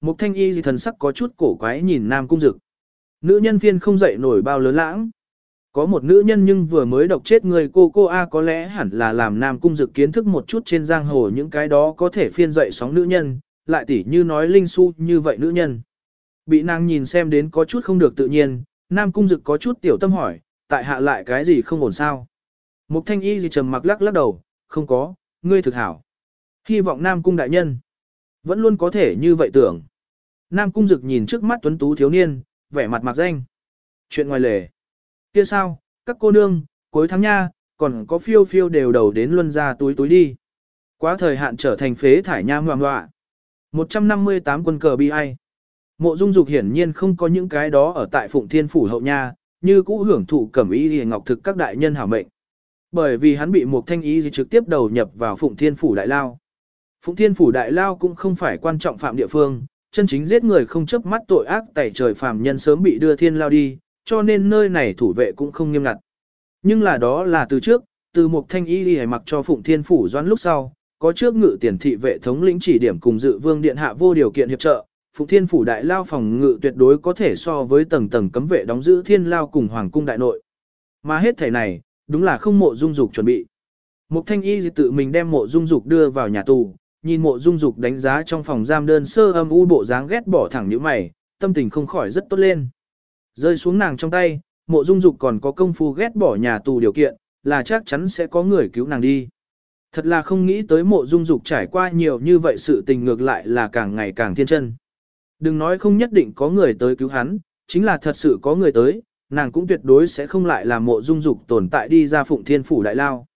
Mục thanh y gì thần sắc có chút cổ quái nhìn nam cung dực. Nữ nhân phiên không dậy nổi bao lớn lãng. Có một nữ nhân nhưng vừa mới độc chết người cô cô A có lẽ hẳn là làm nam cung dực kiến thức một chút trên giang hồ những cái đó có thể phiên dậy sóng nữ nhân, lại tỉ như nói linh su như vậy nữ nhân. Bị nàng nhìn xem đến có chút không được tự nhiên, nam cung dực có chút tiểu tâm hỏi, tại hạ lại cái gì không ổn sao. Mục thanh y gì trầm mặc lắc lắc đầu, không có, ngươi thực hảo. Hy vọng nam cung đại nhân, vẫn luôn có thể như vậy tưởng. Nam cung dực nhìn trước mắt tuấn tú thiếu niên, vẻ mặt mạc danh. Chuyện ngoài lề. Kia sao, các cô nương, cuối tháng nha, còn có phiêu phiêu đều đầu đến luân ra túi túi đi. Quá thời hạn trở thành phế thải nha ngoạm ngoạ. 158 quân cờ bi ai. Mộ dung dục hiển nhiên không có những cái đó ở tại Phụng Thiên Phủ hậu nha, như cũ hưởng thụ cẩm ý hề ngọc thực các đại nhân hảo mệnh. Bởi vì hắn bị một thanh ý gì trực tiếp đầu nhập vào Phụng Thiên Phủ Đại Lao. Phụng Thiên Phủ Đại Lao cũng không phải quan trọng phạm địa phương, chân chính giết người không chấp mắt tội ác tẩy trời phàm nhân sớm bị đưa thiên lao đi, cho nên nơi này thủ vệ cũng không nghiêm ngặt. Nhưng là đó là từ trước, từ một thanh y đi mặc cho Phụng Thiên Phủ doãn lúc sau, có trước ngự tiền thị vệ thống lĩnh chỉ điểm cùng dự vương điện hạ vô điều kiện hiệp trợ, Phụng Thiên Phủ đại lao phòng ngự tuyệt đối có thể so với tầng tầng cấm vệ đóng giữ thiên lao cùng hoàng cung đại nội. Mà hết thể này, đúng là không mộ dung dục chuẩn bị. Mục thanh y tự mình đem mộ dung dục đưa vào nhà tù, nhìn mộ dung dục đánh giá trong phòng giam đơn sơ âm u bộ dáng ghét bỏ thẳng như mày, tâm tình không khỏi rất tốt lên. Rơi xuống nàng trong tay, mộ dung dục còn có công phu ghét bỏ nhà tù điều kiện, là chắc chắn sẽ có người cứu nàng đi. Thật là không nghĩ tới mộ dung dục trải qua nhiều như vậy sự tình ngược lại là càng ngày càng thiên chân. Đừng nói không nhất định có người tới cứu hắn, chính là thật sự có người tới, nàng cũng tuyệt đối sẽ không lại là mộ dung dục tồn tại đi ra phụng thiên phủ đại lao.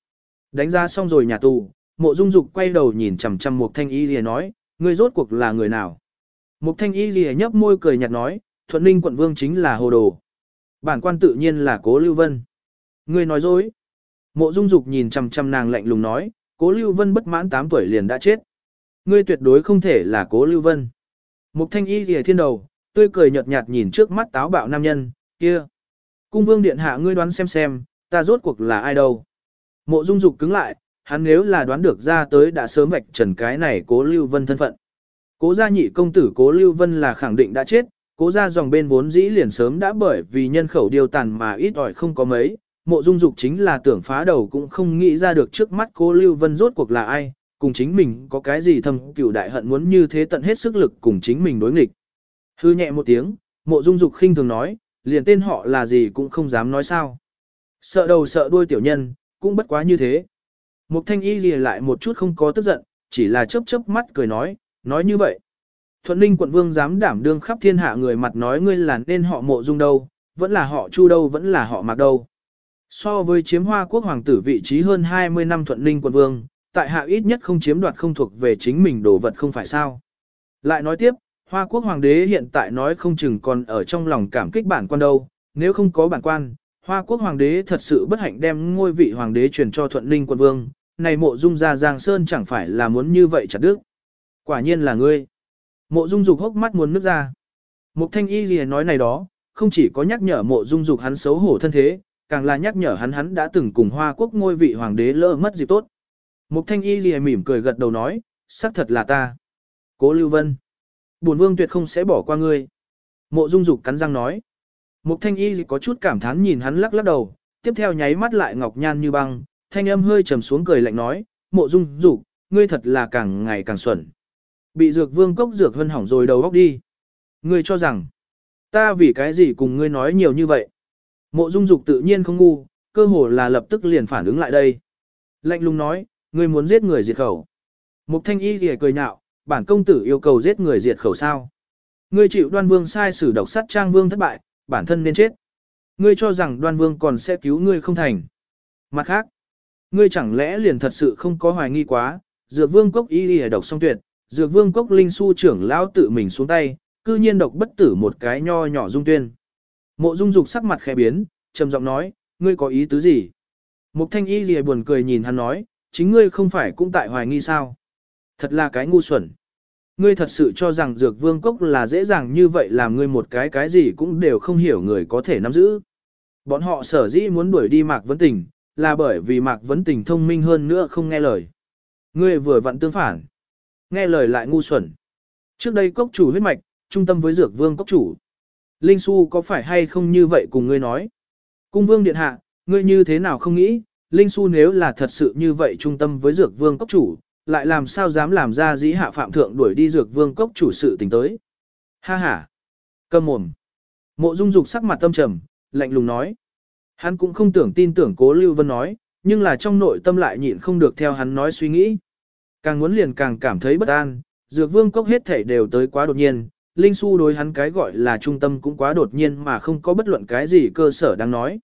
Đánh ra xong rồi nhà tù, mộ dung dục quay đầu nhìn chằm chằm Mục thanh y lìa nói, ngươi rốt cuộc là người nào? Mục thanh y lìa nhấp môi cười nhạt nói, thuận ninh quận vương chính là hồ đồ. Bản quan tự nhiên là cố lưu vân. Ngươi nói dối. Mộ dung dục nhìn chằm chằm nàng lạnh lùng nói, cố lưu vân bất mãn 8 tuổi liền đã chết. Ngươi tuyệt đối không thể là cố lưu vân. Mục thanh y lìa thiên đầu, tươi cười nhợt nhạt nhìn trước mắt táo bạo nam nhân, kia. Cung vương điện hạ ngươi đoán xem xem, ta rốt cuộc là ai đâu. Mộ dung dục cứng lại, hắn nếu là đoán được ra tới đã sớm vạch trần cái này cố lưu vân thân phận. Cố gia nhị công tử cố lưu vân là khẳng định đã chết, cố gia dòng bên vốn dĩ liền sớm đã bởi vì nhân khẩu điều tàn mà ít ỏi không có mấy. Mộ dung dục chính là tưởng phá đầu cũng không nghĩ ra được trước mắt cố lưu vân rốt cuộc là ai, cùng chính mình có cái gì thầm cửu đại hận muốn như thế tận hết sức lực cùng chính mình đối nghịch. Hư nhẹ một tiếng, mộ dung dục khinh thường nói, liền tên họ là gì cũng không dám nói sao. Sợ đầu sợ đuôi tiểu nhân, cũng bất quá như thế. Mục thanh y lìa lại một chút không có tức giận, chỉ là chớp chớp mắt cười nói, nói như vậy. Thuận ninh quận vương dám đảm đương khắp thiên hạ người mặt nói ngươi là nên họ mộ dung đâu, vẫn là họ chu đâu vẫn là họ mạc đâu. So với chiếm hoa quốc hoàng tử vị trí hơn 20 năm thuận ninh quận vương, tại hạ ít nhất không chiếm đoạt không thuộc về chính mình đồ vật không phải sao. Lại nói tiếp, Hoa quốc hoàng đế hiện tại nói không chừng còn ở trong lòng cảm kích bản quan đâu, nếu không có bản quan, Hoa quốc hoàng đế thật sự bất hạnh đem ngôi vị hoàng đế truyền cho thuận linh quân vương, này mộ dung ra Giang Sơn chẳng phải là muốn như vậy chặt đức. Quả nhiên là ngươi. Mộ dung dục hốc mắt muốn nước ra. Mục thanh y gì nói này đó, không chỉ có nhắc nhở mộ dung dục hắn xấu hổ thân thế, càng là nhắc nhở hắn hắn đã từng cùng Hoa quốc ngôi vị hoàng đế lỡ mất dịp tốt. Mục thanh y gì mỉm cười gật đầu nói, xác thật là ta. Cố Lưu Vân. Bổn vương tuyệt không sẽ bỏ qua ngươi. Mộ Dung Dục cắn răng nói. Mục Thanh Y có chút cảm thán nhìn hắn lắc lắc đầu, tiếp theo nháy mắt lại ngọc nhan như băng, thanh âm hơi trầm xuống cười lạnh nói, Mộ Dung Dục, ngươi thật là càng ngày càng xuẩn. Bị Dược Vương cốc dược hân hỏng rồi đầu óc đi. Ngươi cho rằng, ta vì cái gì cùng ngươi nói nhiều như vậy? Mộ Dung Dục tự nhiên không ngu, cơ hồ là lập tức liền phản ứng lại đây. Lạnh lùng nói, ngươi muốn giết người diệt khẩu. Mục Thanh Y thì cười nhạo, bản công tử yêu cầu giết người diệt khẩu sao. Ngươi chịu đoan vương sai sử độc sát trang vương thất bại, bản thân nên chết. Ngươi cho rằng đoan vương còn sẽ cứu ngươi không thành. Mặt khác, ngươi chẳng lẽ liền thật sự không có hoài nghi quá, dược vương cốc y y độc song tuyệt, dược vương cốc linh su trưởng lão tự mình xuống tay, cư nhiên độc bất tử một cái nho nhỏ dung tuyên. Mộ dung dục sắc mặt khẽ biến, trầm giọng nói, ngươi có ý tứ gì? Mục thanh y lìa buồn cười nhìn hắn nói, chính ngươi không phải cũng tại hoài nghi sao? Thật là cái ngu xuẩn. Ngươi thật sự cho rằng dược vương cốc là dễ dàng như vậy làm ngươi một cái cái gì cũng đều không hiểu người có thể nắm giữ. Bọn họ sở dĩ muốn đuổi đi Mạc Vấn Tình, là bởi vì Mạc Vấn Tình thông minh hơn nữa không nghe lời. Ngươi vừa vặn tương phản. Nghe lời lại ngu xuẩn. Trước đây cốc chủ huyết mạch, trung tâm với dược vương cốc chủ. Linh Xu có phải hay không như vậy cùng ngươi nói? Cung vương điện hạ, ngươi như thế nào không nghĩ, Linh Xu nếu là thật sự như vậy trung tâm với dược vương cốc chủ, lại làm sao dám làm ra dĩ hạ phạm thượng đuổi đi dược vương cốc chủ sự tình tới. Ha ha! Cầm mồm! Mộ dung dục sắc mặt tâm trầm, lạnh lùng nói. Hắn cũng không tưởng tin tưởng cố Lưu Vân nói, nhưng là trong nội tâm lại nhịn không được theo hắn nói suy nghĩ. Càng muốn liền càng cảm thấy bất an, dược vương cốc hết thể đều tới quá đột nhiên, Linh Xu đối hắn cái gọi là trung tâm cũng quá đột nhiên mà không có bất luận cái gì cơ sở đang nói.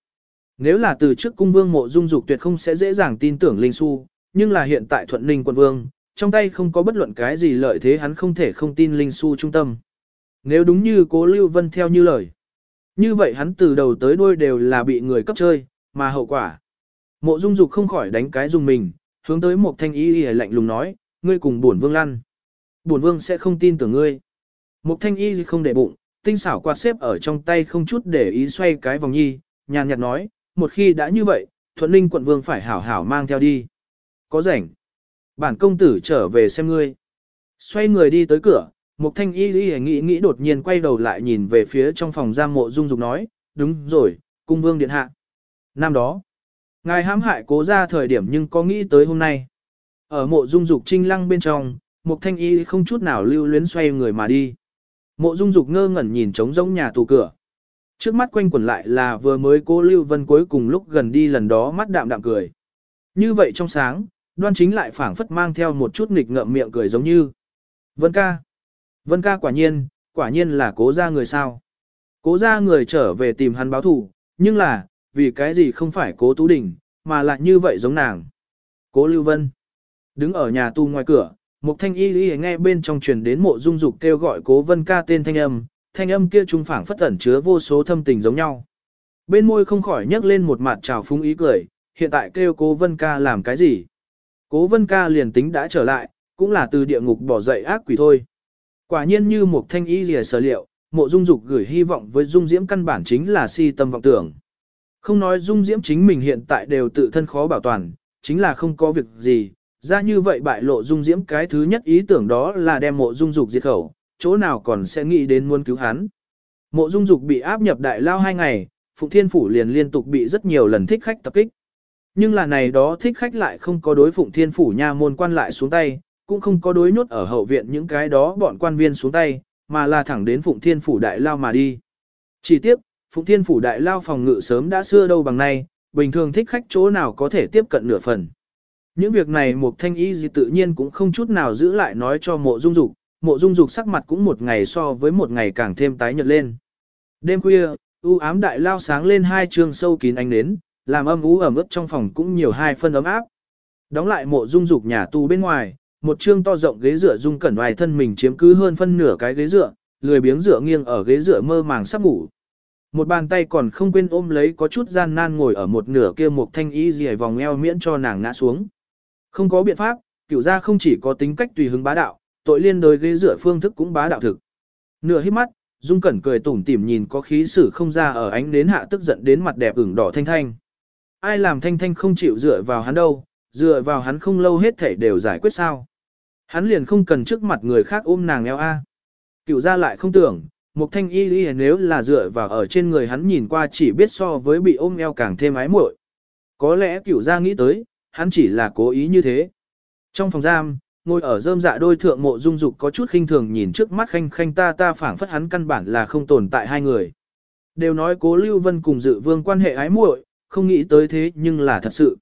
Nếu là từ trước cung vương mộ dung dục tuyệt không sẽ dễ dàng tin tưởng Linh Xu, nhưng là hiện tại thuận ninh quận vương, trong tay không có bất luận cái gì lợi thế hắn không thể không tin Linh su trung tâm. Nếu đúng như cố Lưu Vân theo như lời. Như vậy hắn từ đầu tới đuôi đều là bị người cấp chơi, mà hậu quả. Mộ dung dục không khỏi đánh cái dùng mình, hướng tới một thanh y y lạnh lùng nói, ngươi cùng bổn vương lăn. Bổn vương sẽ không tin tưởng ngươi. Một thanh y không để bụng, tinh xảo quạt xếp ở trong tay không chút để ý xoay cái vòng nhi, nhàn nhạt nói, một khi đã như vậy, thuận ninh quận vương phải hảo hảo mang theo đi. Có rảnh. Bản công tử trở về xem ngươi. Xoay người đi tới cửa, mục thanh y y nghĩ nghĩ đột nhiên quay đầu lại nhìn về phía trong phòng giam mộ dung dục nói, đúng rồi, cung vương điện hạ. Năm đó, ngài hãm hại cố ra thời điểm nhưng có nghĩ tới hôm nay. Ở mộ dung dục trinh lăng bên trong, mục thanh y không chút nào lưu luyến xoay người mà đi. Mộ dung dục ngơ ngẩn nhìn trống rỗng nhà tù cửa. Trước mắt quanh quẩn lại là vừa mới cố Lưu Vân cuối cùng lúc gần đi lần đó mắt đạm đạm cười. Như vậy trong sáng, đoan chính lại phảng phất mang theo một chút nghịch ngợm miệng cười giống như. Vân ca. Vân ca quả nhiên, quả nhiên là cố ra người sao. Cố ra người trở về tìm hắn báo thủ, nhưng là, vì cái gì không phải cố Tú Đình, mà lại như vậy giống nàng. Cố Lưu Vân. Đứng ở nhà tu ngoài cửa, một thanh y lý nghe bên trong truyền đến mộ dung dục kêu gọi cố vân ca tên thanh âm, thanh âm kia trung phảng phất ẩn chứa vô số thâm tình giống nhau. Bên môi không khỏi nhấc lên một mặt trào phúng ý cười, hiện tại kêu cố vân ca làm cái gì? Cố vân ca liền tính đã trở lại, cũng là từ địa ngục bỏ dậy ác quỷ thôi. Quả nhiên như một thanh y lìa sở liệu, mộ dung dục gửi hy vọng với dung diễm căn bản chính là si tâm vọng tưởng. Không nói dung diễm chính mình hiện tại đều tự thân khó bảo toàn, chính là không có việc gì, ra như vậy bại lộ dung diễm cái thứ nhất ý tưởng đó là đem mộ dung dục diệt khẩu, chỗ nào còn sẽ nghĩ đến muốn cứu hắn. Mộ dung dục bị áp nhập đại lao hai ngày, Phụng Thiên Phủ liền liên tục bị rất nhiều lần thích khách tập kích. Nhưng là này đó thích khách lại không có đối Phụng Thiên Phủ nha môn quan lại xuống tay, cũng không có đối nhốt ở hậu viện những cái đó bọn quan viên xuống tay, mà là thẳng đến Phụng Thiên Phủ đại lao mà đi. Chỉ tiếc, Phụng Thiên Phủ đại lao phòng ngự sớm đã xưa đâu bằng nay, bình thường thích khách chỗ nào có thể tiếp cận nửa phần. Những việc này một thanh y gì tự nhiên cũng không chút nào giữ lại nói cho mộ dung dục, mộ dung dục sắc mặt cũng một ngày so với một ngày càng thêm tái nhợt lên. Đêm khuya, u ám đại lao sáng lên hai trường sâu kín ánh nến, làm âm ú ẩm ướt trong phòng cũng nhiều hai phân ấm áp. Đóng lại mộ dung dục nhà tù bên ngoài, một trương to rộng ghế dựa dung cẩn ngoài thân mình chiếm cứ hơn phân nửa cái ghế dựa, lười biếng dựa nghiêng ở ghế dựa mơ màng sắp ngủ. Một bàn tay còn không quên ôm lấy có chút gian nan ngồi ở một nửa kia một thanh y dì vòng eo miễn cho nàng ngã xuống. Không có biện pháp, cửu gia không chỉ có tính cách tùy hứng bá đạo, tội liên đối ghế dựa phương thức cũng bá đạo thực. Nửa hít mắt, Dung Cẩn cười tủm tỉm nhìn có khí sử không ra ở ánh đến hạ tức giận đến mặt đẹp ửng đỏ thanh thanh. Ai làm thanh thanh không chịu dựa vào hắn đâu, dựa vào hắn không lâu hết thể đều giải quyết sao. Hắn liền không cần trước mặt người khác ôm nàng eo a. Cửu gia lại không tưởng, một thanh y y nếu là dựa vào ở trên người hắn nhìn qua chỉ biết so với bị ôm eo càng thêm ái muội. Có lẽ cửu gia nghĩ tới, hắn chỉ là cố ý như thế. Trong phòng giam, ngồi ở rơm dạ đôi thượng mộ dung dục có chút khinh thường nhìn trước mắt khanh khanh ta ta phảng phất hắn căn bản là không tồn tại hai người. Đều nói cố Lưu Vân cùng dự vương quan hệ ái muội, không nghĩ tới thế nhưng là thật sự.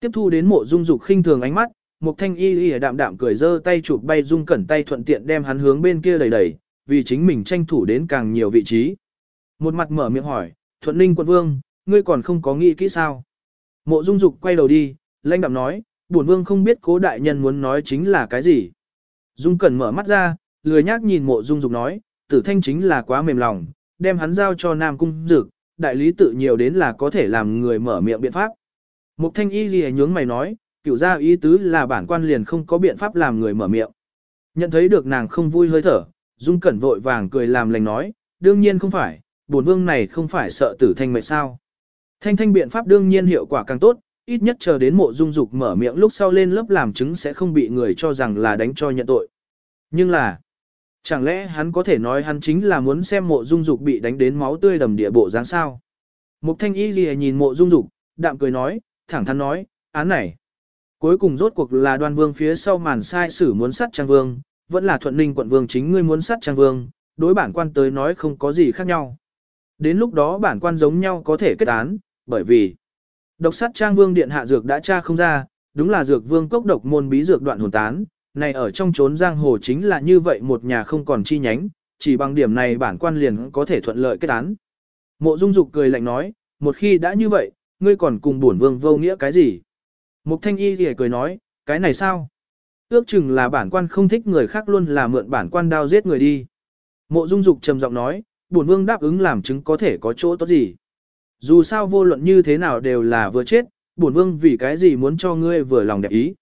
Tiếp thu đến mộ dung dục khinh thường ánh mắt, mục thanh y y đạm đạm cười giơ tay chụp bay dung cẩn tay thuận tiện đem hắn hướng bên kia đẩy đẩy, vì chính mình tranh thủ đến càng nhiều vị trí. Một mặt mở miệng hỏi, thuận ninh quân vương, ngươi còn không có nghĩ kỹ sao? Mộ dung dục quay đầu đi, lãnh đạm nói, bổn vương không biết cố đại nhân muốn nói chính là cái gì. Dung Cẩn mở mắt ra, lười nhác nhìn mộ dung dục nói, tử thanh chính là quá mềm lòng, đem hắn giao cho Nam Cung Dực, đại lý tự nhiều đến là có thể làm người mở miệng biện pháp. Mục thanh y gì nhướng mày nói, cựu ra ý tứ là bản quan liền không có biện pháp làm người mở miệng. Nhận thấy được nàng không vui hơi thở, Dung Cẩn vội vàng cười làm lành nói, đương nhiên không phải, bổn vương này không phải sợ tử thanh mệt sao. Thanh thanh biện pháp đương nhiên hiệu quả càng tốt, ít nhất chờ đến mộ dung dục mở miệng lúc sau lên lớp làm chứng sẽ không bị người cho rằng là đánh cho nhận tội. Nhưng là, Chẳng lẽ hắn có thể nói hắn chính là muốn xem mộ dung dục bị đánh đến máu tươi đầm địa bộ dáng sao? Mục thanh y gì nhìn mộ dung dục, đạm cười nói, thẳng thắn nói, án này. Cuối cùng rốt cuộc là đoan vương phía sau màn sai sử muốn sát trang vương, vẫn là thuận ninh quận vương chính ngươi muốn sát trang vương, đối bản quan tới nói không có gì khác nhau. Đến lúc đó bản quan giống nhau có thể kết án, bởi vì độc sát trang vương điện hạ dược đã tra không ra, đúng là dược vương cốc độc môn bí dược đoạn hồn tán, này ở trong trốn giang hồ chính là như vậy một nhà không còn chi nhánh, chỉ bằng điểm này bản quan liền có thể thuận lợi kết án. Mộ Dung Dục cười lạnh nói, một khi đã như vậy, ngươi còn cùng bổn vương vô nghĩa cái gì? Mục Thanh Y thì cười nói, cái này sao? Ước chừng là bản quan không thích người khác luôn là mượn bản quan đao giết người đi. Mộ Dung Dục trầm giọng nói, bổn vương đáp ứng làm chứng có thể có chỗ tốt gì? Dù sao vô luận như thế nào đều là vừa chết, bổn vương vì cái gì muốn cho ngươi vừa lòng đẹp ý.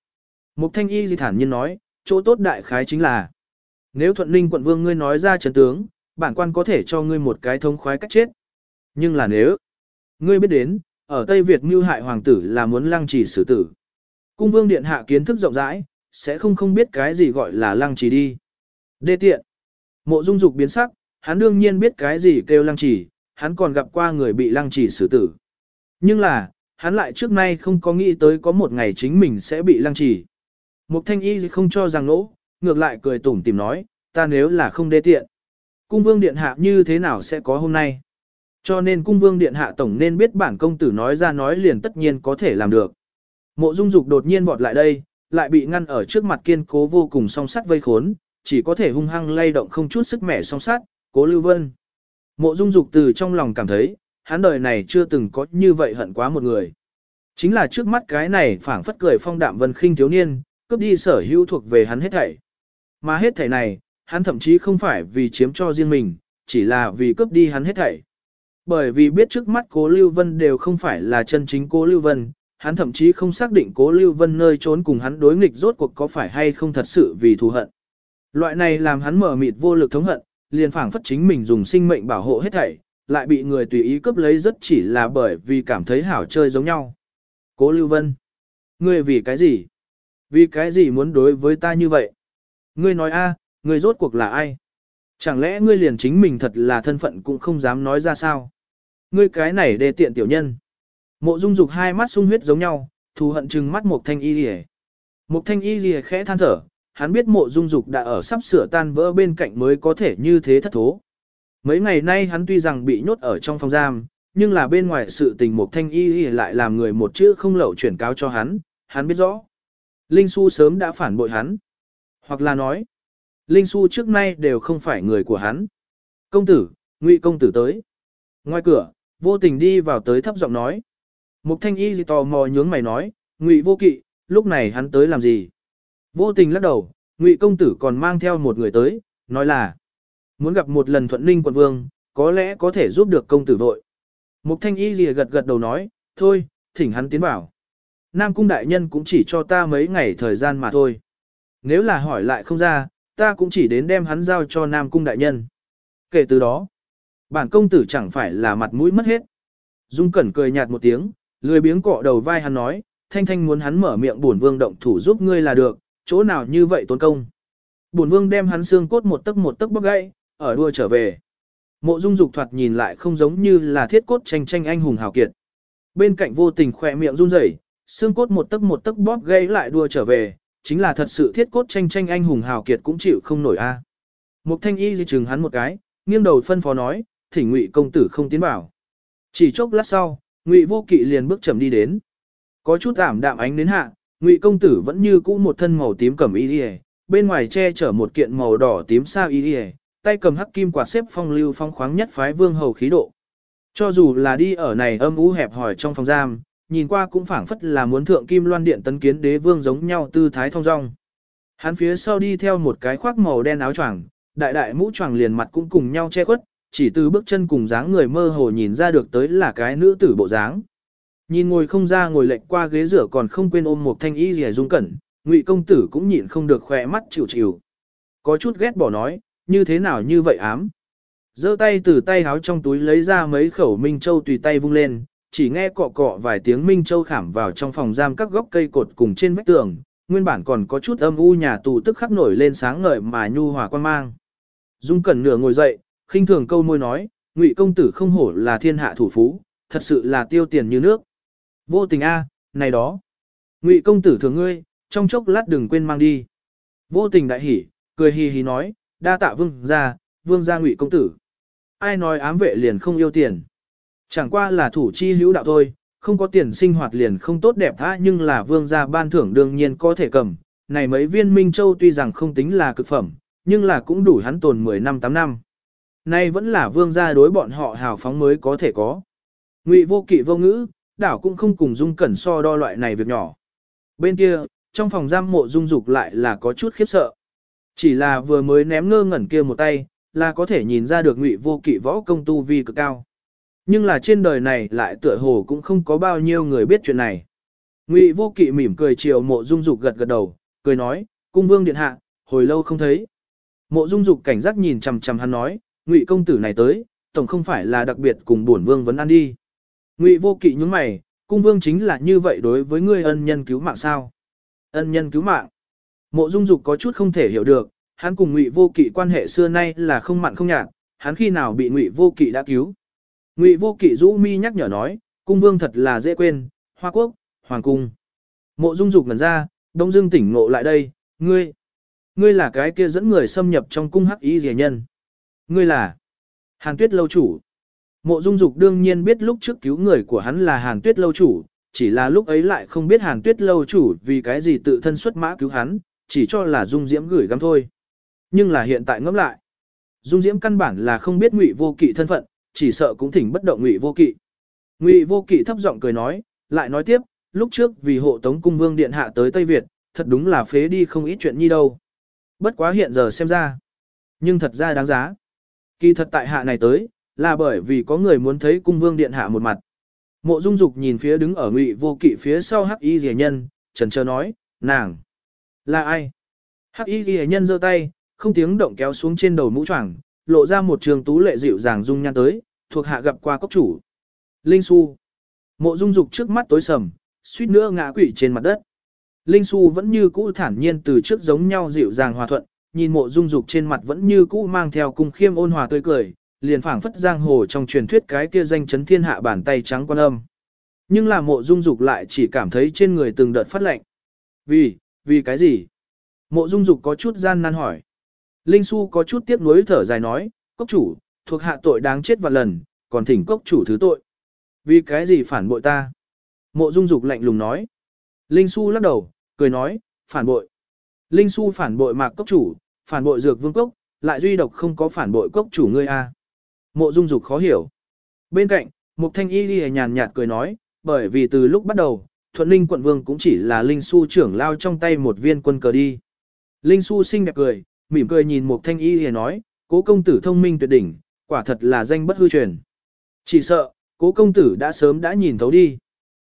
Mục Thanh Y gì thản nhiên nói, chỗ tốt đại khái chính là nếu thuận ninh quận vương ngươi nói ra trấn tướng, bản quan có thể cho ngươi một cái thông khoái cách chết. Nhưng là nếu, ngươi biết đến, ở Tây Việt mưu hại hoàng tử là muốn lăng trì xử tử. Cung vương điện hạ kiến thức rộng rãi, sẽ không không biết cái gì gọi là lăng trì đi. Đê tiện. Mộ dung dục biến sắc, hắn đương nhiên biết cái gì kêu lăng trì, hắn còn gặp qua người bị lăng trì xử tử. Nhưng là, hắn lại trước nay không có nghĩ tới có một ngày chính mình sẽ bị lăng trì. Mục thanh y không cho rằng nỗ, ngược lại cười tủm tìm nói, ta nếu là không đê tiện. Cung vương điện hạ như thế nào sẽ có hôm nay? Cho nên cung vương điện hạ tổng nên biết bản công tử nói ra nói liền tất nhiên có thể làm được. Mộ dung dục đột nhiên vọt lại đây, lại bị ngăn ở trước mặt kiên cố vô cùng song sắt vây khốn, chỉ có thể hung hăng lay động không chút sức mẻ song sắt, cố lưu vân. Mộ dung dục từ trong lòng cảm thấy, hắn đời này chưa từng có như vậy hận quá một người. Chính là trước mắt cái này phảng phất cười phong đạm vân khinh thiếu niên, cướp đi sở hữu thuộc về hắn hết thảy. Mà hết thảy này, hắn thậm chí không phải vì chiếm cho riêng mình, chỉ là vì cướp đi hắn hết thảy. Bởi vì biết trước mắt cố Lưu Vân đều không phải là chân chính cố Lưu Vân, hắn thậm chí không xác định cố Lưu Vân nơi trốn cùng hắn đối nghịch rốt cuộc có phải hay không thật sự vì thù hận. Loại này làm hắn mở mịt vô lực thống hận, liền phảng phất chính mình dùng sinh mệnh bảo hộ hết thảy, lại bị người tùy ý cướp lấy rất chỉ là bởi vì cảm thấy hảo chơi giống nhau. Cố Lưu Vân, ngươi vì cái gì? Vì cái gì muốn đối với ta như vậy? Ngươi nói a, ngươi rốt cuộc là ai? Chẳng lẽ ngươi liền chính mình thật là thân phận cũng không dám nói ra sao? Ngươi cái này đề tiện tiểu nhân. Mộ Dung Dục hai mắt sung huyết giống nhau, thù hận trừng mắt Mục Thanh Y rìa. Mục Thanh Y rìa khẽ than thở, hắn biết Mộ Dung Dục đã ở sắp sửa tan vỡ bên cạnh mới có thể như thế thất thố. Mấy ngày nay hắn tuy rằng bị nhốt ở trong phòng giam, nhưng là bên ngoài sự tình Mục Thanh Y Liễu lại làm người một chữ không lậu chuyển cáo cho hắn, hắn biết rõ. Linh Xu sớm đã phản bội hắn. Hoặc là nói, Linh Xu trước nay đều không phải người của hắn. Công tử, ngụy công tử tới. Ngoài cửa, vô tình đi vào tới thấp giọng nói. Mục thanh y gì tò mò nhướng mày nói, ngụy vô kỵ, lúc này hắn tới làm gì? Vô tình lắc đầu, ngụy công tử còn mang theo một người tới, nói là muốn gặp một lần thuận ninh quận vương, có lẽ có thể giúp được công tử vội. Mục thanh y gì gật gật đầu nói, thôi, thỉnh hắn tiến vào. Nam cung đại nhân cũng chỉ cho ta mấy ngày thời gian mà thôi. Nếu là hỏi lại không ra, ta cũng chỉ đến đem hắn giao cho Nam cung đại nhân. Kể từ đó, bản công tử chẳng phải là mặt mũi mất hết. Dung Cẩn cười nhạt một tiếng, lười biếng cọ đầu vai hắn nói, thanh thanh muốn hắn mở miệng bổn vương động thủ giúp ngươi là được, chỗ nào như vậy tốn công. Bổn vương đem hắn xương cốt một tấc một tấc bóc gãy, ở đua trở về. Mộ Dung Dục thoạt nhìn lại không giống như là thiết cốt tranh tranh anh hùng hào kiệt. Bên cạnh vô tình khỏe miệng run rẩy, xương cốt một tấc một tấc bóp gây lại đua trở về, chính là thật sự thiết cốt tranh tranh anh hùng hào kiệt cũng chịu không nổi a. À. Mục Thanh Y di chừng hắn một cái, nghiêng đầu phân phó nói, thỉnh Ngụy công tử không tiến vào. Chỉ chốc lát sau, Ngụy Vô Kỵ liền bước chậm đi đến. Có chút ảm đạm ánh đến hạ, Ngụy công tử vẫn như cũ một thân màu tím cẩm y liễu, bên ngoài che chở một kiện màu đỏ tím sa y liễu, tay cầm hắc kim quạt xếp phong lưu phong khoáng nhất phái vương hầu khí độ. Cho dù là đi ở này âm u hẹp hòi trong phòng giam, nhìn qua cũng phảng phất là muốn thượng kim loan điện tấn kiến đế vương giống nhau tư thái thông dong. Hắn phía sau đi theo một cái khoác màu đen áo choàng, đại đại mũ choàng liền mặt cũng cùng nhau che khuất, chỉ từ bước chân cùng dáng người mơ hồ nhìn ra được tới là cái nữ tử bộ dáng. Nhìn ngồi không ra ngồi lệch qua ghế rửa còn không quên ôm một thanh y rẻ dung cẩn, ngụy công tử cũng nhịn không được khỏe mắt chịu chịu. Có chút ghét bỏ nói, như thế nào như vậy ám. giơ tay từ tay háo trong túi lấy ra mấy khẩu minh châu tùy tay vung lên, chỉ nghe cọ cọ vài tiếng Minh Châu khảm vào trong phòng giam các góc cây cột cùng trên vách tường, nguyên bản còn có chút âm u nhà tù tức khắc nổi lên sáng ngời mà nhu hòa quan mang. Dung Cẩn nửa ngồi dậy, khinh thường câu môi nói, Ngụy công tử không hổ là thiên hạ thủ phú, thật sự là tiêu tiền như nước. Vô tình a, này đó. Ngụy công tử thường ngươi, trong chốc lát đừng quên mang đi. Vô tình đại hỉ, cười hì hì nói, đa tạ vương gia, vương gia Ngụy công tử. Ai nói ám vệ liền không yêu tiền. Chẳng qua là thủ chi hữu đạo thôi, không có tiền sinh hoạt liền không tốt đẹp tha nhưng là vương gia ban thưởng đương nhiên có thể cầm. Này mấy viên Minh Châu tuy rằng không tính là cực phẩm, nhưng là cũng đủ hắn tồn 10 năm 8 năm. Nay vẫn là vương gia đối bọn họ hào phóng mới có thể có. Ngụy vô kỵ vô ngữ, đảo cũng không cùng dung cẩn so đo loại này việc nhỏ. Bên kia, trong phòng giam mộ dung dục lại là có chút khiếp sợ. Chỉ là vừa mới ném ngơ ngẩn kia một tay, là có thể nhìn ra được ngụy vô kỵ võ công tu vi cực cao. Nhưng là trên đời này lại tựa hồ cũng không có bao nhiêu người biết chuyện này. Ngụy vô kỵ mỉm cười chiều mộ dung dục gật gật đầu, cười nói, cung vương điện hạ, hồi lâu không thấy. Mộ dung dục cảnh giác nhìn chằm chằm hắn nói, ngụy công tử này tới, tổng không phải là đặc biệt cùng bổn vương vấn ăn đi. Ngụy vô kỵ nhướng mày, cung vương chính là như vậy đối với ngươi ân nhân cứu mạng sao? Ân nhân cứu mạng. Mộ dung dục có chút không thể hiểu được, hắn cùng ngụy vô kỵ quan hệ xưa nay là không mặn không nhạt, hắn khi nào bị ngụy vô kỵ đã cứu. Ngụy vô kỵ rũ mi nhắc nhở nói, cung vương thật là dễ quên, hoa quốc, hoàng cung. Mộ dung dục ngẩn ra, đông dương tỉnh ngộ lại đây, ngươi, ngươi là cái kia dẫn người xâm nhập trong cung hắc y rẻ nhân. Ngươi là Hàn Tuyết lâu chủ. Mộ Dung Dục đương nhiên biết lúc trước cứu người của hắn là Hàn Tuyết lâu chủ, chỉ là lúc ấy lại không biết Hàn Tuyết lâu chủ vì cái gì tự thân xuất mã cứu hắn, chỉ cho là Dung Diễm gửi gắm thôi. Nhưng là hiện tại ngẫm lại, Dung Diễm căn bản là không biết Ngụy Vô Kỵ thân phận, chỉ sợ cũng thỉnh bất động Ngụy Vô Kỵ. Ngụy Vô Kỵ thấp giọng cười nói, lại nói tiếp, lúc trước vì hộ tống cung vương điện hạ tới Tây Việt, thật đúng là phế đi không ít chuyện nhi đâu. Bất quá hiện giờ xem ra, nhưng thật ra đáng giá. Kỳ thật tại hạ này tới, là bởi vì có người muốn thấy cung vương điện hạ một mặt. Mộ Dung Dục nhìn phía đứng ở Ngụy Vô Kỵ phía sau Hắc Y Liễu Nhân, trần chờ nói, "Nàng là ai?" Hắc Y Liễu Nhân giơ tay, không tiếng động kéo xuống trên đầu mũ choàng, lộ ra một trường tú lệ dịu dàng dung nhan tới, thuộc hạ gặp qua cốc chủ. Linh Xu. Mộ Dung Dục trước mắt tối sầm, suýt nữa ngã quỵ trên mặt đất. Linh Xu vẫn như cũ thản nhiên từ trước giống nhau dịu dàng hòa thuận, nhìn mộ dung dục trên mặt vẫn như cũ mang theo cung khiêm ôn hòa tươi cười, liền phảng phất giang hồ trong truyền thuyết cái kia danh chấn thiên hạ bàn tay trắng quan âm. Nhưng là mộ dung dục lại chỉ cảm thấy trên người từng đợt phát lạnh. Vì, vì cái gì? Mộ dung dục có chút gian nan hỏi. Linh Xu có chút tiếc nuối thở dài nói, cốc chủ, thuộc hạ tội đáng chết vạn lần, còn thỉnh cốc chủ thứ tội. Vì cái gì phản bội ta? Mộ dung dục lạnh lùng nói. Linh Xu lắc đầu, cười nói, phản bội. Linh Xu phản bội mạc cốc chủ, phản bội dược vương cốc, lại duy độc không có phản bội cốc chủ ngươi a. Mộ Dung Dục khó hiểu. Bên cạnh, Mục Thanh Y Lìa nhàn nhạt cười nói, bởi vì từ lúc bắt đầu, Thuận Linh quận vương cũng chỉ là Linh Xu trưởng lao trong tay một viên quân cờ đi. Linh Xu xinh đẹp cười, mỉm cười nhìn Mục Thanh Y Lìa nói, cố công tử thông minh tuyệt đỉnh, quả thật là danh bất hư truyền. Chỉ sợ, cố công tử đã sớm đã nhìn thấu đi.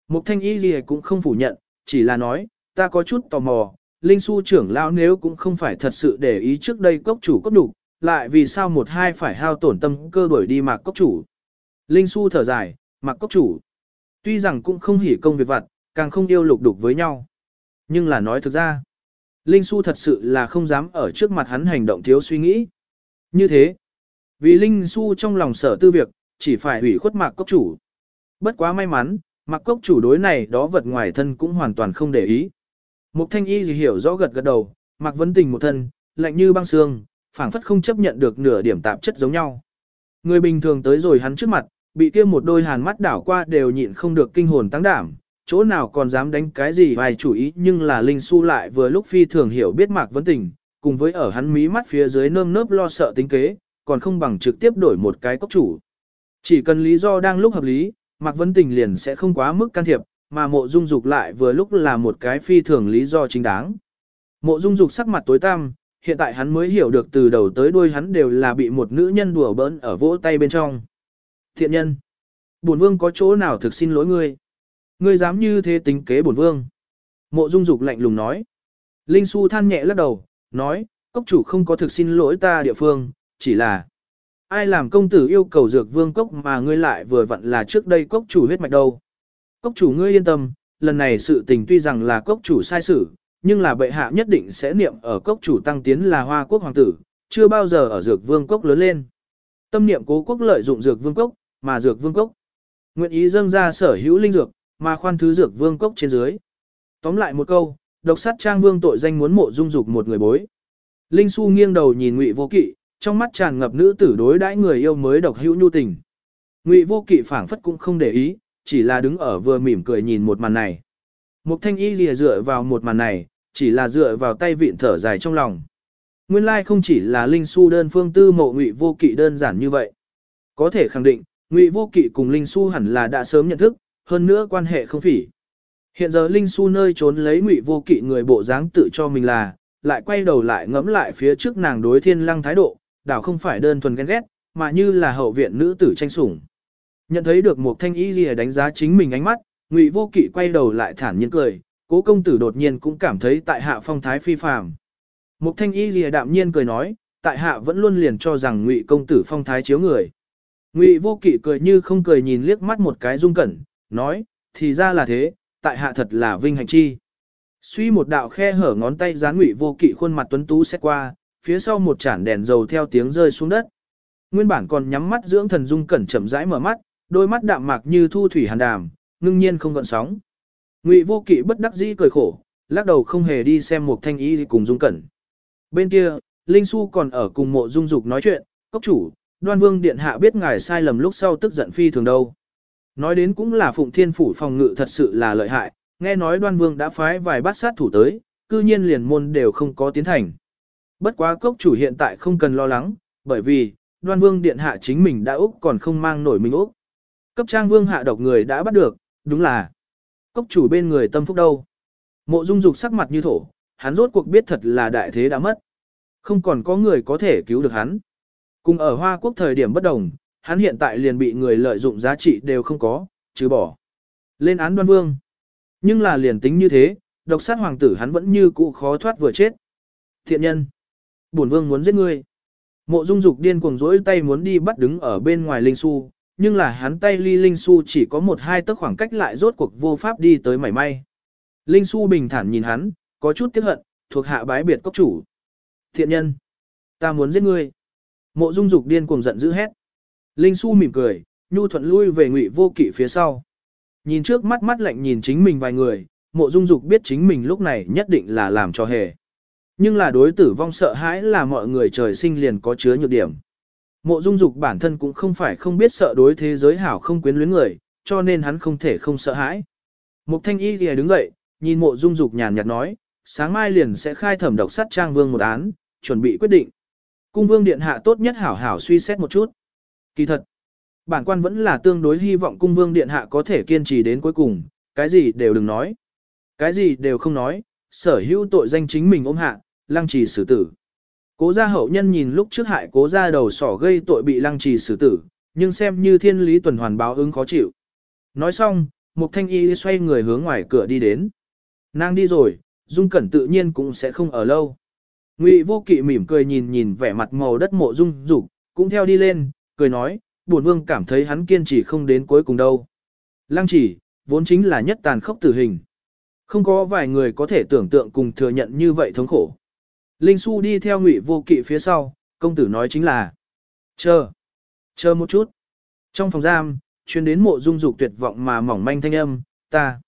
Mục Thanh Y gì cũng không phủ nhận, chỉ là nói, ta có chút tò mò, Linh Xu trưởng lão nếu cũng không phải thật sự để ý trước đây cốc chủ cốc đủ, lại vì sao một hai phải hao tổn tâm cơ đuổi đi mạc cốc chủ. Linh Xu thở dài, mạc cốc chủ. Tuy rằng cũng không hỉ công việc vặt, càng không yêu lục đục với nhau. Nhưng là nói thực ra, Linh Xu thật sự là không dám ở trước mặt hắn hành động thiếu suy nghĩ. Như thế, vì Linh Xu trong lòng sở tư việc, chỉ phải hủy khuất mạc cốc chủ. Bất quá may mắn, mạc cốc chủ đối này đó vật ngoài thân cũng hoàn toàn không để ý. Mục thanh y gì hiểu rõ gật gật đầu, mặc vấn tình một thân, lạnh như băng xương, phảng phất không chấp nhận được nửa điểm tạp chất giống nhau. Người bình thường tới rồi hắn trước mặt, bị kia một đôi hàn mắt đảo qua đều nhịn không được kinh hồn tăng đảm, chỗ nào còn dám đánh cái gì vài chủ ý nhưng là Linh Su lại vừa lúc phi thường hiểu biết Mạc Vấn Tình, cùng với ở hắn mí mắt phía dưới nơm nớp lo sợ tính kế, còn không bằng trực tiếp đổi một cái cốc chủ. Chỉ cần lý do đang lúc hợp lý, Mạc Vấn Tình liền sẽ không quá mức can thiệp, mà mộ dung dục lại vừa lúc là một cái phi thường lý do chính đáng. Mộ dung dục sắc mặt tối tăm, hiện tại hắn mới hiểu được từ đầu tới đuôi hắn đều là bị một nữ nhân đùa bỡn ở vỗ tay bên trong. Thiện nhân, bổn vương có chỗ nào thực xin lỗi ngươi? Ngươi dám như thế tính kế bổn vương? Mộ dung dục lạnh lùng nói. Linh Xu than nhẹ lắc đầu, nói, cốc chủ không có thực xin lỗi ta địa phương, chỉ là ai làm công tử yêu cầu dược vương cốc mà ngươi lại vừa vặn là trước đây cốc chủ huyết mạch đâu. Cốc chủ ngươi yên tâm, lần này sự tình tuy rằng là cốc chủ sai sự, nhưng là bệ hạ nhất định sẽ niệm ở cốc chủ tăng tiến là hoa quốc hoàng tử, chưa bao giờ ở dược vương cốc lớn lên. Tâm niệm cố quốc lợi dụng dược vương cốc, mà dược vương cốc. Nguyện ý dâng ra sở hữu linh dược, mà khoan thứ dược vương cốc trên dưới. Tóm lại một câu, độc sát trang vương tội danh muốn mộ dung dục một người bối. Linh Xu nghiêng đầu nhìn Ngụy Vô Kỵ, trong mắt tràn ngập nữ tử đối đãi người yêu mới độc hữu nhu tình. Ngụy Vô Kỵ phảng phất cũng không để ý, chỉ là đứng ở vừa mỉm cười nhìn một màn này. Mục Thanh Y lìa dựa vào một màn này, chỉ là dựa vào tay vịn thở dài trong lòng. Nguyên lai không chỉ là Linh Xu đơn phương tư mộ Ngụy Vô Kỵ đơn giản như vậy. Có thể khẳng định, Ngụy Vô Kỵ cùng Linh Xu hẳn là đã sớm nhận thức, hơn nữa quan hệ không phỉ. Hiện giờ Linh Xu nơi trốn lấy Ngụy Vô Kỵ người bộ dáng tự cho mình là, lại quay đầu lại ngẫm lại phía trước nàng đối Thiên Lăng thái độ, đảo không phải đơn thuần ghen ghét, mà như là hậu viện nữ tử tranh sủng. Nhận thấy được một thanh y gì đánh giá chính mình ánh mắt, Ngụy Vô Kỵ quay đầu lại thản nhiên cười, Cố công tử đột nhiên cũng cảm thấy tại hạ phong thái phi phàm. Mục thanh y gì đạm nhiên cười nói, tại hạ vẫn luôn liền cho rằng ngụy công tử phong thái chiếu người. Ngụy vô kỵ cười như không cười nhìn liếc mắt một cái dung cẩn, nói, thì ra là thế, tại hạ thật là vinh hạnh chi. Suy một đạo khe hở ngón tay dán ngụy vô kỵ khuôn mặt tuấn tú xét qua, phía sau một chản đèn dầu theo tiếng rơi xuống đất. Nguyên bản còn nhắm mắt dưỡng thần dung cẩn chậm rãi mở mắt, đôi mắt đạm mạc như thu thủy hàn đàm, ngưng nhiên không gợn sóng. Ngụy vô kỵ bất đắc dĩ cười khổ, lắc đầu không hề đi xem một thanh y cùng dung cẩn. Bên kia, Linh Xu còn ở cùng mộ dung dục nói chuyện, cốc chủ, đoan vương điện hạ biết ngài sai lầm lúc sau tức giận phi thường đâu. Nói đến cũng là phụng thiên phủ phòng ngự thật sự là lợi hại, nghe nói đoan vương đã phái vài bát sát thủ tới, cư nhiên liền môn đều không có tiến thành. Bất quá cốc chủ hiện tại không cần lo lắng, bởi vì, đoan vương điện hạ chính mình đã Úc còn không mang nổi mình Úc. Cấp trang vương hạ độc người đã bắt được, đúng là Cốc chủ bên người tâm phúc đâu? Mộ Dung Dục sắc mặt như thổ, hắn rốt cuộc biết thật là đại thế đã mất. Không còn có người có thể cứu được hắn. Cùng ở Hoa Quốc thời điểm bất đồng, hắn hiện tại liền bị người lợi dụng giá trị đều không có, trừ bỏ. Lên án đoan vương. Nhưng là liền tính như thế, độc sát hoàng tử hắn vẫn như cũ khó thoát vừa chết. Thiện nhân. Bổn vương muốn giết ngươi. Mộ Dung Dục điên cuồng rỗi tay muốn đi bắt đứng ở bên ngoài Linh Su, nhưng là hắn tay ly Linh Su chỉ có một hai tấc khoảng cách lại rốt cuộc vô pháp đi tới mảy may. Linh Su bình thản nhìn hắn, có chút tiếc hận, thuộc hạ bái biệt cốc chủ. Thiện nhân, ta muốn giết ngươi. Mộ Dung Dục điên cuồng giận dữ hét. Linh Su mỉm cười, nhu thuận lui về Ngụy Vô Kỵ phía sau. Nhìn trước mắt mắt lạnh nhìn chính mình vài người, Mộ Dung Dục biết chính mình lúc này nhất định là làm cho hề. Nhưng là đối tử vong sợ hãi là mọi người trời sinh liền có chứa nhược điểm. Mộ Dung Dục bản thân cũng không phải không biết sợ đối thế giới hảo không quyến luyến người, cho nên hắn không thể không sợ hãi. Mục Thanh Y thì đứng dậy, nhìn Mộ Dung Dục nhàn nhạt nói, sáng mai liền sẽ khai thẩm độc sát trang vương một án, chuẩn bị quyết định. Cung vương điện hạ tốt nhất hảo hảo suy xét một chút. Kỳ thật, bản quan vẫn là tương đối hy vọng cung vương điện hạ có thể kiên trì đến cuối cùng, cái gì đều đừng nói. Cái gì đều không nói, sở hữu tội danh chính mình ôm hạ, lăng trì xử tử. Cố gia hậu nhân nhìn lúc trước hại cố gia đầu sỏ gây tội bị lăng trì xử tử, nhưng xem như thiên lý tuần hoàn báo ứng khó chịu. Nói xong, Mục Thanh Y xoay người hướng ngoài cửa đi đến. Nàng đi rồi, Dung Cẩn tự nhiên cũng sẽ không ở lâu. Ngụy Vô Kỵ mỉm cười nhìn nhìn vẻ mặt màu đất mộ Dung Dục, cũng theo đi lên, cười nói, bổn vương cảm thấy hắn kiên trì không đến cuối cùng đâu. Lăng chỉ, vốn chính là nhất tàn khốc tử hình. Không có vài người có thể tưởng tượng cùng thừa nhận như vậy thống khổ. Linh Xu đi theo ngụy vô kỵ phía sau, công tử nói chính là Chờ, chờ một chút. Trong phòng giam, chuyên đến mộ dung dục tuyệt vọng mà mỏng manh thanh âm, ta,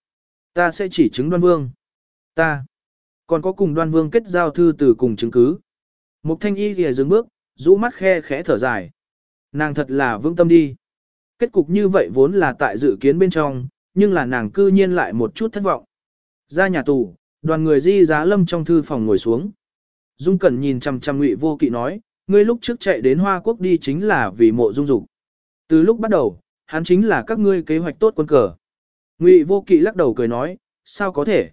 ta sẽ chỉ chứng đoan vương. Ta, còn có cùng đoan vương kết giao thư từ cùng chứng cứ. Mục thanh y thì dừng bước, rũ mắt khe khẽ thở dài. Nàng thật là vương tâm đi. Kết cục như vậy vốn là tại dự kiến bên trong, nhưng là nàng cư nhiên lại một chút thất vọng. Ra nhà tù, đoàn người di giá lâm trong thư phòng ngồi xuống. Dung Cẩn nhìn chằm chằm Ngụy Vô Kỵ nói, ngươi lúc trước chạy đến Hoa Quốc đi chính là vì mộ dung dục. Từ lúc bắt đầu, hắn chính là các ngươi kế hoạch tốt quân cờ. Ngụy Vô Kỵ lắc đầu cười nói, sao có thể?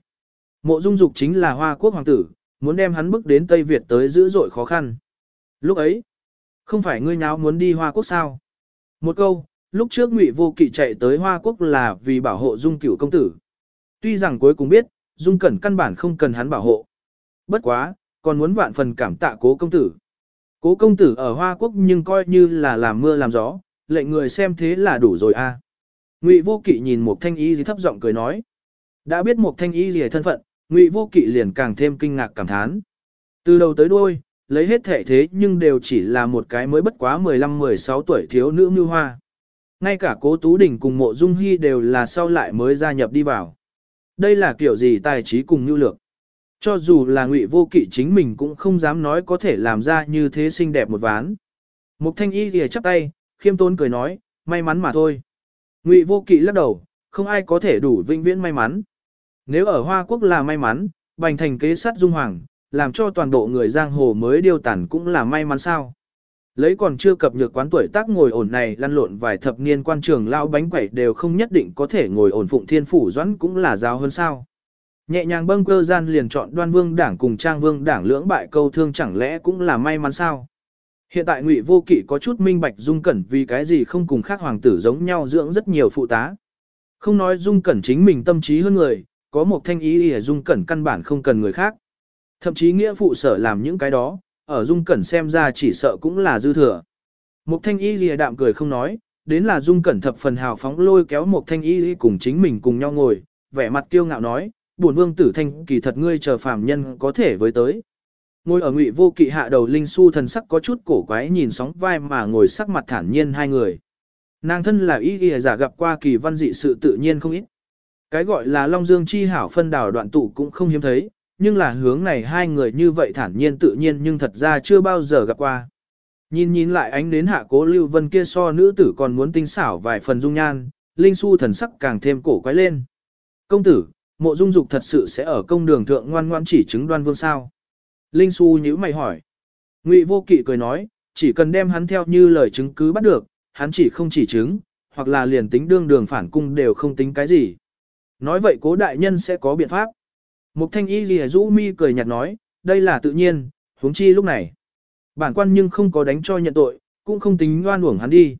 Mộ dung dục chính là Hoa Quốc hoàng tử, muốn đem hắn bước đến Tây Việt tới dữ dội khó khăn. Lúc ấy, không phải ngươi nháo muốn đi Hoa Quốc sao? Một câu, lúc trước Ngụy Vô Kỵ chạy tới Hoa Quốc là vì bảo hộ Dung Cửu công tử. Tuy rằng cuối cùng biết, Dung Cẩn căn bản không cần hắn bảo hộ. Bất quá, còn muốn vạn phần cảm tạ cố công tử. Cố công tử ở Hoa Quốc nhưng coi như là làm mưa làm gió, lệnh người xem thế là đủ rồi a. À. Ngụy Vô Kỵ nhìn một thanh y gì thấp giọng cười nói. Đã biết một thanh y gì thân phận, Ngụy Vô Kỵ liền càng thêm kinh ngạc cảm thán. Từ đầu tới đuôi, lấy hết thể thế nhưng đều chỉ là một cái mới bất quá 15-16 tuổi thiếu nữ như hoa. Ngay cả cố Tú Đình cùng mộ dung hy đều là sau lại mới gia nhập đi vào. Đây là kiểu gì tài trí cùng nhu lược. Cho dù là ngụy vô kỵ chính mình cũng không dám nói có thể làm ra như thế xinh đẹp một ván. Mục thanh y thì chắp tay, khiêm tốn cười nói, may mắn mà thôi. Ngụy vô kỵ lắc đầu, không ai có thể đủ vinh viễn may mắn. Nếu ở Hoa Quốc là may mắn, bành thành kế sát dung hoàng, làm cho toàn bộ người giang hồ mới điêu tản cũng là may mắn sao. Lấy còn chưa cập nhược quán tuổi tác ngồi ổn này lăn lộn vài thập niên quan trường lao bánh quẩy đều không nhất định có thể ngồi ổn phụng thiên phủ doãn cũng là giáo hơn sao. Nhẹ nhàng bâng cơ gian liền chọn đoan vương đảng cùng trang vương đảng lưỡng bại câu thương chẳng lẽ cũng là may mắn sao. Hiện tại ngụy vô kỵ có chút minh bạch dung cẩn vì cái gì không cùng khác hoàng tử giống nhau dưỡng rất nhiều phụ tá. Không nói dung cẩn chính mình tâm trí hơn người, có một thanh ý để dung cẩn căn bản không cần người khác. Thậm chí nghĩa phụ sở làm những cái đó, ở dung cẩn xem ra chỉ sợ cũng là dư thừa. Một thanh ý lìa đạm cười không nói, đến là dung cẩn thập phần hào phóng lôi kéo một thanh ý cùng chính mình cùng nhau ngồi, vẻ mặt kiêu ngạo nói, Bổn vương tử thanh kỳ thật ngươi chờ phàm nhân có thể với tới. Ngồi ở ngụy vô kỵ hạ đầu linh su thần sắc có chút cổ quái nhìn sóng vai mà ngồi sắc mặt thản nhiên hai người. Nàng thân là y ghi giả gặp qua kỳ văn dị sự tự nhiên không ít. Cái gọi là Long Dương chi hảo phân đảo đoạn tụ cũng không hiếm thấy, nhưng là hướng này hai người như vậy thản nhiên tự nhiên nhưng thật ra chưa bao giờ gặp qua. Nhìn nhìn lại ánh đến hạ cố lưu vân kia so nữ tử còn muốn tinh xảo vài phần dung nhan, linh su thần sắc càng thêm cổ quái lên. Công tử, mộ dung dục thật sự sẽ ở công đường thượng ngoan ngoan chỉ chứng đoan vương sao? Linh su nhíu mày hỏi. Ngụy vô kỵ cười nói, chỉ cần đem hắn theo như lời chứng cứ bắt được, hắn chỉ không chỉ chứng, hoặc là liền tính đương đường phản cung đều không tính cái gì. Nói vậy cố đại nhân sẽ có biện pháp. Mục thanh y ghi rũ mi cười nhạt nói, đây là tự nhiên, huống chi lúc này. Bản quan nhưng không có đánh cho nhận tội, cũng không tính oan uổng hắn đi.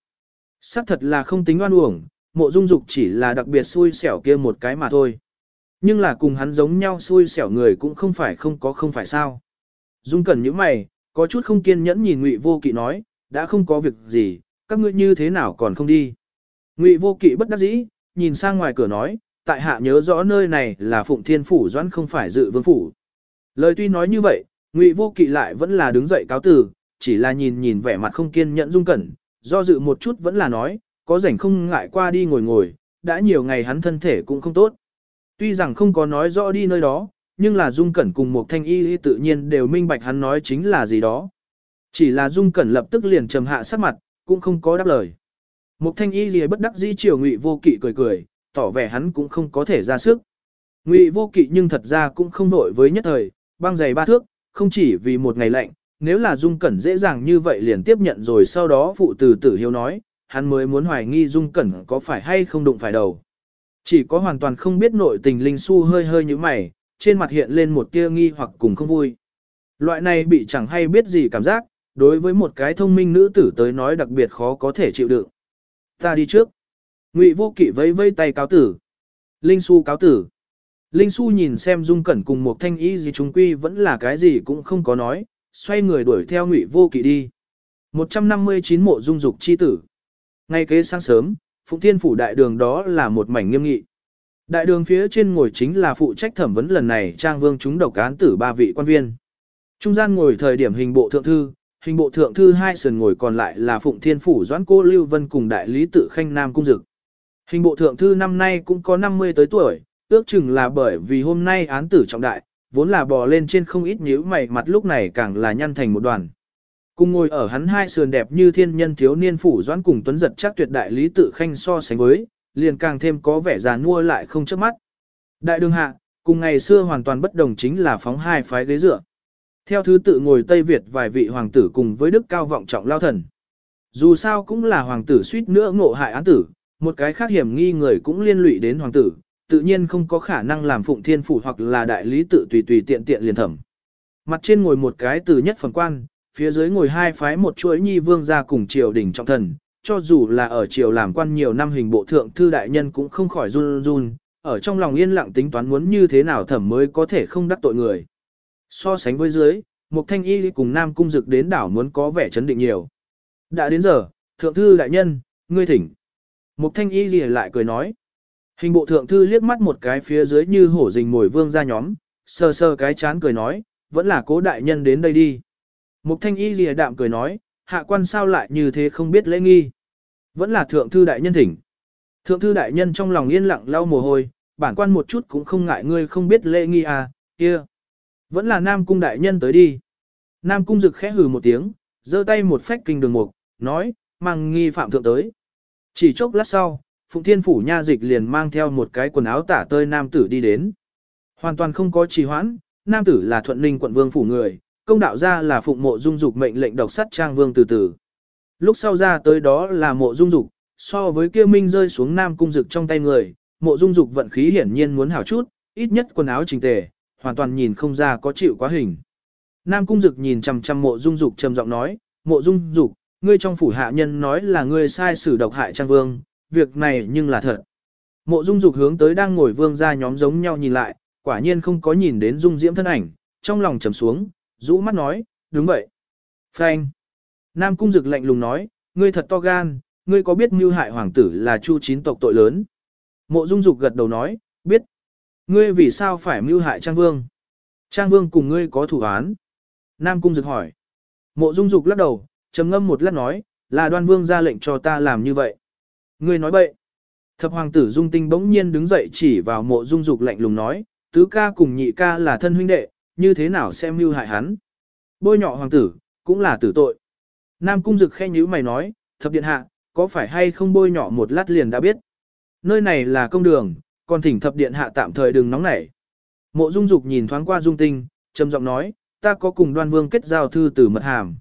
Xác thật là không tính oan uổng, mộ dung dục chỉ là đặc biệt xui xẻo kia một cái mà thôi. Nhưng là cùng hắn giống nhau xui xẻo người cũng không phải không có không phải sao. Dung cẩn những mày, có chút không kiên nhẫn nhìn ngụy vô kỵ nói, đã không có việc gì, các ngươi như thế nào còn không đi. Ngụy vô kỵ bất đắc dĩ, nhìn sang ngoài cửa nói, tại hạ nhớ rõ nơi này là Phụng Thiên Phủ Doãn không phải dự vương phủ. Lời tuy nói như vậy, Ngụy Vô Kỵ lại vẫn là đứng dậy cáo từ, chỉ là nhìn nhìn vẻ mặt không kiên nhẫn dung cẩn, do dự một chút vẫn là nói, có rảnh không ngại qua đi ngồi ngồi, đã nhiều ngày hắn thân thể cũng không tốt. Tuy rằng không có nói rõ đi nơi đó, nhưng là dung cẩn cùng một thanh y tự nhiên đều minh bạch hắn nói chính là gì đó. Chỉ là dung cẩn lập tức liền trầm hạ sắc mặt, cũng không có đáp lời. Một thanh y gì bất đắc dĩ chiều ngụy vô kỵ cười cười, tỏ vẻ hắn cũng không có thể ra sức. Ngụy vô kỵ nhưng thật ra cũng không nổi với nhất thời, băng giày ba thước, không chỉ vì một ngày lạnh, nếu là Dung Cẩn dễ dàng như vậy liền tiếp nhận rồi sau đó phụ tử tử hiếu nói, hắn mới muốn hoài nghi Dung Cẩn có phải hay không đụng phải đầu. Chỉ có hoàn toàn không biết nội tình Linh Su hơi hơi như mày, trên mặt hiện lên một tia nghi hoặc cùng không vui. Loại này bị chẳng hay biết gì cảm giác, đối với một cái thông minh nữ tử tới nói đặc biệt khó có thể chịu đựng. Ta đi trước. Ngụy vô kỵ vẫy vẫy tay cáo tử. Linh Su cáo tử. Linh Su nhìn xem Dung Cẩn cùng một thanh ý gì chúng quy vẫn là cái gì cũng không có nói, xoay người đuổi theo Ngụy vô kỵ đi. 159 mộ dung dục chi tử. Ngay kế sáng sớm, Phụng Thiên Phủ Đại Đường đó là một mảnh nghiêm nghị. Đại đường phía trên ngồi chính là phụ trách thẩm vấn lần này trang vương chúng độc án tử ba vị quan viên. Trung gian ngồi thời điểm hình bộ thượng thư, hình bộ thượng thư hai sườn ngồi còn lại là Phụng Thiên Phủ Doãn Cô Lưu Vân cùng đại lý tự khanh Nam Cung Dực. Hình bộ thượng thư năm nay cũng có 50 tới tuổi, ước chừng là bởi vì hôm nay án tử trọng đại, vốn là bò lên trên không ít nhíu mày mặt lúc này càng là nhăn thành một đoàn. Cùng ngồi ở hắn hai sườn đẹp như thiên nhân thiếu niên phủ doãn cùng tuấn giật chắc tuyệt đại lý tự khanh so sánh với, liền càng thêm có vẻ già nua lại không chớp mắt. Đại đường hạ, cùng ngày xưa hoàn toàn bất đồng chính là phóng hai phái ghế dựa. Theo thứ tự ngồi Tây Việt vài vị hoàng tử cùng với đức cao vọng trọng lao thần. Dù sao cũng là hoàng tử suýt nữa ngộ hại án tử, một cái khác hiểm nghi người cũng liên lụy đến hoàng tử, tự nhiên không có khả năng làm phụng thiên phủ hoặc là đại lý tự tùy tùy tiện tiện liền thẩm. Mặt trên ngồi một cái từ nhất phần quan, phía dưới ngồi hai phái một chuỗi nhi vương gia cùng triều đình trọng thần, cho dù là ở triều làm quan nhiều năm hình bộ thượng thư đại nhân cũng không khỏi run run, ở trong lòng yên lặng tính toán muốn như thế nào thẩm mới có thể không đắc tội người. So sánh với dưới, một thanh y cùng nam cung dực đến đảo muốn có vẻ chấn định nhiều. Đã đến giờ, thượng thư đại nhân, ngươi thỉnh. Mục thanh y gì lại cười nói. Hình bộ thượng thư liếc mắt một cái phía dưới như hổ rình mồi vương ra nhóm, sờ sờ cái chán cười nói, vẫn là cố đại nhân đến đây đi. Mục thanh y lìa đạm cười nói, hạ quan sao lại như thế không biết lễ nghi. Vẫn là thượng thư đại nhân thỉnh. Thượng thư đại nhân trong lòng yên lặng lau mồ hôi, bản quan một chút cũng không ngại ngươi không biết lễ nghi à, kia. Vẫn là nam cung đại nhân tới đi. Nam cung rực khẽ hừ một tiếng, giơ tay một phách kinh đường mục, nói, mang nghi phạm thượng tới. Chỉ chốc lát sau, Phụng Thiên Phủ Nha Dịch liền mang theo một cái quần áo tả tơi nam tử đi đến. Hoàn toàn không có trì hoãn, nam tử là thuận ninh quận vương phủ người, công đạo ra là phụng mộ dung dục mệnh lệnh độc sắt trang vương từ từ. Lúc sau ra tới đó là mộ dung dục, so với kia minh rơi xuống nam cung dực trong tay người, mộ dung dục vận khí hiển nhiên muốn hảo chút, ít nhất quần áo chỉnh tề, hoàn toàn nhìn không ra có chịu quá hình. Nam cung dực nhìn chằm chằm mộ dung dục trầm giọng nói, mộ dung dục, ngươi trong phủ hạ nhân nói là ngươi sai sử độc hại trang vương, việc này nhưng là thật. Mộ dung dục hướng tới đang ngồi vương ra nhóm giống nhau nhìn lại, quả nhiên không có nhìn đến dung diễm thân ảnh, trong lòng trầm xuống, rũ mắt nói, đúng vậy. Phanh. Nam cung dực lạnh lùng nói, ngươi thật to gan, ngươi có biết mưu hại hoàng tử là chu chín tộc tội lớn. Mộ dung dục gật đầu nói, biết. Ngươi vì sao phải mưu hại Trang Vương? Trang Vương cùng ngươi có thủ án. Nam cung dực hỏi. Mộ dung dục lắc đầu, trầm ngâm một lát nói, là đoan vương ra lệnh cho ta làm như vậy. Ngươi nói bậy. Thập hoàng tử dung tinh bỗng nhiên đứng dậy chỉ vào mộ dung dục lạnh lùng nói, tứ ca cùng nhị ca là thân huynh đệ, như thế nào xem mưu hại hắn. Bôi nhọ hoàng tử, cũng là tử tội. Nam cung dực khen nhíu mày nói, thập điện hạ, có phải hay không bôi nhọ một lát liền đã biết. Nơi này là công đường, còn thỉnh thập điện hạ tạm thời đừng nóng nảy. Mộ dung dục nhìn thoáng qua dung tinh, trầm giọng nói, ta có cùng đoan vương kết giao thư từ mật hàm.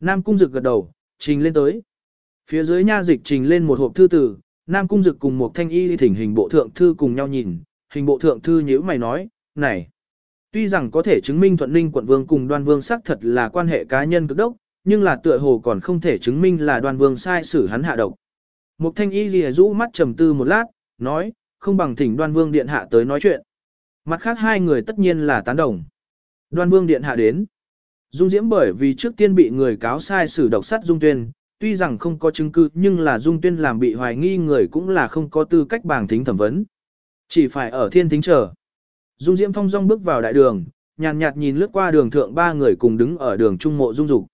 Nam cung dực gật đầu, trình lên tới. Phía dưới nha dịch trình lên một hộp thư tử, Nam cung dực cùng một thanh y thỉnh hình bộ thượng thư cùng nhau nhìn, hình bộ thượng thư nhíu mày nói, này. Tuy rằng có thể chứng minh thuận ninh quận vương cùng đoan vương xác thật là quan hệ cá nhân cực đốc, nhưng là tựa hồ còn không thể chứng minh là đoan vương sai xử hắn hạ độc. Mục thanh y lìa rũ mắt trầm tư một lát, nói, không bằng thỉnh đoan vương điện hạ tới nói chuyện. Mặt khác hai người tất nhiên là tán đồng. Đoan vương điện hạ đến. Dung diễm bởi vì trước tiên bị người cáo sai xử độc sát dung tuyên, tuy rằng không có chứng cứ nhưng là dung tuyên làm bị hoài nghi người cũng là không có tư cách bảng thính thẩm vấn. Chỉ phải ở thiên thính chờ. Dung diễm phong rong bước vào đại đường, nhàn nhạt nhìn lướt qua đường thượng ba người cùng đứng ở đường trung mộ dung dục.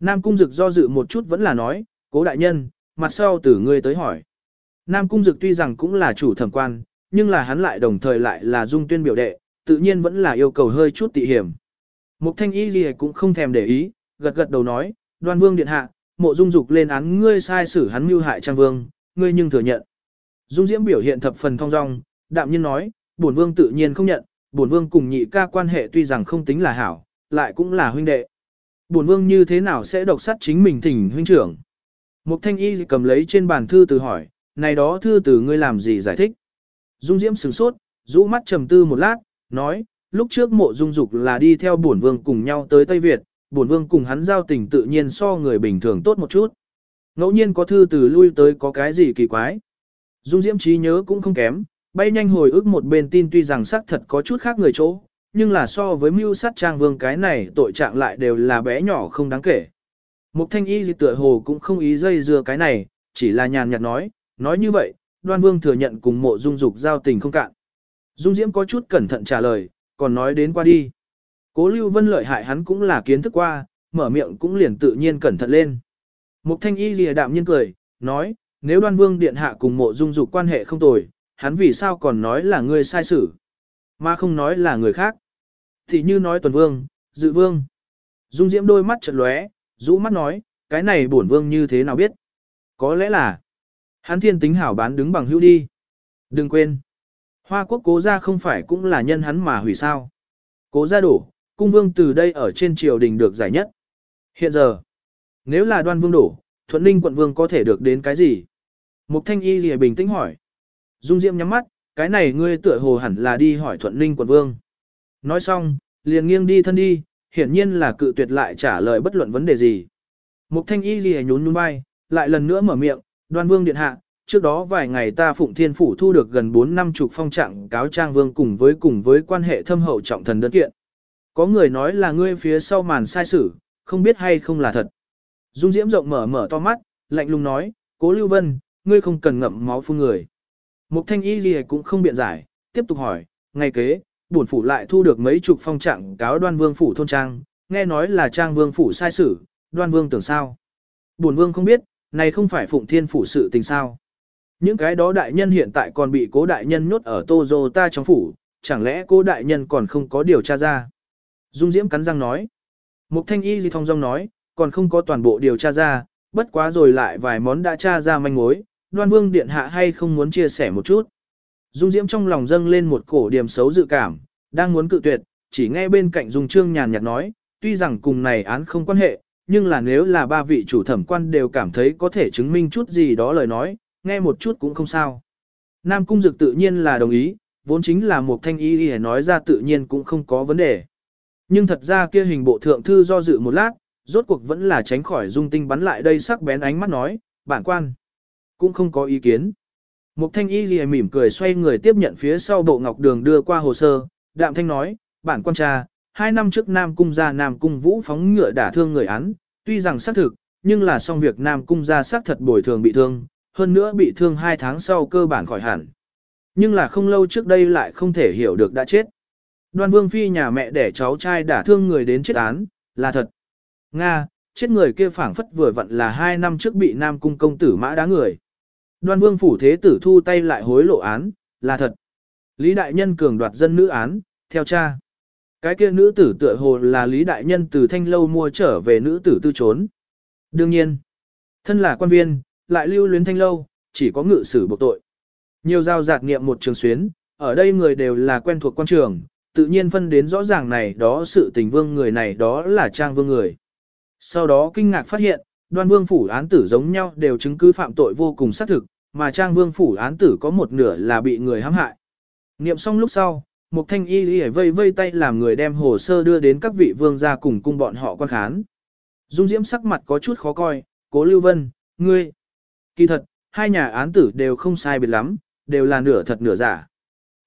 Nam cung dực do dự một chút vẫn là nói, cố đại nhân, mặt sau từ ngươi tới hỏi. Nam cung dực tuy rằng cũng là chủ thẩm quan, nhưng là hắn lại đồng thời lại là dung tuyên biểu đệ, tự nhiên vẫn là yêu cầu hơi chút tị hiểm. Mục thanh y gì cũng không thèm để ý, gật gật đầu nói, đoan vương điện hạ, mộ dung dục lên án ngươi sai xử hắn mưu hại trang vương, ngươi nhưng thừa nhận. Dung diễm biểu hiện thập phần thong dong, đạm nhiên nói, bổn vương tự nhiên không nhận, bổn vương cùng nhị ca quan hệ tuy rằng không tính là hảo, lại cũng là huynh đệ. Bổn vương như thế nào sẽ độc sát chính mình thỉnh huynh trưởng? Mục thanh y cầm lấy trên bàn thư từ hỏi, này đó thư từ ngươi làm gì giải thích? Dung diễm sửng sốt, rũ mắt trầm tư một lát, nói, lúc trước mộ dung dục là đi theo bổn vương cùng nhau tới Tây Việt, bổn vương cùng hắn giao tình tự nhiên so người bình thường tốt một chút. Ngẫu nhiên có thư từ lui tới có cái gì kỳ quái. Dung diễm trí nhớ cũng không kém, bay nhanh hồi ức một bên tin tuy rằng xác thật có chút khác người chỗ, nhưng là so với mưu sát trang vương cái này tội trạng lại đều là bé nhỏ không đáng kể. Mục thanh y gì tựa hồ cũng không ý dây dưa cái này, chỉ là nhàn nhạt nói, nói như vậy, đoan vương thừa nhận cùng mộ dung dục giao tình không cạn. Dung diễm có chút cẩn thận trả lời, còn nói đến qua đi. Cố lưu vân lợi hại hắn cũng là kiến thức qua, mở miệng cũng liền tự nhiên cẩn thận lên. Mục thanh y lìa đạm nhiên cười, nói, nếu đoan vương điện hạ cùng mộ dung dục quan hệ không tồi, hắn vì sao còn nói là ngươi sai xử, mà không nói là người khác. Thì như nói tuần vương, dự vương. Dung diễm đôi mắt chật lóe, rũ mắt nói, cái này bổn vương như thế nào biết? Có lẽ là, hắn thiên tính hảo bán đứng bằng hữu đi. Đừng quên, hoa quốc cố gia không phải cũng là nhân hắn mà hủy sao. Cố gia đổ, cung vương từ đây ở trên triều đình được giải nhất. Hiện giờ, nếu là đoan vương đổ, thuận ninh quận vương có thể được đến cái gì? Mục thanh y lìa bình tĩnh hỏi. Dung diễm nhắm mắt, cái này ngươi tựa hồ hẳn là đi hỏi thuận ninh quận vương. Nói xong, liền nghiêng đi thân đi, hiển nhiên là cự tuyệt lại trả lời bất luận vấn đề gì. Mục thanh y gì nhún nhún vai, lại lần nữa mở miệng, đoan vương điện hạ, trước đó vài ngày ta phụng thiên phủ thu được gần 4 năm chục phong trạng cáo trang vương cùng với cùng với quan hệ thâm hậu trọng thần đơn kiện. Có người nói là ngươi phía sau màn sai sử, không biết hay không là thật. Dung diễm rộng mở mở to mắt, lạnh lùng nói, cố lưu vân, ngươi không cần ngậm máu phun người. Mục thanh y gì cũng không biện giải, tiếp tục hỏi, ngày kế, bổn phủ lại thu được mấy chục phong trạng cáo đoan vương phủ thôn trang, nghe nói là trang vương phủ sai sử, đoan vương tưởng sao. Bổn vương không biết, này không phải phụng thiên phủ sự tình sao. Những cái đó đại nhân hiện tại còn bị cố đại nhân nhốt ở Tô Dô ta trong phủ, chẳng lẽ cố đại nhân còn không có điều tra ra. Dung Diễm cắn răng nói. Mục thanh y gì thông dong nói, còn không có toàn bộ điều tra ra, bất quá rồi lại vài món đã tra ra manh mối, đoan vương điện hạ hay không muốn chia sẻ một chút. Dung Diễm trong lòng dâng lên một cổ điểm xấu dự cảm, đang muốn cự tuyệt, chỉ nghe bên cạnh Dung Trương nhàn nhạt nói, tuy rằng cùng này án không quan hệ, nhưng là nếu là ba vị chủ thẩm quan đều cảm thấy có thể chứng minh chút gì đó lời nói, nghe một chút cũng không sao. Nam Cung Dực tự nhiên là đồng ý, vốn chính là một thanh y để nói ra tự nhiên cũng không có vấn đề. Nhưng thật ra kia hình bộ thượng thư do dự một lát, rốt cuộc vẫn là tránh khỏi dung tinh bắn lại đây sắc bén ánh mắt nói, bản quan, cũng không có ý kiến. Mục thanh y gì mỉm cười xoay người tiếp nhận phía sau bộ ngọc đường đưa qua hồ sơ, đạm thanh nói, bản quan tra, hai năm trước Nam Cung gia Nam Cung Vũ phóng ngựa đả thương người án, tuy rằng xác thực, nhưng là xong việc Nam Cung gia xác thật bồi thường bị thương, hơn nữa bị thương hai tháng sau cơ bản khỏi hẳn. Nhưng là không lâu trước đây lại không thể hiểu được đã chết. Đoan Vương Phi nhà mẹ đẻ cháu trai đả thương người đến chết án, là thật. Nga, chết người kia phảng phất vừa vặn là hai năm trước bị Nam Cung công tử mã đá người. Đoan Vương Phủ Thế Tử thu tay lại hối lộ án, là thật. Lý Đại Nhân cường đoạt dân nữ án, theo cha. Cái kia nữ tử tựa hồ là Lý Đại Nhân từ thanh lâu mua trở về nữ tử tư trốn. Đương nhiên, thân là quan viên, lại lưu luyến thanh lâu, chỉ có ngự sử buộc tội. Nhiều giao giạt nghiệm một trường xuyến, ở đây người đều là quen thuộc quan trường, tự nhiên phân đến rõ ràng này đó sự tình vương người này đó là trang vương người. Sau đó kinh ngạc phát hiện, đoan vương phủ án tử giống nhau đều chứng cứ phạm tội vô cùng xác thực, mà trang vương phủ án tử có một nửa là bị người hãm hại. Niệm xong lúc sau, một thanh y y vây vây tay làm người đem hồ sơ đưa đến các vị vương gia cùng cung bọn họ quan khán. Dung Diễm sắc mặt có chút khó coi, cố Lưu Vân, ngươi. Kỳ thật, hai nhà án tử đều không sai biệt lắm, đều là nửa thật nửa giả.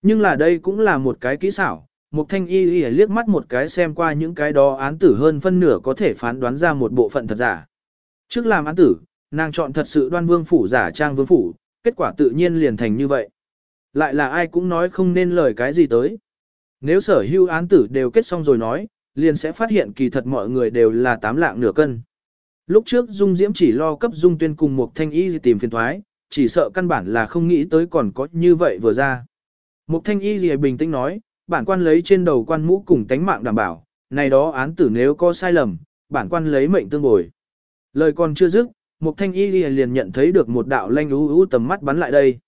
Nhưng là đây cũng là một cái kỹ xảo, một thanh y y liếc mắt một cái xem qua những cái đó án tử hơn phân nửa có thể phán đoán ra một bộ phận thật giả. Trước làm án tử, nàng chọn thật sự đoan vương phủ giả trang vương phủ, kết quả tự nhiên liền thành như vậy. Lại là ai cũng nói không nên lời cái gì tới. Nếu sở hữu án tử đều kết xong rồi nói, liền sẽ phát hiện kỳ thật mọi người đều là tám lạng nửa cân. Lúc trước Dung Diễm chỉ lo cấp Dung Tuyên cùng một thanh y tìm phiền thoái, chỉ sợ căn bản là không nghĩ tới còn có như vậy vừa ra. Một thanh y gì bình tĩnh nói, bản quan lấy trên đầu quan mũ cùng tánh mạng đảm bảo, này đó án tử nếu có sai lầm, bản quan lấy mệnh tương bồi. Lời còn chưa dứt, một thanh y liền nhận thấy được một đạo lanh ú ú tầm mắt bắn lại đây.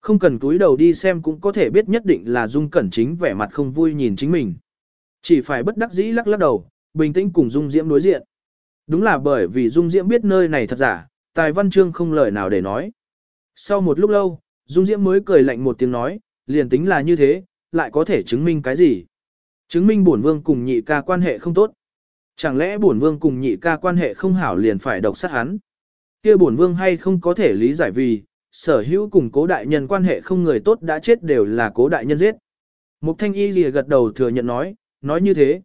Không cần túi đầu đi xem cũng có thể biết nhất định là Dung Cẩn Chính vẻ mặt không vui nhìn chính mình. Chỉ phải bất đắc dĩ lắc lắc đầu, bình tĩnh cùng Dung Diễm đối diện. Đúng là bởi vì Dung Diễm biết nơi này thật giả, Tài Văn Chương không lời nào để nói. Sau một lúc lâu, Dung Diễm mới cười lạnh một tiếng nói, liền tính là như thế, lại có thể chứng minh cái gì? Chứng minh bổn vương cùng nhị ca quan hệ không tốt. Chẳng lẽ bổn vương cùng nhị ca quan hệ không hảo liền phải độc sát hắn? Kia bổn vương hay không có thể lý giải vì, sở hữu cùng cố đại nhân quan hệ không người tốt đã chết đều là cố đại nhân giết. Mục thanh y lìa gật đầu thừa nhận nói, nói như thế.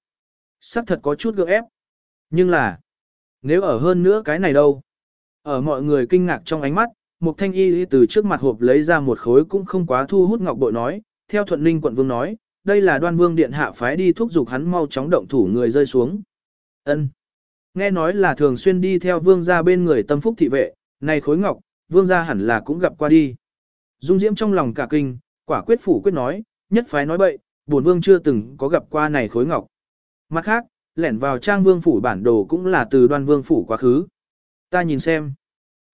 Sắc thật có chút gượng ép. Nhưng là, nếu ở hơn nữa cái này đâu? Ở mọi người kinh ngạc trong ánh mắt, Mục thanh y từ trước mặt hộp lấy ra một khối cũng không quá thu hút ngọc bội nói, theo thuận ninh quận vương nói, đây là đoan vương điện hạ phái đi thúc giục hắn mau chóng động thủ người rơi xuống ân Nghe nói là thường xuyên đi theo vương gia bên người tâm phúc thị vệ, này khối ngọc, vương gia hẳn là cũng gặp qua đi. Dung Diễm trong lòng cả kinh, quả quyết phủ quyết nói, nhất phái nói bậy, bổn vương chưa từng có gặp qua này khối ngọc. Mặt khác, lẻn vào trang vương phủ bản đồ cũng là từ đoan vương phủ quá khứ. Ta nhìn xem.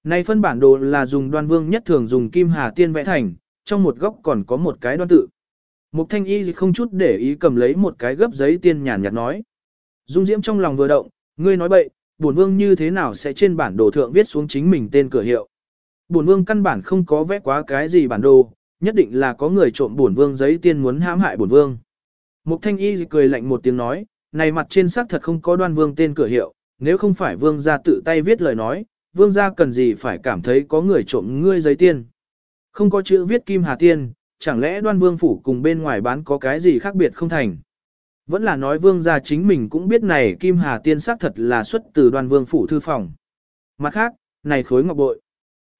Này phân bản đồ là dùng đoan vương nhất thường dùng kim hà tiên vẽ thành, trong một góc còn có một cái đoan tự. Mục thanh y không chút để ý cầm lấy một cái gấp giấy tiên nhàn nhạt nói. Dung Diễm trong lòng vừa động, ngươi nói bậy, bổn vương như thế nào sẽ trên bản đồ thượng viết xuống chính mình tên cửa hiệu. Bổn vương căn bản không có vẽ quá cái gì bản đồ, nhất định là có người trộm bổn vương giấy tiên muốn hãm hại bổn vương. Mục thanh y cười lạnh một tiếng nói, này mặt trên xác thật không có đoan vương tên cửa hiệu, nếu không phải vương gia tự tay viết lời nói, vương gia cần gì phải cảm thấy có người trộm ngươi giấy tiên. Không có chữ viết kim hà tiên, chẳng lẽ đoan vương phủ cùng bên ngoài bán có cái gì khác biệt không thành. Vẫn là nói vương gia chính mình cũng biết này kim hà tiên xác thật là xuất từ đoan vương phủ thư phòng. Mặt khác, này khối ngọc bội.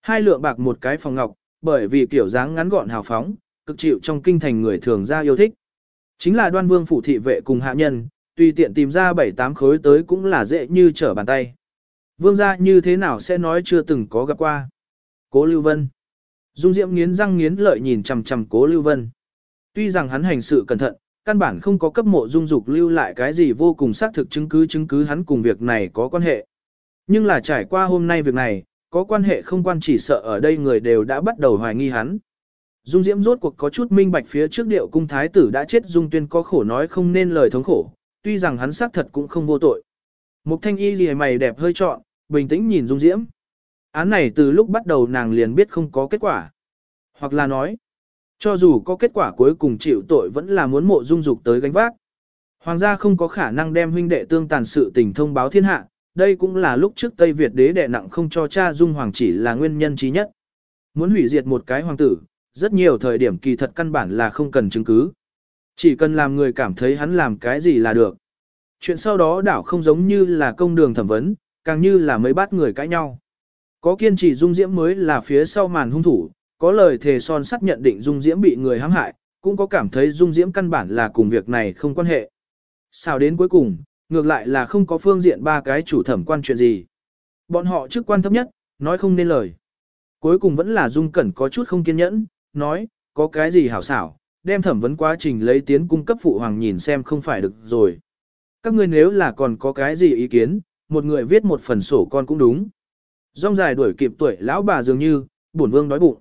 Hai lượng bạc một cái phòng ngọc, bởi vì kiểu dáng ngắn gọn hào phóng, cực chịu trong kinh thành người thường ra yêu thích. Chính là đoan vương phủ thị vệ cùng hạ nhân, tùy tiện tìm ra bảy tám khối tới cũng là dễ như trở bàn tay. Vương gia như thế nào sẽ nói chưa từng có gặp qua. Cố Lưu Vân. Dung Diễm nghiến răng nghiến lợi nhìn chằm chằm Cố Lưu Vân. Tuy rằng hắn hành sự cẩn thận, căn bản không có cấp mộ dung dục lưu lại cái gì vô cùng xác thực chứng cứ chứng cứ hắn cùng việc này có quan hệ. Nhưng là trải qua hôm nay việc này, có quan hệ không quan chỉ sợ ở đây người đều đã bắt đầu hoài nghi hắn. Dung Diễm rốt cuộc có chút minh bạch phía trước điệu cung thái tử đã chết Dung Tuyên có khổ nói không nên lời thống khổ, tuy rằng hắn xác thật cũng không vô tội. Mục thanh y gì mày đẹp hơi trọn, bình tĩnh nhìn Dung Diễm. Án này từ lúc bắt đầu nàng liền biết không có kết quả. Hoặc là nói, cho dù có kết quả cuối cùng chịu tội vẫn là muốn mộ dung dục tới gánh vác. Hoàng gia không có khả năng đem huynh đệ tương tàn sự tình thông báo thiên hạ, đây cũng là lúc trước Tây Việt đế đệ nặng không cho cha dung hoàng chỉ là nguyên nhân trí nhất. Muốn hủy diệt một cái hoàng tử, rất nhiều thời điểm kỳ thật căn bản là không cần chứng cứ. Chỉ cần làm người cảm thấy hắn làm cái gì là được. Chuyện sau đó đảo không giống như là công đường thẩm vấn, càng như là mấy bát người cãi nhau. Có kiên trì dung diễm mới là phía sau màn hung thủ, có lời thề son sắt nhận định dung diễm bị người hãm hại, cũng có cảm thấy dung diễm căn bản là cùng việc này không quan hệ. Sao đến cuối cùng, ngược lại là không có phương diện ba cái chủ thẩm quan chuyện gì. Bọn họ chức quan thấp nhất, nói không nên lời. Cuối cùng vẫn là dung cẩn có chút không kiên nhẫn, nói, có cái gì hảo xảo, đem thẩm vấn quá trình lấy tiến cung cấp phụ hoàng nhìn xem không phải được rồi. Các ngươi nếu là còn có cái gì ý kiến, một người viết một phần sổ con cũng đúng. Rong dài đuổi kịp tuổi lão bà dường như, bổn vương đói bụng.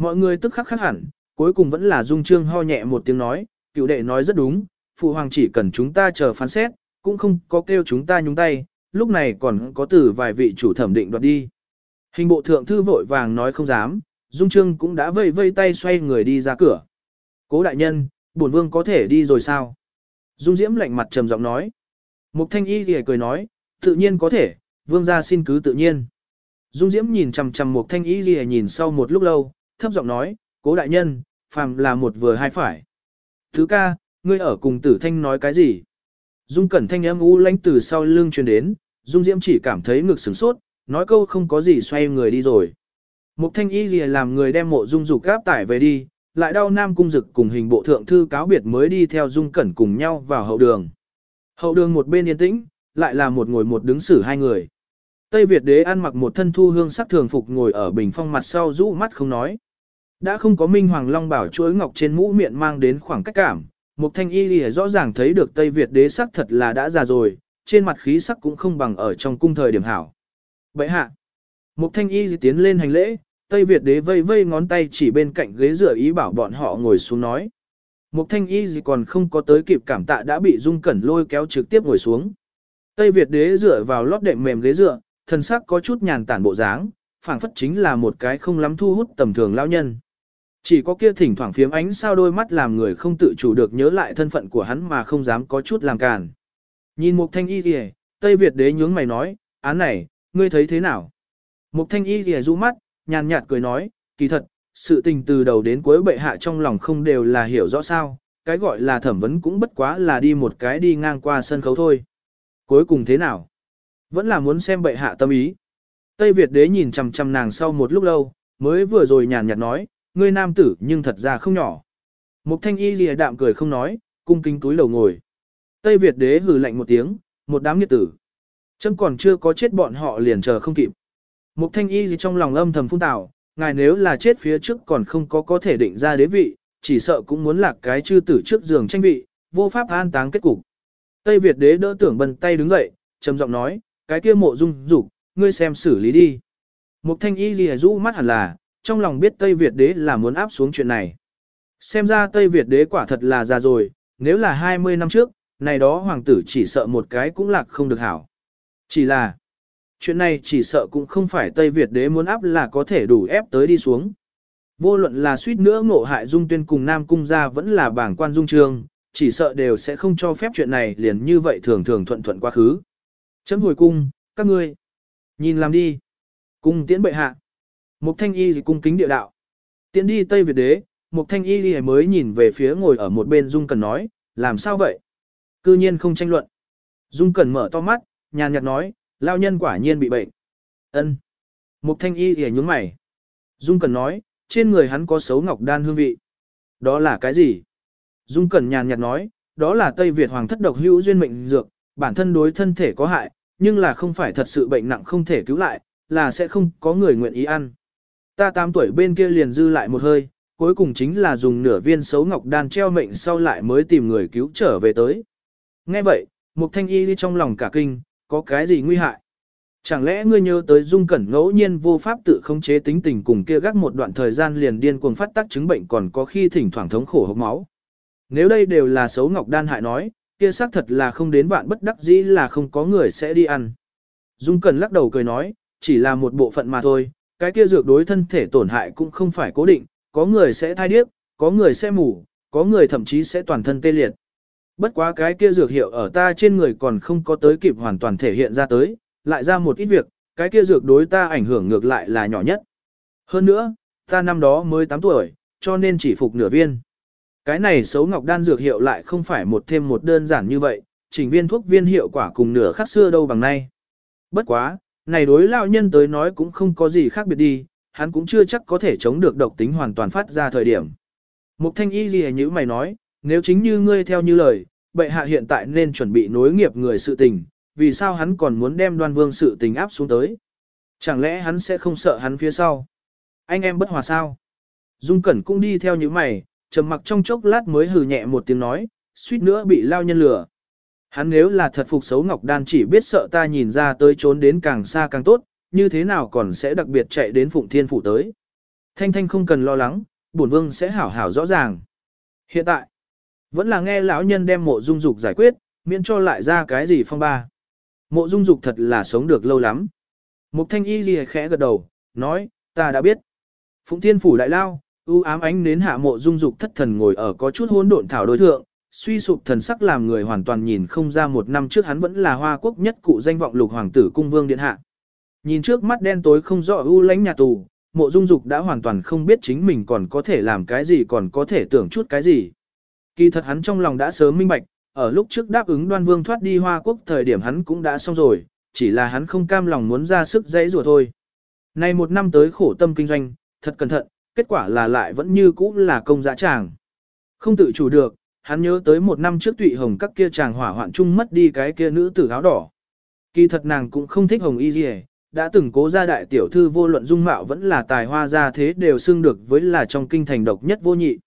Mọi người tức khắc khắc hẳn, cuối cùng vẫn là dung trương ho nhẹ một tiếng nói, cựu đệ nói rất đúng, phụ hoàng chỉ cần chúng ta chờ phán xét, cũng không có kêu chúng ta nhúng tay, lúc này còn có từ vài vị chủ thẩm định đoạt đi. Hình bộ thượng thư vội vàng nói không dám, dung trương cũng đã vây vây tay xoay người đi ra cửa. Cố đại nhân, bổn vương có thể đi rồi sao? Dung diễm lạnh mặt trầm giọng nói. Mục thanh y thì cười nói, tự nhiên có thể, vương gia xin cứ tự nhiên. Dung diễm nhìn chằm chằm mục thanh y Lìa nhìn sau một lúc lâu, thấp giọng nói, cố đại nhân, phàm là một vừa hai phải. Thứ ca, ngươi ở cùng tử thanh nói cái gì? Dung cẩn thanh âm u lãnh từ sau lưng truyền đến, Dung Diễm chỉ cảm thấy ngực sửng sốt, nói câu không có gì xoay người đi rồi. Mục thanh y gì làm người đem mộ Dung dục gáp tải về đi, lại đau nam cung dực cùng hình bộ thượng thư cáo biệt mới đi theo Dung cẩn cùng nhau vào hậu đường. Hậu đường một bên yên tĩnh, lại là một ngồi một đứng xử hai người. Tây Việt đế ăn mặc một thân thu hương sắc thường phục ngồi ở bình phong mặt sau rũ mắt không nói. Đã không có Minh Hoàng Long bảo chuỗi ngọc trên mũ miệng mang đến khoảng cách cảm, Mục thanh y lìa rõ ràng thấy được Tây Việt đế sắc thật là đã già rồi, trên mặt khí sắc cũng không bằng ở trong cung thời điểm hảo. Vậy hạ, mục thanh y tiến lên hành lễ, Tây Việt đế vây vây ngón tay chỉ bên cạnh ghế rửa ý bảo bọn họ ngồi xuống nói. Mục thanh y gì còn không có tới kịp cảm tạ đã bị dung cẩn lôi kéo trực tiếp ngồi xuống. Tây Việt đế dựa vào lót đệm mềm ghế dựa, thân sắc có chút nhàn tản bộ dáng, phảng phất chính là một cái không lắm thu hút tầm thường lão nhân. Chỉ có kia thỉnh thoảng phiếm ánh sao đôi mắt làm người không tự chủ được nhớ lại thân phận của hắn mà không dám có chút làm càn. Nhìn Mục Thanh Y kìa, Tây Việt đế nhướng mày nói, án này, ngươi thấy thế nào? Mục Thanh Y kìa rũ mắt, nhàn nhạt cười nói, kỳ thật, sự tình từ đầu đến cuối bệ hạ trong lòng không đều là hiểu rõ sao, cái gọi là thẩm vấn cũng bất quá là đi một cái đi ngang qua sân khấu thôi. Cuối cùng thế nào? Vẫn là muốn xem bệ hạ tâm ý. Tây Việt đế nhìn chằm chằm nàng sau một lúc lâu, mới vừa rồi nhàn nhạt nói, ngươi nam tử nhưng thật ra không nhỏ. Mục thanh y lìa đạm cười không nói, cung kính túi lầu ngồi. Tây Việt đế hừ lạnh một tiếng, một đám nghiệt tử. Chấm còn chưa có chết bọn họ liền chờ không kịp. Mục thanh y gì trong lòng âm thầm phun tảo, ngài nếu là chết phía trước còn không có có thể định ra đế vị, chỉ sợ cũng muốn lạc cái chư tử trước giường tranh vị, vô pháp an táng kết cục. Tây Việt đế đỡ tưởng bần tay đứng dậy, trầm giọng nói, cái kia mộ dung dục, ngươi xem xử lý đi. Mục thanh y gì rũ mắt hẳn là, trong lòng biết Tây Việt đế là muốn áp xuống chuyện này. Xem ra Tây Việt đế quả thật là già rồi, nếu là 20 năm trước, này đó hoàng tử chỉ sợ một cái cũng lạc không được hảo. Chỉ là, chuyện này chỉ sợ cũng không phải Tây Việt đế muốn áp là có thể đủ ép tới đi xuống. Vô luận là suýt nữa ngộ hại dung tuyên cùng Nam Cung gia vẫn là bảng quan dung trương, chỉ sợ đều sẽ không cho phép chuyện này liền như vậy thường thường thuận thuận quá khứ. Chấm hồi cung, các ngươi, nhìn làm đi. Cung tiễn bệ hạ. Mục thanh y cung kính địa đạo. Tiến đi Tây Việt đế, Mục thanh y mới nhìn về phía ngồi ở một bên Dung Cần nói, làm sao vậy? Cư nhiên không tranh luận. Dung Cần mở to mắt, nhàn nhạt nói, lao nhân quả nhiên bị bệnh. Ân. Mục thanh y thì nhúng mày. Dung Cần nói, trên người hắn có xấu ngọc đan hương vị. Đó là cái gì? Dung Cẩn nhàn nhạt nói, đó là Tây Việt hoàng thất độc hữu duyên mệnh dược, bản thân đối thân thể có hại, nhưng là không phải thật sự bệnh nặng không thể cứu lại, là sẽ không có người nguyện ý ăn. Ta 8 tuổi bên kia liền dư lại một hơi, cuối cùng chính là dùng nửa viên xấu ngọc đan treo mệnh sau lại mới tìm người cứu trở về tới. Nghe vậy, Mục Thanh Y trong lòng cả kinh, có cái gì nguy hại? Chẳng lẽ ngươi nhớ tới Dung Cẩn ngẫu nhiên vô pháp tự khống chế tính tình cùng kia gác một đoạn thời gian liền điên cuồng phát tác chứng bệnh còn có khi thỉnh thoảng thống khổ hốc máu. Nếu đây đều là xấu ngọc đan hại nói, kia xác thật là không đến vạn bất đắc dĩ là không có người sẽ đi ăn. Dung Cẩn lắc đầu cười nói, chỉ là một bộ phận mà thôi, cái kia dược đối thân thể tổn hại cũng không phải cố định, có người sẽ thai điếc, có người sẽ mù, có người thậm chí sẽ toàn thân tê liệt. Bất quá cái kia dược hiệu ở ta trên người còn không có tới kịp hoàn toàn thể hiện ra tới, lại ra một ít việc, cái kia dược đối ta ảnh hưởng ngược lại là nhỏ nhất. Hơn nữa, ta năm đó mới 8 tuổi, cho nên chỉ phục nửa viên. Cái này xấu ngọc đan dược hiệu lại không phải một thêm một đơn giản như vậy, chỉnh viên thuốc viên hiệu quả cùng nửa khác xưa đâu bằng nay. Bất quá, này đối lao nhân tới nói cũng không có gì khác biệt đi, hắn cũng chưa chắc có thể chống được độc tính hoàn toàn phát ra thời điểm. Mục thanh y gì như mày nói, nếu chính như ngươi theo như lời, bệ hạ hiện tại nên chuẩn bị nối nghiệp người sự tình, vì sao hắn còn muốn đem đoan vương sự tình áp xuống tới? Chẳng lẽ hắn sẽ không sợ hắn phía sau? Anh em bất hòa sao? Dung Cẩn cũng đi theo như mày, trầm mặc trong chốc lát mới hừ nhẹ một tiếng nói, suýt nữa bị lao nhân lửa. Hắn nếu là thật phục xấu Ngọc Đan chỉ biết sợ ta nhìn ra tới trốn đến càng xa càng tốt, như thế nào còn sẽ đặc biệt chạy đến Phụng Thiên Phủ tới. Thanh Thanh không cần lo lắng, bổn vương sẽ hảo hảo rõ ràng. Hiện tại, vẫn là nghe lão nhân đem mộ dung dục giải quyết, miễn cho lại ra cái gì phong ba. Mộ dung dục thật là sống được lâu lắm. Mục thanh y lìa khẽ gật đầu, nói, ta đã biết. Phụng thiên phủ đại lao, ưu ám ánh đến hạ mộ dung dục thất thần ngồi ở có chút hỗn độn thảo đối thượng, suy sụp thần sắc làm người hoàn toàn nhìn không ra một năm trước hắn vẫn là hoa quốc nhất cụ danh vọng lục hoàng tử cung vương điện hạ. Nhìn trước mắt đen tối không rõ ưu lãnh nhà tù, mộ dung dục đã hoàn toàn không biết chính mình còn có thể làm cái gì còn có thể tưởng chút cái gì. Kỳ thật hắn trong lòng đã sớm minh bạch, ở lúc trước đáp ứng đoan vương thoát đi Hoa Quốc thời điểm hắn cũng đã xong rồi, chỉ là hắn không cam lòng muốn ra sức dãy rùa thôi. Nay một năm tới khổ tâm kinh doanh, thật cẩn thận, kết quả là lại vẫn như cũ là công dã tràng. Không tự chủ được, hắn nhớ tới một năm trước tụy hồng các kia chàng hỏa hoạn chung mất đi cái kia nữ tử áo đỏ. Kỳ thật nàng cũng không thích hồng y gì đã từng cố gia đại tiểu thư vô luận dung mạo vẫn là tài hoa gia thế đều xưng được với là trong kinh thành độc nhất vô nhị.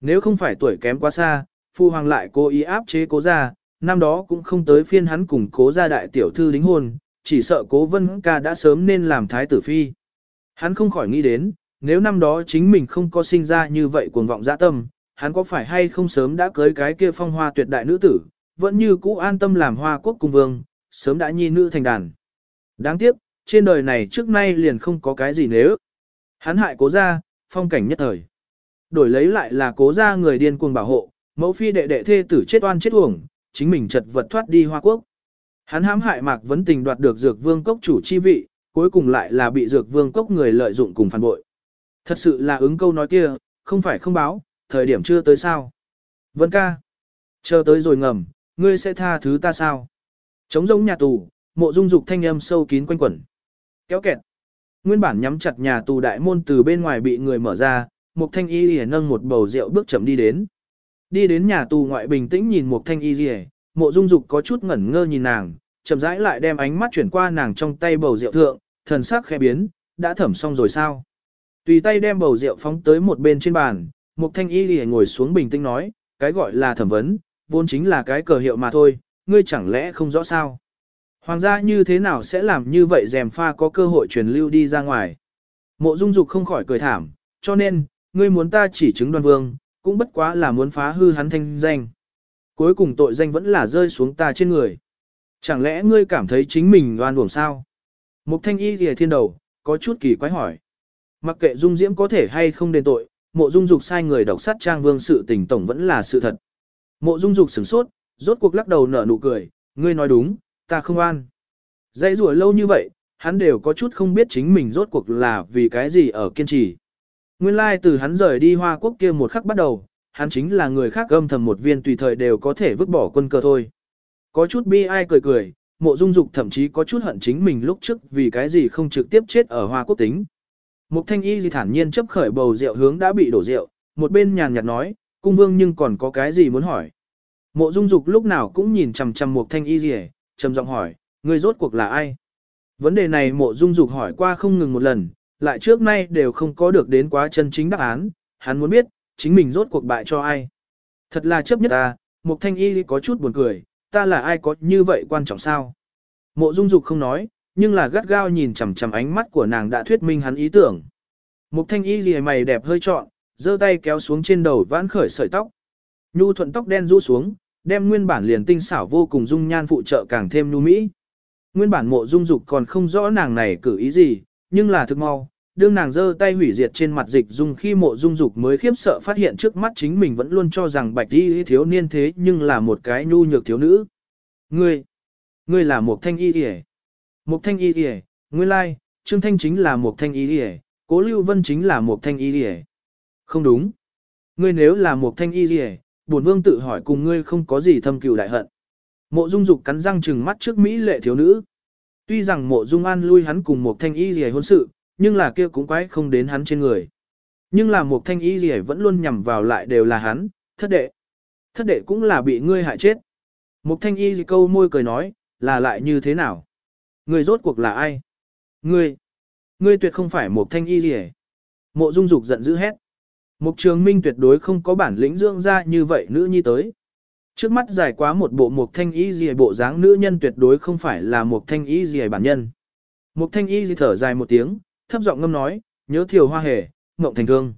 Nếu không phải tuổi kém quá xa, Phu hoàng lại cố ý áp chế cố gia, năm đó cũng không tới phiên hắn cùng cố gia đại tiểu thư đính hôn, chỉ sợ cố vân ca đã sớm nên làm thái tử phi. Hắn không khỏi nghĩ đến, nếu năm đó chính mình không có sinh ra như vậy cuồng vọng dạ tâm, hắn có phải hay không sớm đã cưới cái kia phong hoa tuyệt đại nữ tử, vẫn như cũ an tâm làm hoa quốc cung vương, sớm đã nhi nữ thành đàn. Đáng tiếc, trên đời này trước nay liền không có cái gì nếu. Hắn hại cố gia, phong cảnh nhất thời. Đổi lấy lại là cố gia người điên cuồng bảo hộ, Mẫu phi đệ đệ thê tử chết oan chết uổng, chính mình chật vật thoát đi Hoa Quốc. Hắn hãm hại Mạc Vấn Tình đoạt được Dược Vương Cốc chủ chi vị, cuối cùng lại là bị Dược Vương Cốc người lợi dụng cùng phản bội. Thật sự là ứng câu nói kia, không phải không báo, thời điểm chưa tới sao. Vân ca, chờ tới rồi ngầm, ngươi sẽ tha thứ ta sao? Chống giống nhà tù, mộ dung dục thanh âm sâu kín quanh quẩn. Kéo kẹt. Nguyên bản nhắm chặt nhà tù đại môn từ bên ngoài bị người mở ra, mục thanh y lìa nâng một bầu rượu bước chậm đi đến. Đi đến nhà tù ngoại bình tĩnh nhìn mục thanh y lìa, mộ dung dục có chút ngẩn ngơ nhìn nàng, chậm rãi lại đem ánh mắt chuyển qua nàng trong tay bầu rượu thượng, thần sắc khẽ biến, đã thẩm xong rồi sao? Tùy tay đem bầu rượu phóng tới một bên trên bàn, một thanh y lìa ngồi xuống bình tĩnh nói, cái gọi là thẩm vấn, vốn chính là cái cờ hiệu mà thôi, ngươi chẳng lẽ không rõ sao? Hoàng gia như thế nào sẽ làm như vậy dèm pha có cơ hội truyền lưu đi ra ngoài? Mộ dung dục không khỏi cười thảm, cho nên, ngươi muốn ta chỉ chứng đoan vương, cũng bất quá là muốn phá hư hắn thanh danh. Cuối cùng tội danh vẫn là rơi xuống ta trên người. Chẳng lẽ ngươi cảm thấy chính mình oan uổng sao? Mục thanh y lìa thiên đầu, có chút kỳ quái hỏi. Mặc kệ dung diễm có thể hay không đền tội, mộ dung dục sai người đọc sát trang vương sự tình tổng vẫn là sự thật. Mộ dung dục sửng sốt, rốt cuộc lắc đầu nở nụ cười, ngươi nói đúng, ta không an. Dãy rủa lâu như vậy, hắn đều có chút không biết chính mình rốt cuộc là vì cái gì ở kiên trì. Nguyên lai từ hắn rời đi Hoa Quốc kia một khắc bắt đầu, hắn chính là người khác âm thầm một viên tùy thời đều có thể vứt bỏ quân cờ thôi. Có chút bi ai cười cười, mộ dung dục thậm chí có chút hận chính mình lúc trước vì cái gì không trực tiếp chết ở Hoa Quốc tính. Mục thanh y gì thản nhiên chấp khởi bầu rượu hướng đã bị đổ rượu, một bên nhàn nhạt nói, cung vương nhưng còn có cái gì muốn hỏi. Mộ Dung Dục lúc nào cũng nhìn chằm chằm Mục Thanh Y gì trầm giọng hỏi, ngươi rốt cuộc là ai? Vấn đề này Mộ Dung Dục hỏi qua không ngừng một lần, lại trước nay đều không có được đến quá chân chính đáp án, hắn muốn biết, chính mình rốt cuộc bại cho ai. Thật là chấp nhất ta, Mục Thanh Y có chút buồn cười, ta là ai có như vậy quan trọng sao? Mộ Dung Dục không nói, nhưng là gắt gao nhìn chằm chằm ánh mắt của nàng đã thuyết minh hắn ý tưởng. Mục Thanh Y lìa mày đẹp hơi trọn, giơ tay kéo xuống trên đầu vãn khởi sợi tóc. Nhu thuận tóc đen rũ xuống, đem nguyên bản liền tinh xảo vô cùng dung nhan phụ trợ càng thêm nhu mỹ. Nguyên bản mộ dung dục còn không rõ nàng này cử ý gì, nhưng là thực mau, đương nàng giơ tay hủy diệt trên mặt dịch dung khi mộ dung dục mới khiếp sợ phát hiện trước mắt chính mình vẫn luôn cho rằng bạch y thiếu niên thế nhưng là một cái nhu nhược thiếu nữ. Ngươi, ngươi là một thanh y yể. Mục thanh y kìa, nguyên lai, Trương Thanh chính là mục thanh y kìa, cố Lưu Vân chính là mục thanh y kìa. Không đúng. Ngươi nếu là mục thanh y kìa, bổn vương tự hỏi cùng ngươi không có gì thâm cừu đại hận. Mộ Dung Dục cắn răng trừng mắt trước mỹ lệ thiếu nữ. Tuy rằng Mộ Dung An lui hắn cùng Mục thanh y rìa hôn sự, nhưng là kia cũng quái không đến hắn trên người. Nhưng là Mục thanh y rìa vẫn luôn nhằm vào lại đều là hắn, thất đệ. Thất đệ cũng là bị ngươi hại chết. Mục thanh y câu môi cười nói, là lại như thế nào? Ngươi rốt cuộc là ai? Ngươi, ngươi tuyệt không phải một thanh y rìa. Mộ Dung Dục giận dữ hét. Mục trường minh tuyệt đối không có bản lĩnh dưỡng ra như vậy nữ nhi tới. Trước mắt dài quá một bộ mục thanh y gì bộ dáng nữ nhân tuyệt đối không phải là mục thanh y gì bản nhân. Mục thanh y gì thở dài một tiếng, thấp giọng ngâm nói, nhớ thiều hoa hề, mộng thành thương.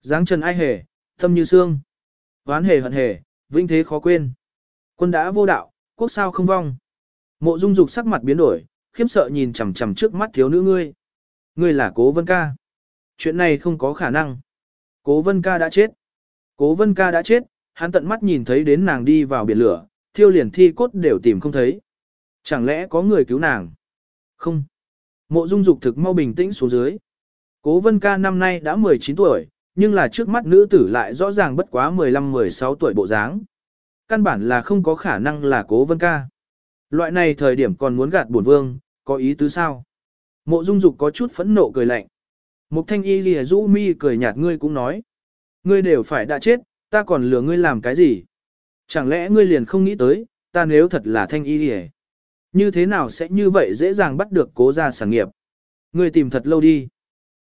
dáng trần ai hề, thâm như xương. Ván hề hận hề, vinh thế khó quên. Quân đã vô đạo, quốc sao không vong. Mộ dung dục sắc mặt biến đổi, khiếp sợ nhìn chằm chằm trước mắt thiếu nữ ngươi. Ngươi là cố vân ca. Chuyện này không có khả năng. Cố vân ca đã chết. Cố vân ca đã chết, hắn tận mắt nhìn thấy đến nàng đi vào biển lửa, thiêu liền thi cốt đều tìm không thấy. Chẳng lẽ có người cứu nàng? Không. Mộ dung dục thực mau bình tĩnh xuống dưới. Cố vân ca năm nay đã 19 tuổi, nhưng là trước mắt nữ tử lại rõ ràng bất quá 15-16 tuổi bộ dáng. Căn bản là không có khả năng là cố vân ca. Loại này thời điểm còn muốn gạt bổn vương, có ý tứ sao? Mộ dung dục có chút phẫn nộ cười lạnh. Mục thanh y lìa rũ mi cười nhạt ngươi cũng nói. Ngươi đều phải đã chết, ta còn lừa ngươi làm cái gì? Chẳng lẽ ngươi liền không nghĩ tới, ta nếu thật là thanh y lìa. Như thế nào sẽ như vậy dễ dàng bắt được cố gia sản nghiệp? Ngươi tìm thật lâu đi.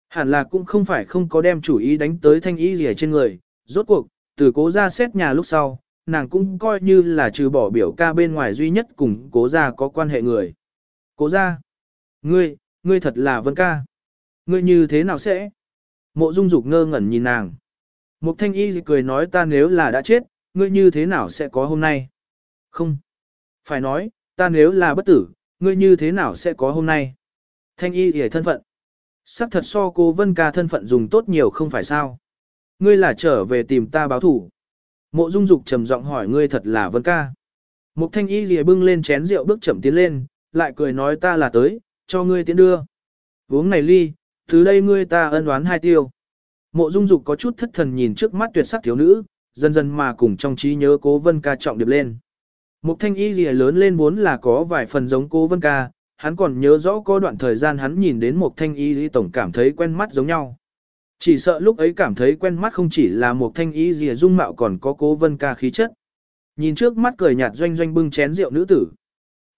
Hẳn là cũng không phải không có đem chủ ý đánh tới thanh y lìa trên người. Rốt cuộc, từ cố gia xét nhà lúc sau, nàng cũng coi như là trừ bỏ biểu ca bên ngoài duy nhất cùng cố gia có quan hệ người. Cố gia? Ngươi, ngươi thật là vân ca. Ngươi như thế nào sẽ? Mộ dung dục ngơ ngẩn nhìn nàng. Mục thanh y cười nói ta nếu là đã chết, ngươi như thế nào sẽ có hôm nay? Không. Phải nói, ta nếu là bất tử, ngươi như thế nào sẽ có hôm nay? Thanh y thì thân phận. Sắc thật so cô Vân ca thân phận dùng tốt nhiều không phải sao? Ngươi là trở về tìm ta báo thủ. Mộ dung dục trầm giọng hỏi ngươi thật là Vân ca. Mục thanh y lìa bưng lên chén rượu bước chậm tiến lên, lại cười nói ta là tới, cho ngươi tiến đưa. Uống này ly, từ đây ngươi ta ân oán hai tiêu. Mộ Dung Dục có chút thất thần nhìn trước mắt tuyệt sắc thiếu nữ, dần dần mà cùng trong trí nhớ Cố Vân Ca trọng điệp lên. Mục Thanh Y lìa lớn lên vốn là có vài phần giống Cố Vân Ca, hắn còn nhớ rõ có đoạn thời gian hắn nhìn đến Mục Thanh Y lìa tổng cảm thấy quen mắt giống nhau. Chỉ sợ lúc ấy cảm thấy quen mắt không chỉ là một Thanh ý gì dung mạo còn có Cố Vân Ca khí chất. Nhìn trước mắt cười nhạt doanh doanh bưng chén rượu nữ tử.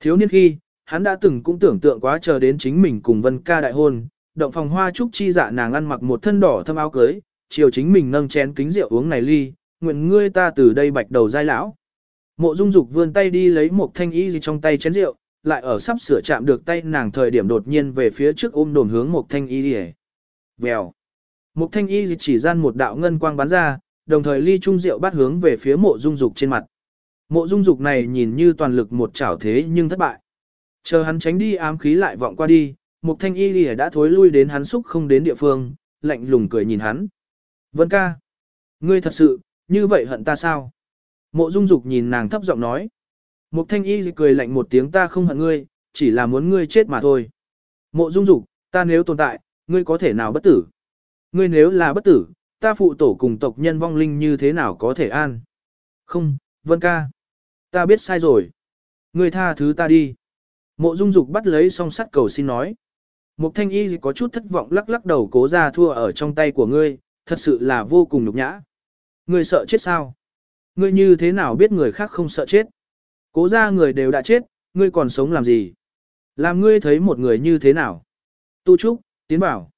Thiếu niên khi, hắn đã từng cũng tưởng tượng quá chờ đến chính mình cùng Vân Ca đại hôn, động phòng hoa trúc chi dạ nàng ăn mặc một thân đỏ thâm áo cưới, chiều chính mình nâng chén kính rượu uống này ly, nguyện ngươi ta từ đây bạch đầu giai lão. Mộ Dung Dục vươn tay đi lấy một thanh y gì trong tay chén rượu, lại ở sắp sửa chạm được tay nàng thời điểm đột nhiên về phía trước ôm đồn hướng một thanh y đi. Vèo. Mục thanh y chỉ gian một đạo ngân quang bắn ra, đồng thời ly trung rượu bắt hướng về phía Mộ Dung Dục trên mặt. Mộ Dung Dục này nhìn như toàn lực một chảo thế nhưng thất bại. Chờ hắn tránh đi ám khí lại vọng qua đi, Mục thanh y lìa đã thối lui đến hắn xúc không đến địa phương, lạnh lùng cười nhìn hắn. Vân ca. Ngươi thật sự, như vậy hận ta sao? Mộ dung dục nhìn nàng thấp giọng nói. Mục thanh y cười lạnh một tiếng ta không hận ngươi, chỉ là muốn ngươi chết mà thôi. Mộ dung dục, ta nếu tồn tại, ngươi có thể nào bất tử? Ngươi nếu là bất tử, ta phụ tổ cùng tộc nhân vong linh như thế nào có thể an? Không, Vân ca. Ta biết sai rồi. Ngươi tha thứ ta đi. Mộ dung dục bắt lấy song sắt cầu xin nói. Mục thanh y có chút thất vọng lắc lắc đầu cố ra thua ở trong tay của ngươi, thật sự là vô cùng nhục nhã. Ngươi sợ chết sao? ngươi như thế nào biết người khác không sợ chết? Cố ra người đều đã chết, ngươi còn sống làm gì? Làm ngươi thấy một người như thế nào? Tu Trúc, tiến bảo.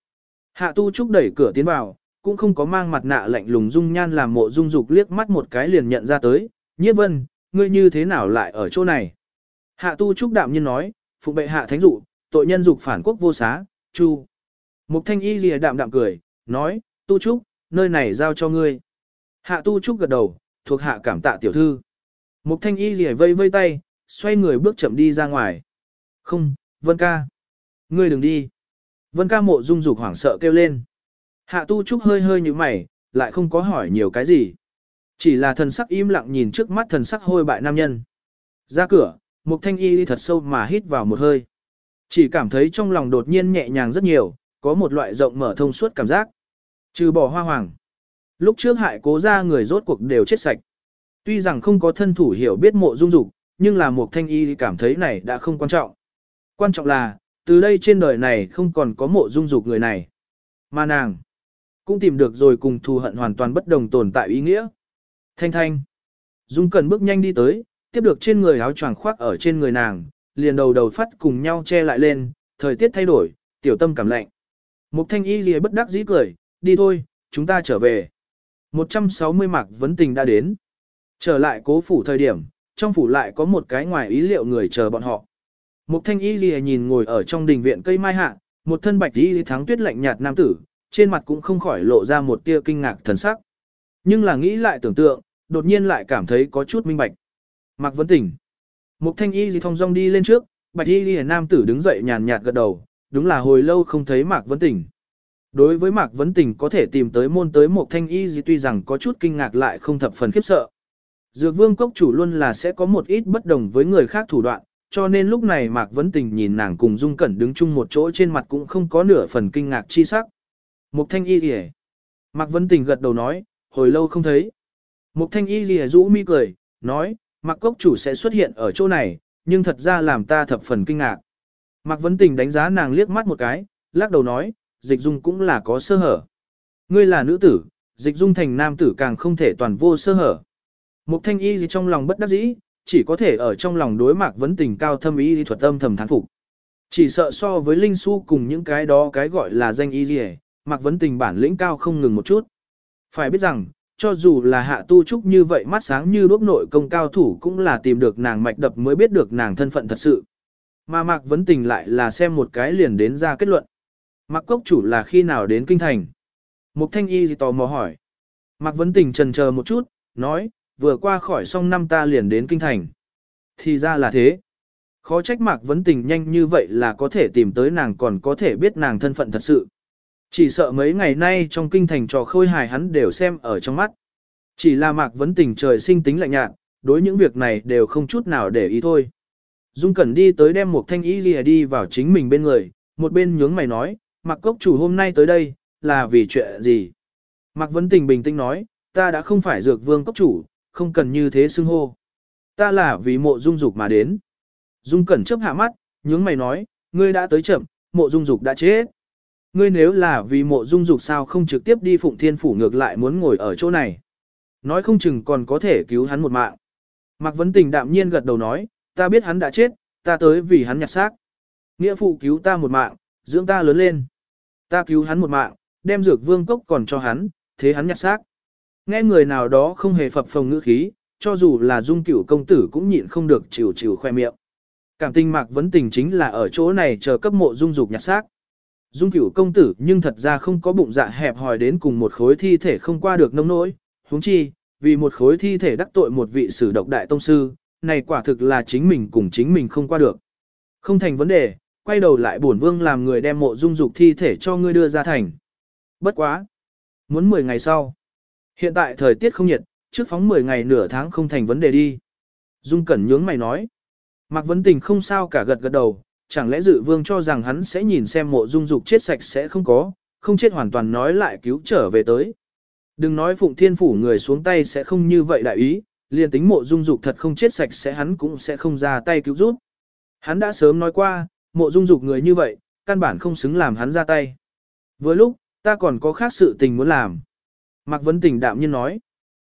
Hạ Tu Trúc đẩy cửa tiến vào, cũng không có mang mặt nạ lạnh lùng dung nhan làm mộ dung dục liếc mắt một cái liền nhận ra tới. Nhiếp vân, ngươi như thế nào lại ở chỗ này? Hạ Tu Trúc đạm nhiên nói, phụ bệ hạ thánh dụ, tội nhân dục phản quốc vô xá, chu. Mục thanh y lìa đạm đạm cười, nói, Tu Trúc, nơi này giao cho ngươi. Hạ Tu Trúc gật đầu, thuộc hạ cảm tạ tiểu thư. Mục thanh y lìa vây vây tay, xoay người bước chậm đi ra ngoài. Không, Vân ca. Ngươi đừng đi. Vân ca mộ dung dục hoảng sợ kêu lên. Hạ tu trúc hơi hơi như mày, lại không có hỏi nhiều cái gì. Chỉ là thần sắc im lặng nhìn trước mắt thần sắc hôi bại nam nhân. Ra cửa, mục thanh y đi thật sâu mà hít vào một hơi. Chỉ cảm thấy trong lòng đột nhiên nhẹ nhàng rất nhiều, có một loại rộng mở thông suốt cảm giác. Trừ bỏ hoa hoàng. Lúc trước hại cố ra người rốt cuộc đều chết sạch. Tuy rằng không có thân thủ hiểu biết mộ dung dục, nhưng là mục thanh y cảm thấy này đã không quan trọng. Quan trọng là, từ đây trên đời này không còn có mộ dung dục người này. Mà nàng, cũng tìm được rồi cùng thù hận hoàn toàn bất đồng tồn tại ý nghĩa. Thanh thanh. Dung cần bước nhanh đi tới, tiếp được trên người áo choàng khoác ở trên người nàng, liền đầu đầu phát cùng nhau che lại lên, thời tiết thay đổi, tiểu tâm cảm lạnh. Mục thanh y gì bất đắc dĩ cười, đi thôi, chúng ta trở về. 160 mạc vấn tình đã đến. Trở lại cố phủ thời điểm, trong phủ lại có một cái ngoài ý liệu người chờ bọn họ. Mục thanh y gì nhìn ngồi ở trong đình viện cây mai hạ, một thân bạch y thắng tuyết lạnh nhạt nam tử, trên mặt cũng không khỏi lộ ra một tia kinh ngạc thần sắc. Nhưng là nghĩ lại tưởng tượng, đột nhiên lại cảm thấy có chút minh bạch. Mạc Vấn Tỉnh. Mục thanh y gì thong dong đi lên trước, bạch y gì nam tử đứng dậy nhàn nhạt gật đầu, đúng là hồi lâu không thấy Mạc Vấn Tỉnh. Đối với Mạc Vấn Tình có thể tìm tới môn tới một thanh y gì tuy rằng có chút kinh ngạc lại không thập phần khiếp sợ. Dược vương cốc chủ luôn là sẽ có một ít bất đồng với người khác thủ đoạn, cho nên lúc này Mạc Vấn Tình nhìn nàng cùng Dung Cẩn đứng chung một chỗ trên mặt cũng không có nửa phần kinh ngạc chi sắc. Mục thanh y lìa Mạc Vấn Tình gật đầu nói, hồi lâu không thấy. Mục thanh y lìa rũ mi cười, nói, Mạc Cốc chủ sẽ xuất hiện ở chỗ này, nhưng thật ra làm ta thập phần kinh ngạc. Mạc Vấn Tình đánh giá nàng liếc mắt một cái, lắc đầu nói, dịch dung cũng là có sơ hở. Ngươi là nữ tử, dịch dung thành nam tử càng không thể toàn vô sơ hở. Mục thanh y gì trong lòng bất đắc dĩ, chỉ có thể ở trong lòng đối mạc vấn tình cao thâm y thuật âm thầm thán phục. Chỉ sợ so với Linh Xu cùng những cái đó cái gọi là danh y gì mạc vấn tình bản lĩnh cao không ngừng một chút. Phải biết rằng, cho dù là hạ tu trúc như vậy mắt sáng như đuốc nội công cao thủ cũng là tìm được nàng mạch đập mới biết được nàng thân phận thật sự. Mà mạc vấn tình lại là xem một cái liền đến ra kết luận. Mạc cốc chủ là khi nào đến kinh thành? Mục thanh y gì tò mò hỏi. Mạc vấn tình trần chờ một chút, nói, vừa qua khỏi xong năm ta liền đến kinh thành. Thì ra là thế. Khó trách mạc vấn tình nhanh như vậy là có thể tìm tới nàng còn có thể biết nàng thân phận thật sự. Chỉ sợ mấy ngày nay trong kinh thành trò khôi hài hắn đều xem ở trong mắt. Chỉ là mạc vấn tình trời sinh tính lạnh nhạt, đối những việc này đều không chút nào để ý thôi. Dung Cẩn đi tới đem một thanh ý lìa đi vào chính mình bên người, một bên nhướng mày nói, Mạc Cốc chủ hôm nay tới đây, là vì chuyện gì? Mạc Vấn Tình bình tĩnh nói, ta đã không phải dược vương cốc chủ, không cần như thế xưng hô. Ta là vì mộ dung dục mà đến. Dung cẩn chấp hạ mắt, nhướng mày nói, ngươi đã tới chậm, mộ dung dục đã chết. Ngươi nếu là vì mộ dung dục sao không trực tiếp đi phụng thiên phủ ngược lại muốn ngồi ở chỗ này. Nói không chừng còn có thể cứu hắn một mạng. Mạc Vấn Tình đạm nhiên gật đầu nói, ta biết hắn đã chết, ta tới vì hắn nhặt xác. Nghĩa phụ cứu ta một mạng, dưỡng ta lớn lên. Ta cứu hắn một mạng, đem dược vương cốc còn cho hắn, thế hắn nhặt xác. Nghe người nào đó không hề phập phồng ngữ khí, cho dù là dung cửu công tử cũng nhịn không được chịu chịu khoe miệng. Cảm tình mạc vấn tình chính là ở chỗ này chờ cấp mộ dung dục nhặt xác. Dung cửu công tử nhưng thật ra không có bụng dạ hẹp hòi đến cùng một khối thi thể không qua được nông nỗi, huống chi, vì một khối thi thể đắc tội một vị sử độc đại tông sư, này quả thực là chính mình cùng chính mình không qua được. Không thành vấn đề, quay đầu lại bổn vương làm người đem mộ dung dục thi thể cho ngươi đưa ra thành. Bất quá. Muốn 10 ngày sau. Hiện tại thời tiết không nhiệt, trước phóng 10 ngày nửa tháng không thành vấn đề đi. Dung Cẩn nhướng mày nói. Mạc Vấn Tình không sao cả gật gật đầu, chẳng lẽ dự vương cho rằng hắn sẽ nhìn xem mộ dung dục chết sạch sẽ không có, không chết hoàn toàn nói lại cứu trở về tới. Đừng nói Phụng Thiên Phủ người xuống tay sẽ không như vậy đại ý, liền tính mộ dung dục thật không chết sạch sẽ hắn cũng sẽ không ra tay cứu giúp. Hắn đã sớm nói qua, mộ dung dục người như vậy, căn bản không xứng làm hắn ra tay. Vừa lúc, ta còn có khác sự tình muốn làm. Mạc Vấn Tình đạm nhiên nói.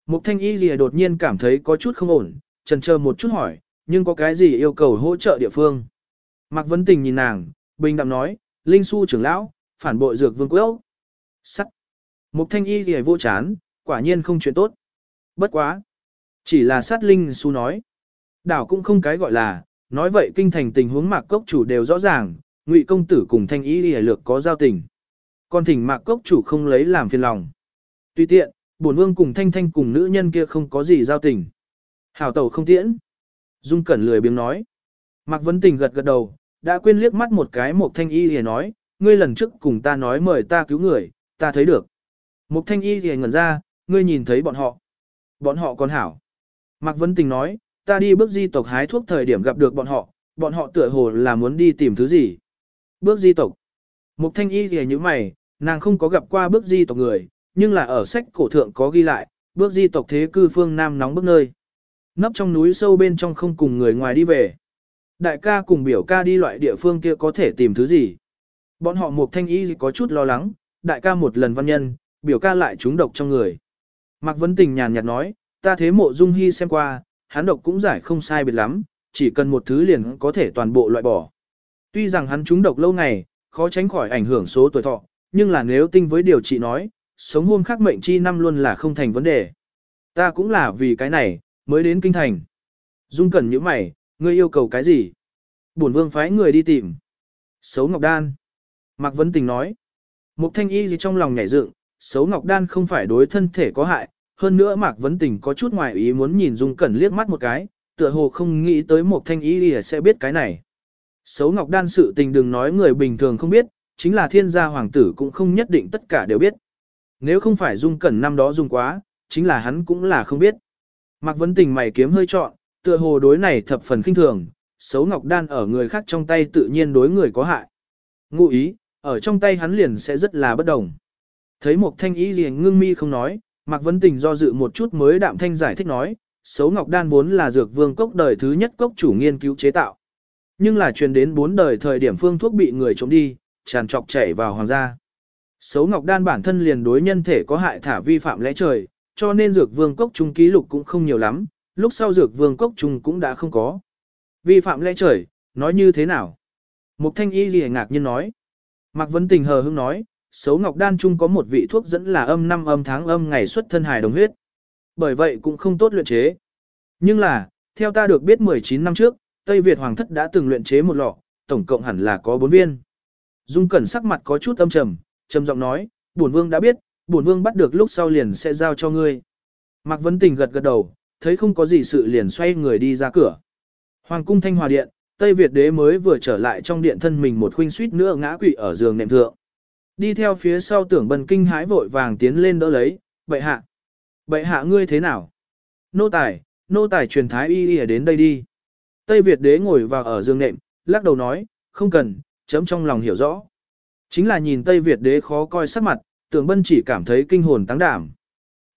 Mục thanh y lìa đột nhiên cảm thấy có chút không ổn, trần chờ một chút hỏi, nhưng có cái gì yêu cầu hỗ trợ địa phương. Mạc Vấn Tình nhìn nàng, bình đạm nói, Linh Su trưởng lão, phản bội dược vương quốc. Sắc. Mục thanh y lìa vô chán, quả nhiên không chuyện tốt. Bất quá. Chỉ là sát Linh Su nói. Đảo cũng không cái gọi là, nói vậy kinh thành tình huống mạc cốc chủ đều rõ ràng, ngụy công tử cùng thanh y lìa lược có giao tình. Còn thỉnh mạc cốc chủ không lấy làm phiền lòng tùy tiện, bổn vương cùng thanh thanh cùng nữ nhân kia không có gì giao tình. Hảo tẩu không tiễn. Dung cẩn lười biếng nói. Mạc Vấn Tình gật gật đầu, đã quên liếc mắt một cái một thanh y thì nói, ngươi lần trước cùng ta nói mời ta cứu người, ta thấy được. Một thanh y thì ngẩn ra, ngươi nhìn thấy bọn họ. Bọn họ còn hảo. Mạc Vấn Tình nói, ta đi bước di tộc hái thuốc thời điểm gặp được bọn họ, bọn họ tựa hồ là muốn đi tìm thứ gì. Bước di tộc. Mục thanh y thì như mày, nàng không có gặp qua bước di tộc người, nhưng là ở sách cổ thượng có ghi lại, bước di tộc thế cư phương Nam nóng bức nơi. Nấp trong núi sâu bên trong không cùng người ngoài đi về. Đại ca cùng biểu ca đi loại địa phương kia có thể tìm thứ gì. Bọn họ mục thanh y có chút lo lắng, đại ca một lần văn nhân, biểu ca lại trúng độc trong người. Mạc Vấn Tình nhàn nhạt nói, ta thế mộ dung hy xem qua, hắn độc cũng giải không sai biệt lắm, chỉ cần một thứ liền có thể toàn bộ loại bỏ. Tuy rằng hắn trúng độc lâu ngày, khó tránh khỏi ảnh hưởng số tuổi thọ, nhưng là nếu tinh với điều trị nói, sống hôm khác mệnh chi năm luôn là không thành vấn đề. Ta cũng là vì cái này, mới đến kinh thành. Dung cẩn những mày, ngươi yêu cầu cái gì? Bổn vương phái người đi tìm. Xấu Ngọc Đan. Mạc Vấn Tình nói. Mục thanh y gì trong lòng nhảy dựng, xấu Ngọc Đan không phải đối thân thể có hại, hơn nữa Mạc Vấn Tình có chút ngoài ý muốn nhìn Dung Cẩn liếc mắt một cái, tựa hồ không nghĩ tới một thanh ý gì sẽ biết cái này. Xấu Ngọc Đan sự tình đừng nói người bình thường không biết, chính là thiên gia hoàng tử cũng không nhất định tất cả đều biết. Nếu không phải Dung Cẩn năm đó dùng quá, chính là hắn cũng là không biết. Mạc Vấn Tình mày kiếm hơi trọn, tựa hồ đối này thập phần kinh thường, xấu Ngọc Đan ở người khác trong tay tự nhiên đối người có hại. Ngụ ý, ở trong tay hắn liền sẽ rất là bất đồng. Thấy một thanh ý liền ngưng mi không nói, Mạc Vấn Tình do dự một chút mới đạm thanh giải thích nói, xấu ngọc đan vốn là dược vương cốc đời thứ nhất cốc chủ nghiên cứu chế tạo. Nhưng là truyền đến bốn đời thời điểm phương thuốc bị người trộm đi, tràn trọc chảy vào hoàng gia. Sấu ngọc đan bản thân liền đối nhân thể có hại thả vi phạm lẽ trời, cho nên dược vương cốc trung ký lục cũng không nhiều lắm, lúc sau dược vương cốc trung cũng đã không có. Vi phạm lẽ trời, nói như thế nào? Mục thanh y gì ngạc nhiên nói. Mạc Vấn Tình hờ hững nói, xấu ngọc đan Trung có một vị thuốc dẫn là âm năm âm tháng âm ngày xuất thân hài đồng huyết. Bởi vậy cũng không tốt luyện chế. Nhưng là, theo ta được biết 19 năm trước, Tây Việt Hoàng thất đã từng luyện chế một lọ, tổng cộng hẳn là có 4 viên. Dung Cẩn sắc mặt có chút âm trầm, trầm giọng nói, bổn vương đã biết, bổn vương bắt được lúc sau liền sẽ giao cho ngươi. Mạc Vấn Tình gật gật đầu, thấy không có gì sự liền xoay người đi ra cửa. Hoàng cung Thanh Hòa Điện, Tây Việt đế mới vừa trở lại trong điện thân mình một khuynh suýt nữa ngã quỵ ở giường nệm thượng. Đi theo phía sau tưởng bần kinh hãi vội vàng tiến lên đỡ lấy, bệ hạ. Bệ hạ ngươi thế nào? Nô tài, nô tài truyền thái y y đến đây đi. Tây Việt đế ngồi vào ở giường nệm, lắc đầu nói, không cần, chấm trong lòng hiểu rõ. Chính là nhìn Tây Việt đế khó coi sắc mặt, tưởng bân chỉ cảm thấy kinh hồn tăng đảm.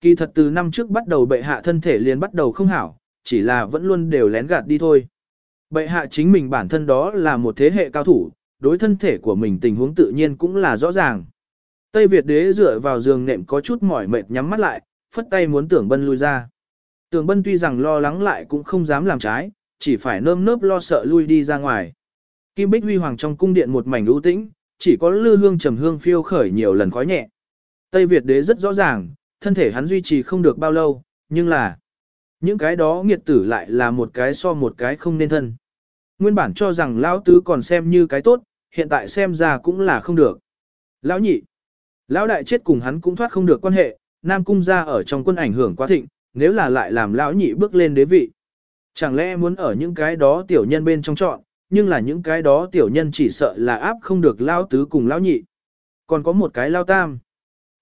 Kỳ thật từ năm trước bắt đầu bệ hạ thân thể liền bắt đầu không hảo, chỉ là vẫn luôn đều lén gạt đi thôi. Bệ hạ chính mình bản thân đó là một thế hệ cao thủ, đối thân thể của mình tình huống tự nhiên cũng là rõ ràng. Tây Việt đế dựa vào giường nệm có chút mỏi mệt nhắm mắt lại, phất tay muốn tưởng bân lui ra. Tưởng bân tuy rằng lo lắng lại cũng không dám làm trái, chỉ phải nơm nớp lo sợ lui đi ra ngoài. Kim Bích Huy Hoàng trong cung điện một mảnh ưu tĩnh, chỉ có lư hương trầm hương phiêu khởi nhiều lần khói nhẹ. Tây Việt đế rất rõ ràng, thân thể hắn duy trì không được bao lâu, nhưng là những cái đó nghiệt tử lại là một cái so một cái không nên thân. Nguyên bản cho rằng lão tứ còn xem như cái tốt, hiện tại xem ra cũng là không được. Lão nhị, lão đại chết cùng hắn cũng thoát không được quan hệ, Nam cung gia ở trong quân ảnh hưởng quá thịnh, nếu là lại làm lão nhị bước lên đế vị. Chẳng lẽ muốn ở những cái đó tiểu nhân bên trong chọn, nhưng là những cái đó tiểu nhân chỉ sợ là áp không được lao tứ cùng lao nhị. Còn có một cái lao tam.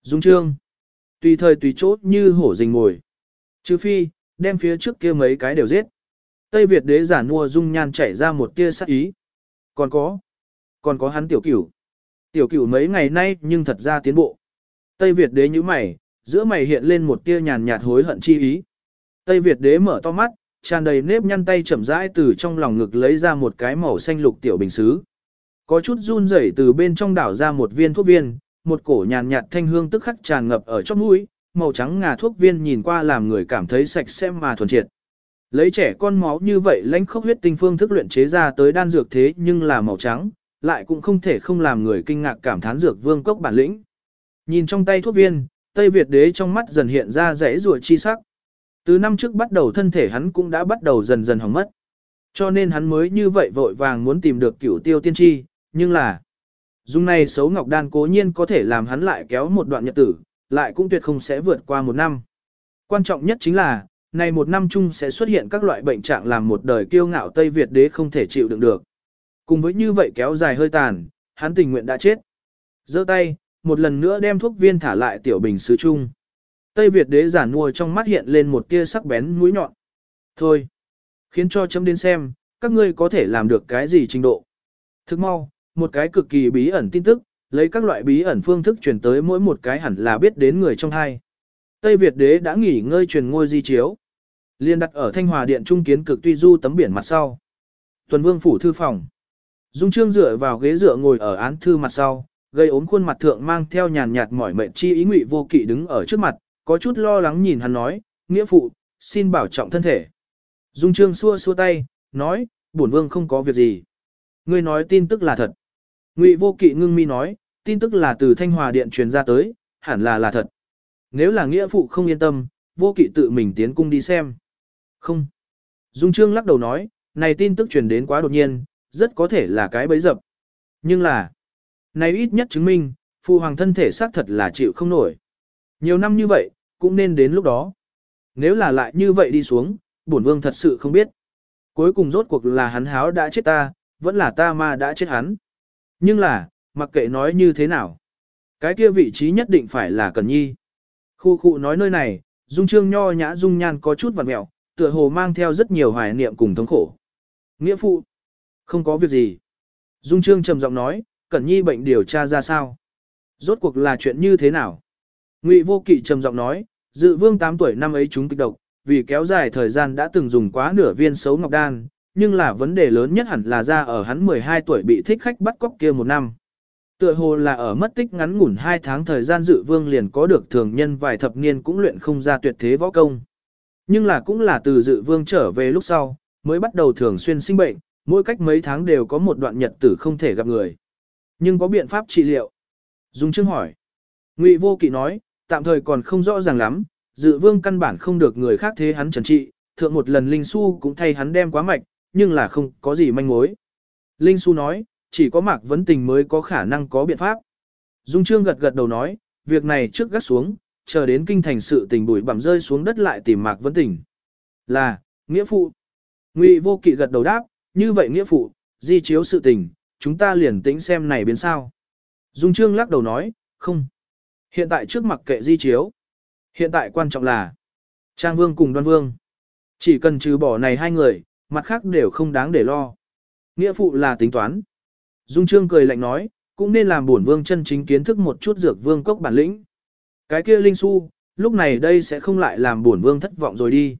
Dung trương. Tùy thời tùy chốt như hổ rình ngồi. Trừ phi, đem phía trước kia mấy cái đều giết. Tây Việt đế giả nua dung nhan chảy ra một tia sắc ý. Còn có. Còn có hắn tiểu cửu. Tiểu cửu mấy ngày nay nhưng thật ra tiến bộ. Tây Việt đế như mày, giữa mày hiện lên một tia nhàn nhạt hối hận chi ý. Tây Việt đế mở to mắt, tràn đầy nếp nhăn tay chậm rãi từ trong lòng ngực lấy ra một cái màu xanh lục tiểu bình xứ. Có chút run rẩy từ bên trong đảo ra một viên thuốc viên, một cổ nhàn nhạt thanh hương tức khắc tràn ngập ở trong mũi, màu trắng ngà thuốc viên nhìn qua làm người cảm thấy sạch sẽ mà thuần triệt. Lấy trẻ con máu như vậy lãnh khốc huyết tinh phương thức luyện chế ra tới đan dược thế nhưng là màu trắng, lại cũng không thể không làm người kinh ngạc cảm thán dược vương cốc bản lĩnh. Nhìn trong tay thuốc viên, Tây Việt đế trong mắt dần hiện ra rẽ rùa chi sắc. Từ năm trước bắt đầu thân thể hắn cũng đã bắt đầu dần dần hỏng mất. Cho nên hắn mới như vậy vội vàng muốn tìm được cửu tiêu tiên tri, nhưng là Dung này xấu ngọc đan cố nhiên có thể làm hắn lại kéo một đoạn nhật tử, lại cũng tuyệt không sẽ vượt qua một năm. Quan trọng nhất chính là, này một năm chung sẽ xuất hiện các loại bệnh trạng làm một đời kiêu ngạo Tây Việt đế không thể chịu đựng được. Cùng với như vậy kéo dài hơi tàn, hắn tình nguyện đã chết. giơ tay, một lần nữa đem thuốc viên thả lại tiểu bình sứ chung. Tây Việt đế giả mua trong mắt hiện lên một tia sắc bén mũi nhọn. Thôi, khiến cho chấm đến xem, các ngươi có thể làm được cái gì trình độ. Thức mau, một cái cực kỳ bí ẩn tin tức, lấy các loại bí ẩn phương thức truyền tới mỗi một cái hẳn là biết đến người trong hai. Tây Việt đế đã nghỉ ngơi truyền ngôi di chiếu. Liên đặt ở Thanh Hòa Điện trung kiến cực tuy du tấm biển mặt sau. Tuần Vương phủ thư phòng. Dung Trương dựa vào ghế dựa ngồi ở án thư mặt sau, gây ốm khuôn mặt thượng mang theo nhàn nhạt mỏi mệt chi ý ngụy vô kỵ đứng ở trước mặt, có chút lo lắng nhìn hắn nói, nghĩa phụ, xin bảo trọng thân thể. Dung Trương xua xua tay, nói, bổn vương không có việc gì. Ngươi nói tin tức là thật. Ngụy vô kỵ ngưng mi nói, tin tức là từ Thanh Hòa Điện truyền ra tới, hẳn là là thật. Nếu là nghĩa phụ không yên tâm, vô kỵ tự mình tiến cung đi xem. Không. Dung Trương lắc đầu nói, này tin tức truyền đến quá đột nhiên, rất có thể là cái bấy dập. Nhưng là, này ít nhất chứng minh, phụ hoàng thân thể xác thật là chịu không nổi. Nhiều năm như vậy, cũng nên đến lúc đó. Nếu là lại như vậy đi xuống, bổn vương thật sự không biết. Cuối cùng rốt cuộc là hắn háo đã chết ta, vẫn là ta ma đã chết hắn. Nhưng là, mặc kệ nói như thế nào, cái kia vị trí nhất định phải là Cần Nhi. Khu khu nói nơi này, dung trương nho nhã dung nhan có chút vặt mẹo, tựa hồ mang theo rất nhiều hoài niệm cùng thống khổ. Nghĩa phụ, không có việc gì. Dung trương trầm giọng nói, Cẩn Nhi bệnh điều tra ra sao? Rốt cuộc là chuyện như thế nào? Ngụy Vô Kỵ trầm giọng nói, Dự Vương 8 tuổi năm ấy chúng kịch độc, vì kéo dài thời gian đã từng dùng quá nửa viên xấu ngọc đan, nhưng là vấn đề lớn nhất hẳn là ra ở hắn 12 tuổi bị thích khách bắt cóc kia một năm. Tựa hồ là ở mất tích ngắn ngủn 2 tháng thời gian dự vương liền có được thường nhân vài thập niên cũng luyện không ra tuyệt thế võ công. Nhưng là cũng là từ dự vương trở về lúc sau, mới bắt đầu thường xuyên sinh bệnh, mỗi cách mấy tháng đều có một đoạn nhật tử không thể gặp người. Nhưng có biện pháp trị liệu. Dung Trương hỏi. Ngụy Vô Kỵ nói, tạm thời còn không rõ ràng lắm, dự vương căn bản không được người khác thế hắn trần trị, thượng một lần Linh Su cũng thay hắn đem quá mạch, nhưng là không có gì manh mối. Linh Su nói, chỉ có Mạc Vấn Tình mới có khả năng có biện pháp. Dung Trương gật gật đầu nói, việc này trước gắt xuống, chờ đến kinh thành sự tình bụi bặm rơi xuống đất lại tìm Mạc Vấn Tình. Là, nghĩa phụ. Ngụy Vô Kỵ gật đầu đáp, như vậy nghĩa phụ, di chiếu sự tình, chúng ta liền tĩnh xem này biến sao. Dung Trương lắc đầu nói, không. Hiện tại trước mặt kệ di chiếu. Hiện tại quan trọng là Trang Vương cùng Đoan Vương. Chỉ cần trừ bỏ này hai người, mặt khác đều không đáng để lo. Nghĩa phụ là tính toán. Dung Trương cười lạnh nói, cũng nên làm bổn vương chân chính kiến thức một chút dược vương cốc bản lĩnh. Cái kia Linh Su, lúc này đây sẽ không lại làm bổn vương thất vọng rồi đi.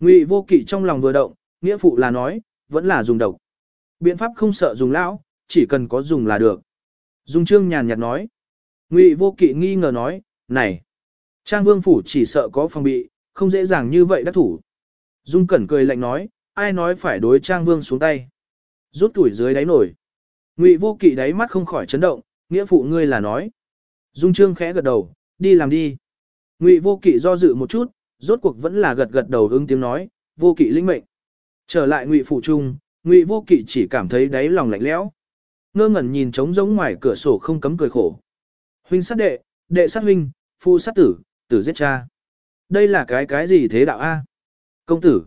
Ngụy vô kỵ trong lòng vừa động, nghĩa phụ là nói, vẫn là dùng độc. Biện pháp không sợ dùng lão, chỉ cần có dùng là được. Dung Trương nhàn nhạt nói. Ngụy vô kỵ nghi ngờ nói, này, Trang Vương phủ chỉ sợ có phòng bị, không dễ dàng như vậy đắc thủ. Dung Cẩn cười lạnh nói, ai nói phải đối Trang Vương xuống tay. Rút tuổi dưới đáy nổi. Ngụy vô kỵ đáy mắt không khỏi chấn động, nghĩa phụ ngươi là nói. Dung Trương khẽ gật đầu, đi làm đi. Ngụy vô kỵ do dự một chút, rốt cuộc vẫn là gật gật đầu ứng tiếng nói, vô kỵ linh mệnh. Trở lại Ngụy phủ trung, Ngụy vô kỵ chỉ cảm thấy đáy lòng lạnh lẽo. Ngơ ngẩn nhìn trống rỗng ngoài cửa sổ không cấm cười khổ. Huynh sát đệ, đệ sát huynh, phu sát tử, tử giết cha. Đây là cái cái gì thế đạo A? Công tử.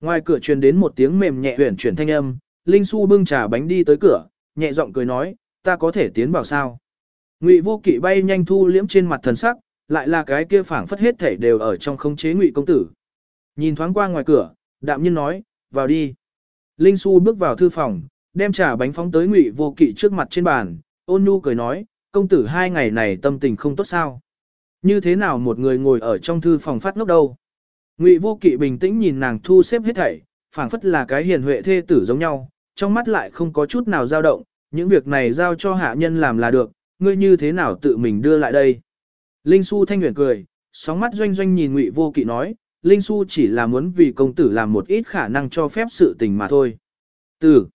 Ngoài cửa truyền đến một tiếng mềm nhẹ huyển chuyển thanh âm, Linh Xu bưng trà bánh đi tới cửa, nhẹ giọng cười nói, ta có thể tiến vào sao? Ngụy Vô Kỵ bay nhanh thu liễm trên mặt thần sắc, lại là cái kia phảng phất hết thảy đều ở trong khống chế Ngụy công tử. Nhìn thoáng qua ngoài cửa, đạm nhiên nói, vào đi. Linh Xu bước vào thư phòng, đem trà bánh phóng tới Ngụy Vô Kỵ trước mặt trên bàn, ôn nhu cười nói, công tử hai ngày này tâm tình không tốt sao? Như thế nào một người ngồi ở trong thư phòng phát ngốc đâu? Ngụy Vô Kỵ bình tĩnh nhìn nàng thu xếp hết thảy, phảng phất là cái hiền huệ thê tử giống nhau, trong mắt lại không có chút nào dao động, những việc này giao cho hạ nhân làm là được, ngươi như thế nào tự mình đưa lại đây. Linh Xu thanh nguyện cười, Sóng mắt doanh doanh nhìn Ngụy Vô Kỵ nói, Linh Xu chỉ là muốn vì công tử làm một ít khả năng cho phép sự tình mà thôi. Từ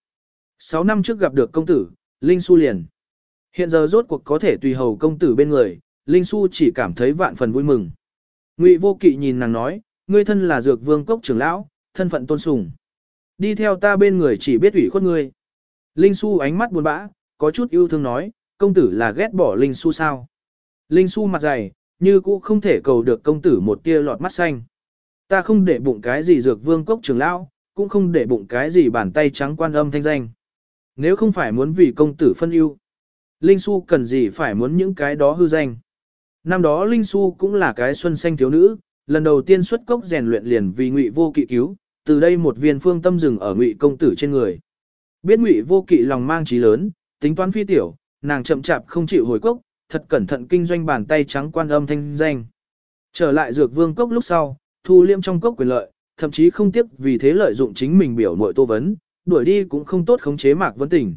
6 năm trước gặp được công tử, Linh Xu liền. Hiện giờ rốt cuộc có thể tùy hầu công tử bên người, Linh Xu chỉ cảm thấy vạn phần vui mừng. Ngụy Vô Kỵ nhìn nàng nói, ngươi thân là dược vương cốc trưởng lão, thân phận tôn sùng. Đi theo ta bên người chỉ biết ủy khuất ngươi. Linh Xu ánh mắt buồn bã, có chút yêu thương nói, công tử là ghét bỏ Linh Xu sao. Linh Xu mặt dày, như cũ không thể cầu được công tử một tia lọt mắt xanh. Ta không để bụng cái gì dược vương cốc trưởng lão, cũng không để bụng cái gì bàn tay trắng quan âm thanh danh. Nếu không phải muốn vì công tử phân ưu, Linh Xu cần gì phải muốn những cái đó hư danh. Năm đó Linh Xu cũng là cái xuân xanh thiếu nữ, lần đầu tiên xuất cốc rèn luyện liền vì ngụy vô kỵ cứu, từ đây một viên phương tâm dừng ở ngụy công tử trên người. Biết ngụy vô kỵ lòng mang trí lớn, tính toán phi tiểu, nàng chậm chạp không chịu hồi cốc, thật cẩn thận kinh doanh bàn tay trắng quan âm thanh danh. Trở lại dược vương cốc lúc sau, thu liêm trong cốc quyền lợi, thậm chí không tiếc vì thế lợi dụng chính mình biểu muội tô vấn, đuổi đi cũng không tốt khống chế mạc vấn tình.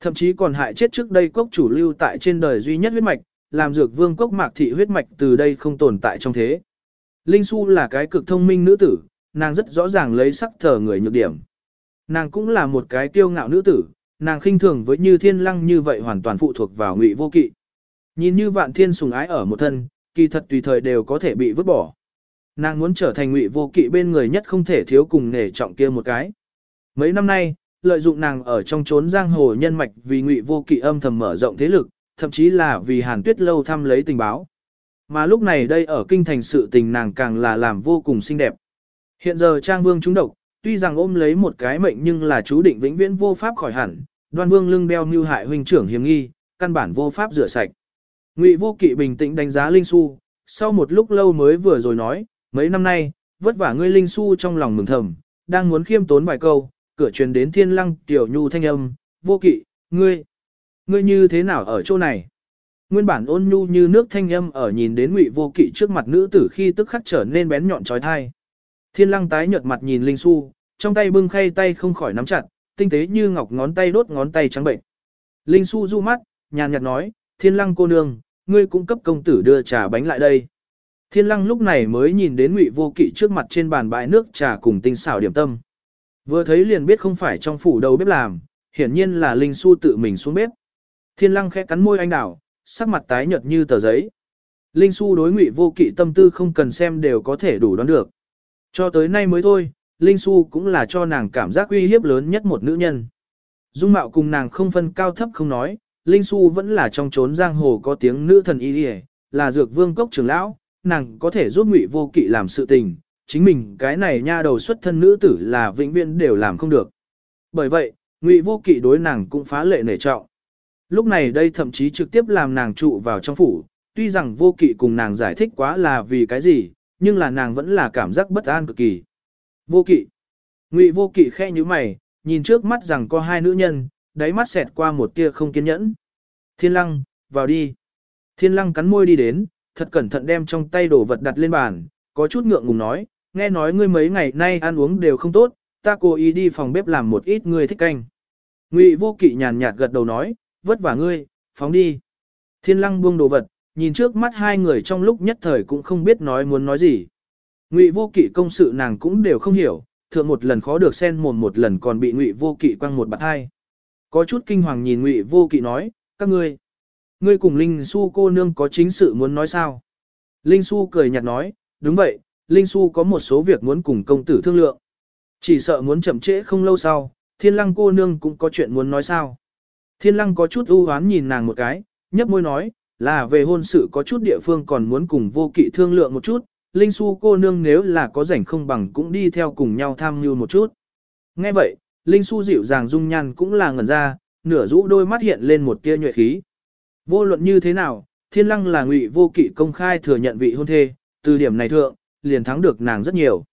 Thậm chí còn hại chết trước đây cốc chủ lưu tại trên đời duy nhất huyết mạch, làm dược vương cốc mạc thị huyết mạch từ đây không tồn tại trong thế. Linh Xu là cái cực thông minh nữ tử, nàng rất rõ ràng lấy sắc thờ người nhược điểm. Nàng cũng là một cái kiêu ngạo nữ tử, nàng khinh thường với như thiên lăng như vậy hoàn toàn phụ thuộc vào ngụy vô kỵ. Nhìn như vạn thiên sùng ái ở một thân, kỳ thật tùy thời đều có thể bị vứt bỏ. Nàng muốn trở thành ngụy vô kỵ bên người nhất không thể thiếu cùng nể trọng kia một cái. Mấy năm nay, lợi dụng nàng ở trong chốn giang hồ nhân mạch vì ngụy vô kỵ âm thầm mở rộng thế lực, thậm chí là vì hàn tuyết lâu thăm lấy tình báo. Mà lúc này đây ở kinh thành sự tình nàng càng là làm vô cùng xinh đẹp. Hiện giờ Trang Vương trúng độc, tuy rằng ôm lấy một cái mệnh nhưng là chú định vĩnh viễn vô pháp khỏi hẳn, đoan vương lưng đeo mưu hại huynh trưởng hiểm nghi, căn bản vô pháp rửa sạch. Ngụy vô kỵ bình tĩnh đánh giá Linh Xu, sau một lúc lâu mới vừa rồi nói, mấy năm nay, vất vả ngươi Linh Xu trong lòng mừng thầm, đang muốn khiêm tốn vài câu, cửa truyền đến thiên lăng tiểu nhu thanh âm, vô kỵ, ngươi, ngươi như thế nào ở chỗ này? Nguyên bản ôn nhu như nước thanh âm ở nhìn đến ngụy vô kỵ trước mặt nữ tử khi tức khắc trở nên bén nhọn trói thai. Thiên lăng tái nhợt mặt nhìn Linh Xu, trong tay bưng khay tay không khỏi nắm chặt, tinh tế như ngọc ngón tay đốt ngón tay trắng bệnh. Linh Xu du mắt, nhàn nhạt nói, thiên lăng cô nương, ngươi cũng cấp công tử đưa trà bánh lại đây. Thiên lăng lúc này mới nhìn đến ngụy vô kỵ trước mặt trên bàn bãi nước trà cùng tinh xảo điểm tâm. Vừa thấy liền biết không phải trong phủ đầu bếp làm, hiển nhiên là Linh Xu tự mình xuống bếp. Thiên lăng khẽ cắn môi anh đảo, sắc mặt tái nhợt như tờ giấy. Linh Xu đối ngụy vô kỵ tâm tư không cần xem đều có thể đủ đoán được. Cho tới nay mới thôi, Linh Xu cũng là cho nàng cảm giác uy hiếp lớn nhất một nữ nhân. Dung mạo cùng nàng không phân cao thấp không nói, Linh Xu vẫn là trong chốn giang hồ có tiếng nữ thần y là dược vương cốc trưởng lão, nàng có thể giúp ngụy vô kỵ làm sự tình, chính mình cái này nha đầu xuất thân nữ tử là vĩnh viễn đều làm không được. Bởi vậy, ngụy vô kỵ đối nàng cũng phá lệ nể trọng. Lúc này đây thậm chí trực tiếp làm nàng trụ vào trong phủ, tuy rằng vô kỵ cùng nàng giải thích quá là vì cái gì, nhưng là nàng vẫn là cảm giác bất an cực kỳ. Vô kỵ. Ngụy vô kỵ khẽ như mày, nhìn trước mắt rằng có hai nữ nhân, đáy mắt xẹt qua một tia không kiên nhẫn. Thiên lăng, vào đi. Thiên lăng cắn môi đi đến, thật cẩn thận đem trong tay đồ vật đặt lên bàn, có chút ngượng ngùng nói, nghe nói ngươi mấy ngày nay ăn uống đều không tốt, ta cố ý đi phòng bếp làm một ít ngươi thích canh. Ngụy vô kỵ nhàn nhạt gật đầu nói, vất vả ngươi, phóng đi. Thiên lăng buông đồ vật, nhìn trước mắt hai người trong lúc nhất thời cũng không biết nói muốn nói gì. Ngụy vô kỵ công sự nàng cũng đều không hiểu, thượng một lần khó được xen mồm một lần còn bị ngụy vô kỵ quăng một bạt hai. Có chút kinh hoàng nhìn ngụy vô kỵ nói, các ngươi, ngươi cùng Linh Su cô nương có chính sự muốn nói sao? Linh Su cười nhạt nói, đúng vậy, Linh Su có một số việc muốn cùng công tử thương lượng. Chỉ sợ muốn chậm trễ không lâu sau, thiên lăng cô nương cũng có chuyện muốn nói sao. Thiên lăng có chút ưu hoán nhìn nàng một cái, nhấp môi nói, là về hôn sự có chút địa phương còn muốn cùng vô kỵ thương lượng một chút, Linh Xu cô nương nếu là có rảnh không bằng cũng đi theo cùng nhau tham mưu một chút. Nghe vậy, Linh Xu dịu dàng dung nhan cũng là ngẩn ra, nửa rũ đôi mắt hiện lên một tia nhuệ khí. Vô luận như thế nào, thiên lăng là ngụy vô kỵ công khai thừa nhận vị hôn thê, từ điểm này thượng, liền thắng được nàng rất nhiều.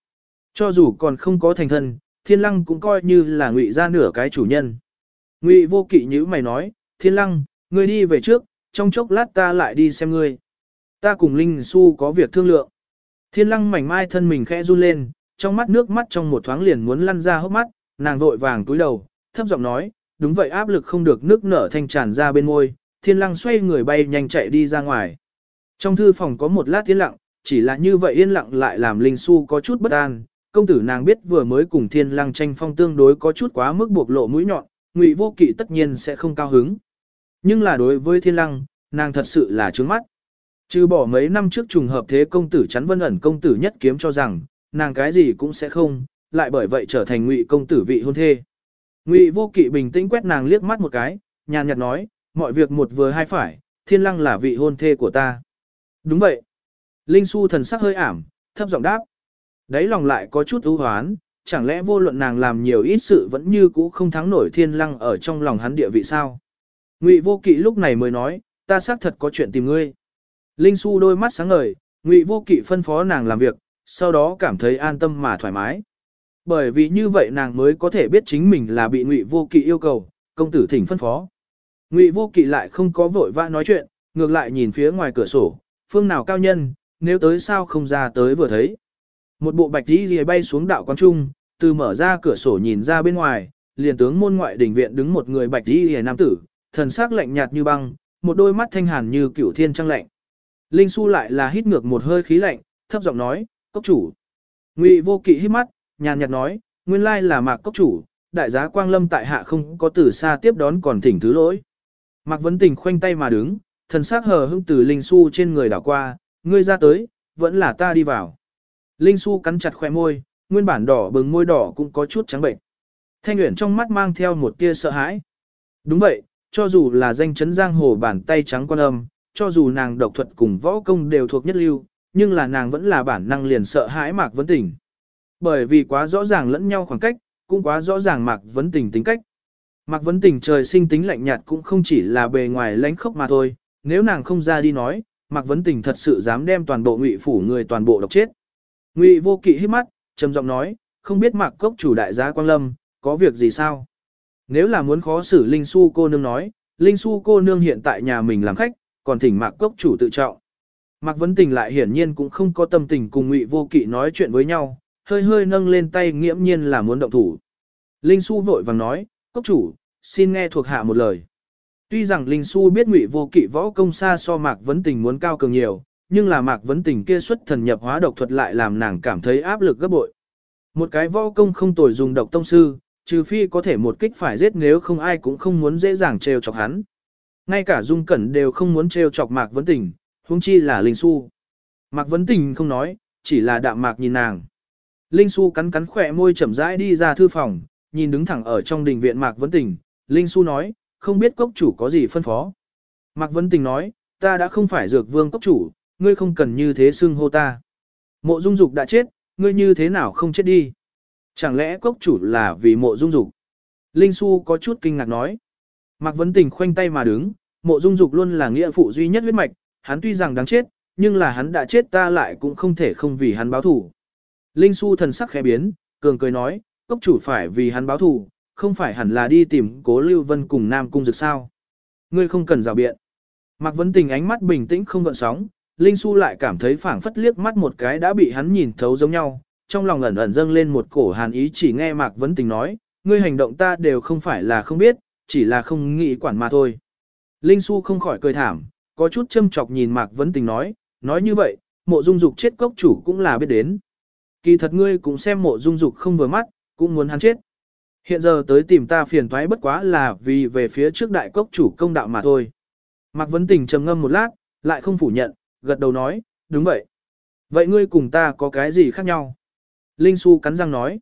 Cho dù còn không có thành thân, thiên lăng cũng coi như là ngụy ra nửa cái chủ nhân. Ngụy vô kỵ như mày nói, thiên lăng, ngươi đi về trước, trong chốc lát ta lại đi xem ngươi. Ta cùng Linh Xu có việc thương lượng. Thiên lăng mảnh mai thân mình khẽ run lên, trong mắt nước mắt trong một thoáng liền muốn lăn ra hốc mắt, nàng vội vàng túi đầu, thấp giọng nói, đúng vậy áp lực không được nước nở thanh tràn ra bên môi, thiên lăng xoay người bay nhanh chạy đi ra ngoài. Trong thư phòng có một lát tiến lặng, chỉ là như vậy yên lặng lại làm Linh Xu có chút bất an. Công tử nàng biết vừa mới cùng thiên lăng tranh phong tương đối có chút quá mức buộc lộ mũi nhọn, ngụy vô kỵ tất nhiên sẽ không cao hứng. Nhưng là đối với thiên lăng, nàng thật sự là trướng mắt. Trừ bỏ mấy năm trước trùng hợp thế công tử chắn vân ẩn công tử nhất kiếm cho rằng, nàng cái gì cũng sẽ không, lại bởi vậy trở thành ngụy công tử vị hôn thê. Ngụy vô kỵ bình tĩnh quét nàng liếc mắt một cái, nhàn nhạt nói, mọi việc một vừa hai phải, thiên lăng là vị hôn thê của ta. Đúng vậy. Linh su thần sắc hơi ảm, thấp giọng đáp. Đấy lòng lại có chút ưu hoán, chẳng lẽ vô luận nàng làm nhiều ít sự vẫn như cũ không thắng nổi thiên lăng ở trong lòng hắn địa vị sao? Ngụy vô kỵ lúc này mới nói, ta xác thật có chuyện tìm ngươi. Linh su đôi mắt sáng ngời, ngụy vô kỵ phân phó nàng làm việc, sau đó cảm thấy an tâm mà thoải mái. Bởi vì như vậy nàng mới có thể biết chính mình là bị ngụy vô kỵ yêu cầu, công tử thỉnh phân phó. Ngụy vô kỵ lại không có vội vã nói chuyện, ngược lại nhìn phía ngoài cửa sổ, phương nào cao nhân, nếu tới sao không ra tới vừa thấy. Một bộ bạch tí gì bay xuống đạo quán trung, từ mở ra cửa sổ nhìn ra bên ngoài, liền tướng môn ngoại đình viện đứng một người bạch tí gì nam tử, thần sắc lạnh nhạt như băng, một đôi mắt thanh hàn như cửu thiên trăng lạnh. Linh Xu lại là hít ngược một hơi khí lạnh, thấp giọng nói, cốc chủ. Ngụy vô kỵ hít mắt, nhàn nhạt nói, nguyên lai là mạc cốc chủ, đại giá quang lâm tại hạ không có từ xa tiếp đón còn thỉnh thứ lỗi. Mạc Vấn Tình khoanh tay mà đứng, thần sắc hờ hững từ Linh Xu trên người đảo qua, ngươi ra tới, vẫn là ta đi vào. Linh Xu cắn chặt khóe môi, nguyên bản đỏ bừng môi đỏ cũng có chút trắng bệnh. Thanh Uyển trong mắt mang theo một tia sợ hãi. Đúng vậy, cho dù là danh chấn giang hồ bản tay trắng quan âm, cho dù nàng độc thuật cùng võ công đều thuộc nhất lưu, nhưng là nàng vẫn là bản năng liền sợ hãi Mạc Vấn Tình. Bởi vì quá rõ ràng lẫn nhau khoảng cách, cũng quá rõ ràng Mạc Vấn Tình tính cách. Mạc Vấn Tình trời sinh tính lạnh nhạt cũng không chỉ là bề ngoài lãnh khốc mà thôi, nếu nàng không ra đi nói, Mạc Vấn Tình thật sự dám đem toàn bộ ngụy phủ người toàn bộ độc chết. Ngụy vô kỵ hít mắt, trầm giọng nói, không biết Mạc Cốc chủ đại gia Quang Lâm, có việc gì sao? Nếu là muốn khó xử Linh Su cô nương nói, Linh Su cô nương hiện tại nhà mình làm khách, còn thỉnh Mạc Cốc chủ tự trọng. Mạc Vấn Tình lại hiển nhiên cũng không có tâm tình cùng Ngụy Vô Kỵ nói chuyện với nhau, hơi hơi nâng lên tay nghiễm nhiên là muốn động thủ. Linh Su vội vàng nói, Cốc chủ, xin nghe thuộc hạ một lời. Tuy rằng Linh Su biết Ngụy Vô Kỵ võ công xa so Mạc Vấn Tình muốn cao cường nhiều, nhưng là Mạc Vấn Tình kia xuất thần nhập hóa độc thuật lại làm nàng cảm thấy áp lực gấp bội. Một cái võ công không tồi dùng độc tông sư, trừ phi có thể một kích phải giết nếu không ai cũng không muốn dễ dàng trêu chọc hắn. Ngay cả Dung Cẩn đều không muốn trêu chọc Mạc Vấn Tình, huống chi là Linh Xu. Mạc Vấn Tình không nói, chỉ là đạm mạc nhìn nàng. Linh Xu cắn cắn khỏe môi chậm rãi đi ra thư phòng, nhìn đứng thẳng ở trong đình viện Mạc Vấn Tình. Linh Xu nói, không biết cốc chủ có gì phân phó. Mạc Vấn Tình nói, ta đã không phải dược vương cốc chủ, ngươi không cần như thế xưng hô ta. Mộ dung dục đã chết, ngươi như thế nào không chết đi. Chẳng lẽ cốc chủ là vì mộ dung dục? Linh Xu có chút kinh ngạc nói. Mạc Vấn Tình khoanh tay mà đứng, mộ dung dục luôn là nghĩa phụ duy nhất huyết mạch, hắn tuy rằng đáng chết, nhưng là hắn đã chết ta lại cũng không thể không vì hắn báo thủ. Linh Xu thần sắc khẽ biến, cường cười nói, cốc chủ phải vì hắn báo thủ, không phải hẳn là đi tìm cố Lưu Vân cùng Nam Cung Dực sao. Ngươi không cần rào biện. Mạc Vấn Tình ánh mắt bình tĩnh không gợn sóng, Linh Xu lại cảm thấy phảng phất liếc mắt một cái đã bị hắn nhìn thấu giống nhau, trong lòng ẩn ẩn dâng lên một cổ hàn ý chỉ nghe Mạc Vấn Tình nói, ngươi hành động ta đều không phải là không biết, chỉ là không nghĩ quản mà thôi. Linh Xu không khỏi cười thảm, có chút châm chọc nhìn Mạc Vấn Tình nói, nói như vậy, mộ dung dục chết cốc chủ cũng là biết đến. Kỳ thật ngươi cũng xem mộ dung dục không vừa mắt, cũng muốn hắn chết. Hiện giờ tới tìm ta phiền toái bất quá là vì về phía trước đại cốc chủ công đạo mà thôi. Mạc Vấn Tình trầm ngâm một lát, lại không phủ nhận, gật đầu nói, đúng vậy. Vậy ngươi cùng ta có cái gì khác nhau? Linh Xu cắn răng nói.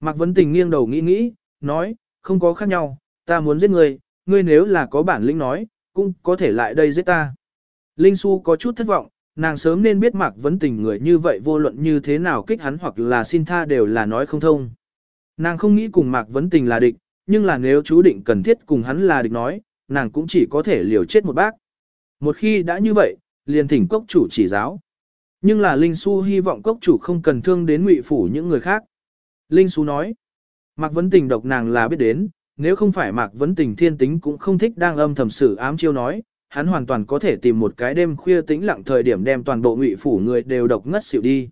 Mạc Vấn Tình nghiêng đầu nghĩ nghĩ, nói, không có khác nhau, ta muốn giết ngươi, ngươi nếu là có bản lĩnh nói, cũng có thể lại đây giết ta. Linh Xu có chút thất vọng, nàng sớm nên biết Mạc Vấn Tình người như vậy vô luận như thế nào kích hắn hoặc là xin tha đều là nói không thông. Nàng không nghĩ cùng Mạc Vấn Tình là địch, nhưng là nếu chú định cần thiết cùng hắn là địch nói, nàng cũng chỉ có thể liều chết một bác. Một khi đã như vậy, liền thỉnh cốc chủ chỉ giáo. Nhưng là Linh Xu hy vọng cốc chủ không cần thương đến ngụy phủ những người khác. Linh Xu nói, Mạc Vấn Tình độc nàng là biết đến, nếu không phải Mạc Vấn Tình thiên tính cũng không thích đang âm thầm sự ám chiêu nói, hắn hoàn toàn có thể tìm một cái đêm khuya tĩnh lặng thời điểm đem toàn bộ ngụy phủ người đều độc ngất xỉu đi.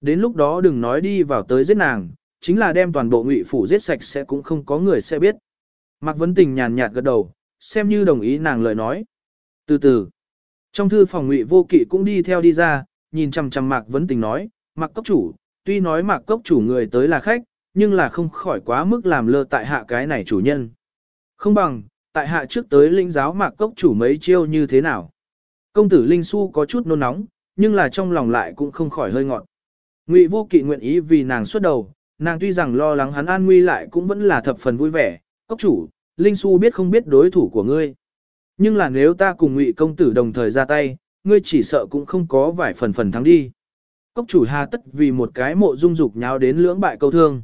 Đến lúc đó đừng nói đi vào tới giết nàng, chính là đem toàn bộ ngụy phủ giết sạch sẽ cũng không có người sẽ biết. Mạc Vấn Tình nhàn nhạt gật đầu, xem như đồng ý nàng lời nói. Từ từ, trong thư phòng ngụy vô kỵ cũng đi theo đi ra, nhìn chằm chằm Mạc Vấn Tình nói, Mạc Cốc Chủ, tuy nói Mạc Cốc Chủ người tới là khách, nhưng là không khỏi quá mức làm lơ tại hạ cái này chủ nhân. Không bằng, tại hạ trước tới linh giáo Mạc Cốc Chủ mấy chiêu như thế nào. Công tử Linh Xu có chút nôn nóng, nhưng là trong lòng lại cũng không khỏi hơi ngọt. Ngụy Vô Kỵ nguyện ý vì nàng xuất đầu, nàng tuy rằng lo lắng hắn an nguy lại cũng vẫn là thập phần vui vẻ. Cốc chủ, Linh Xu biết không biết đối thủ của ngươi. Nhưng là nếu ta cùng Ngụy công tử đồng thời ra tay, ngươi chỉ sợ cũng không có vài phần phần thắng đi. Cốc chủ hà tất vì một cái mộ dung dục nháo đến lưỡng bại câu thương.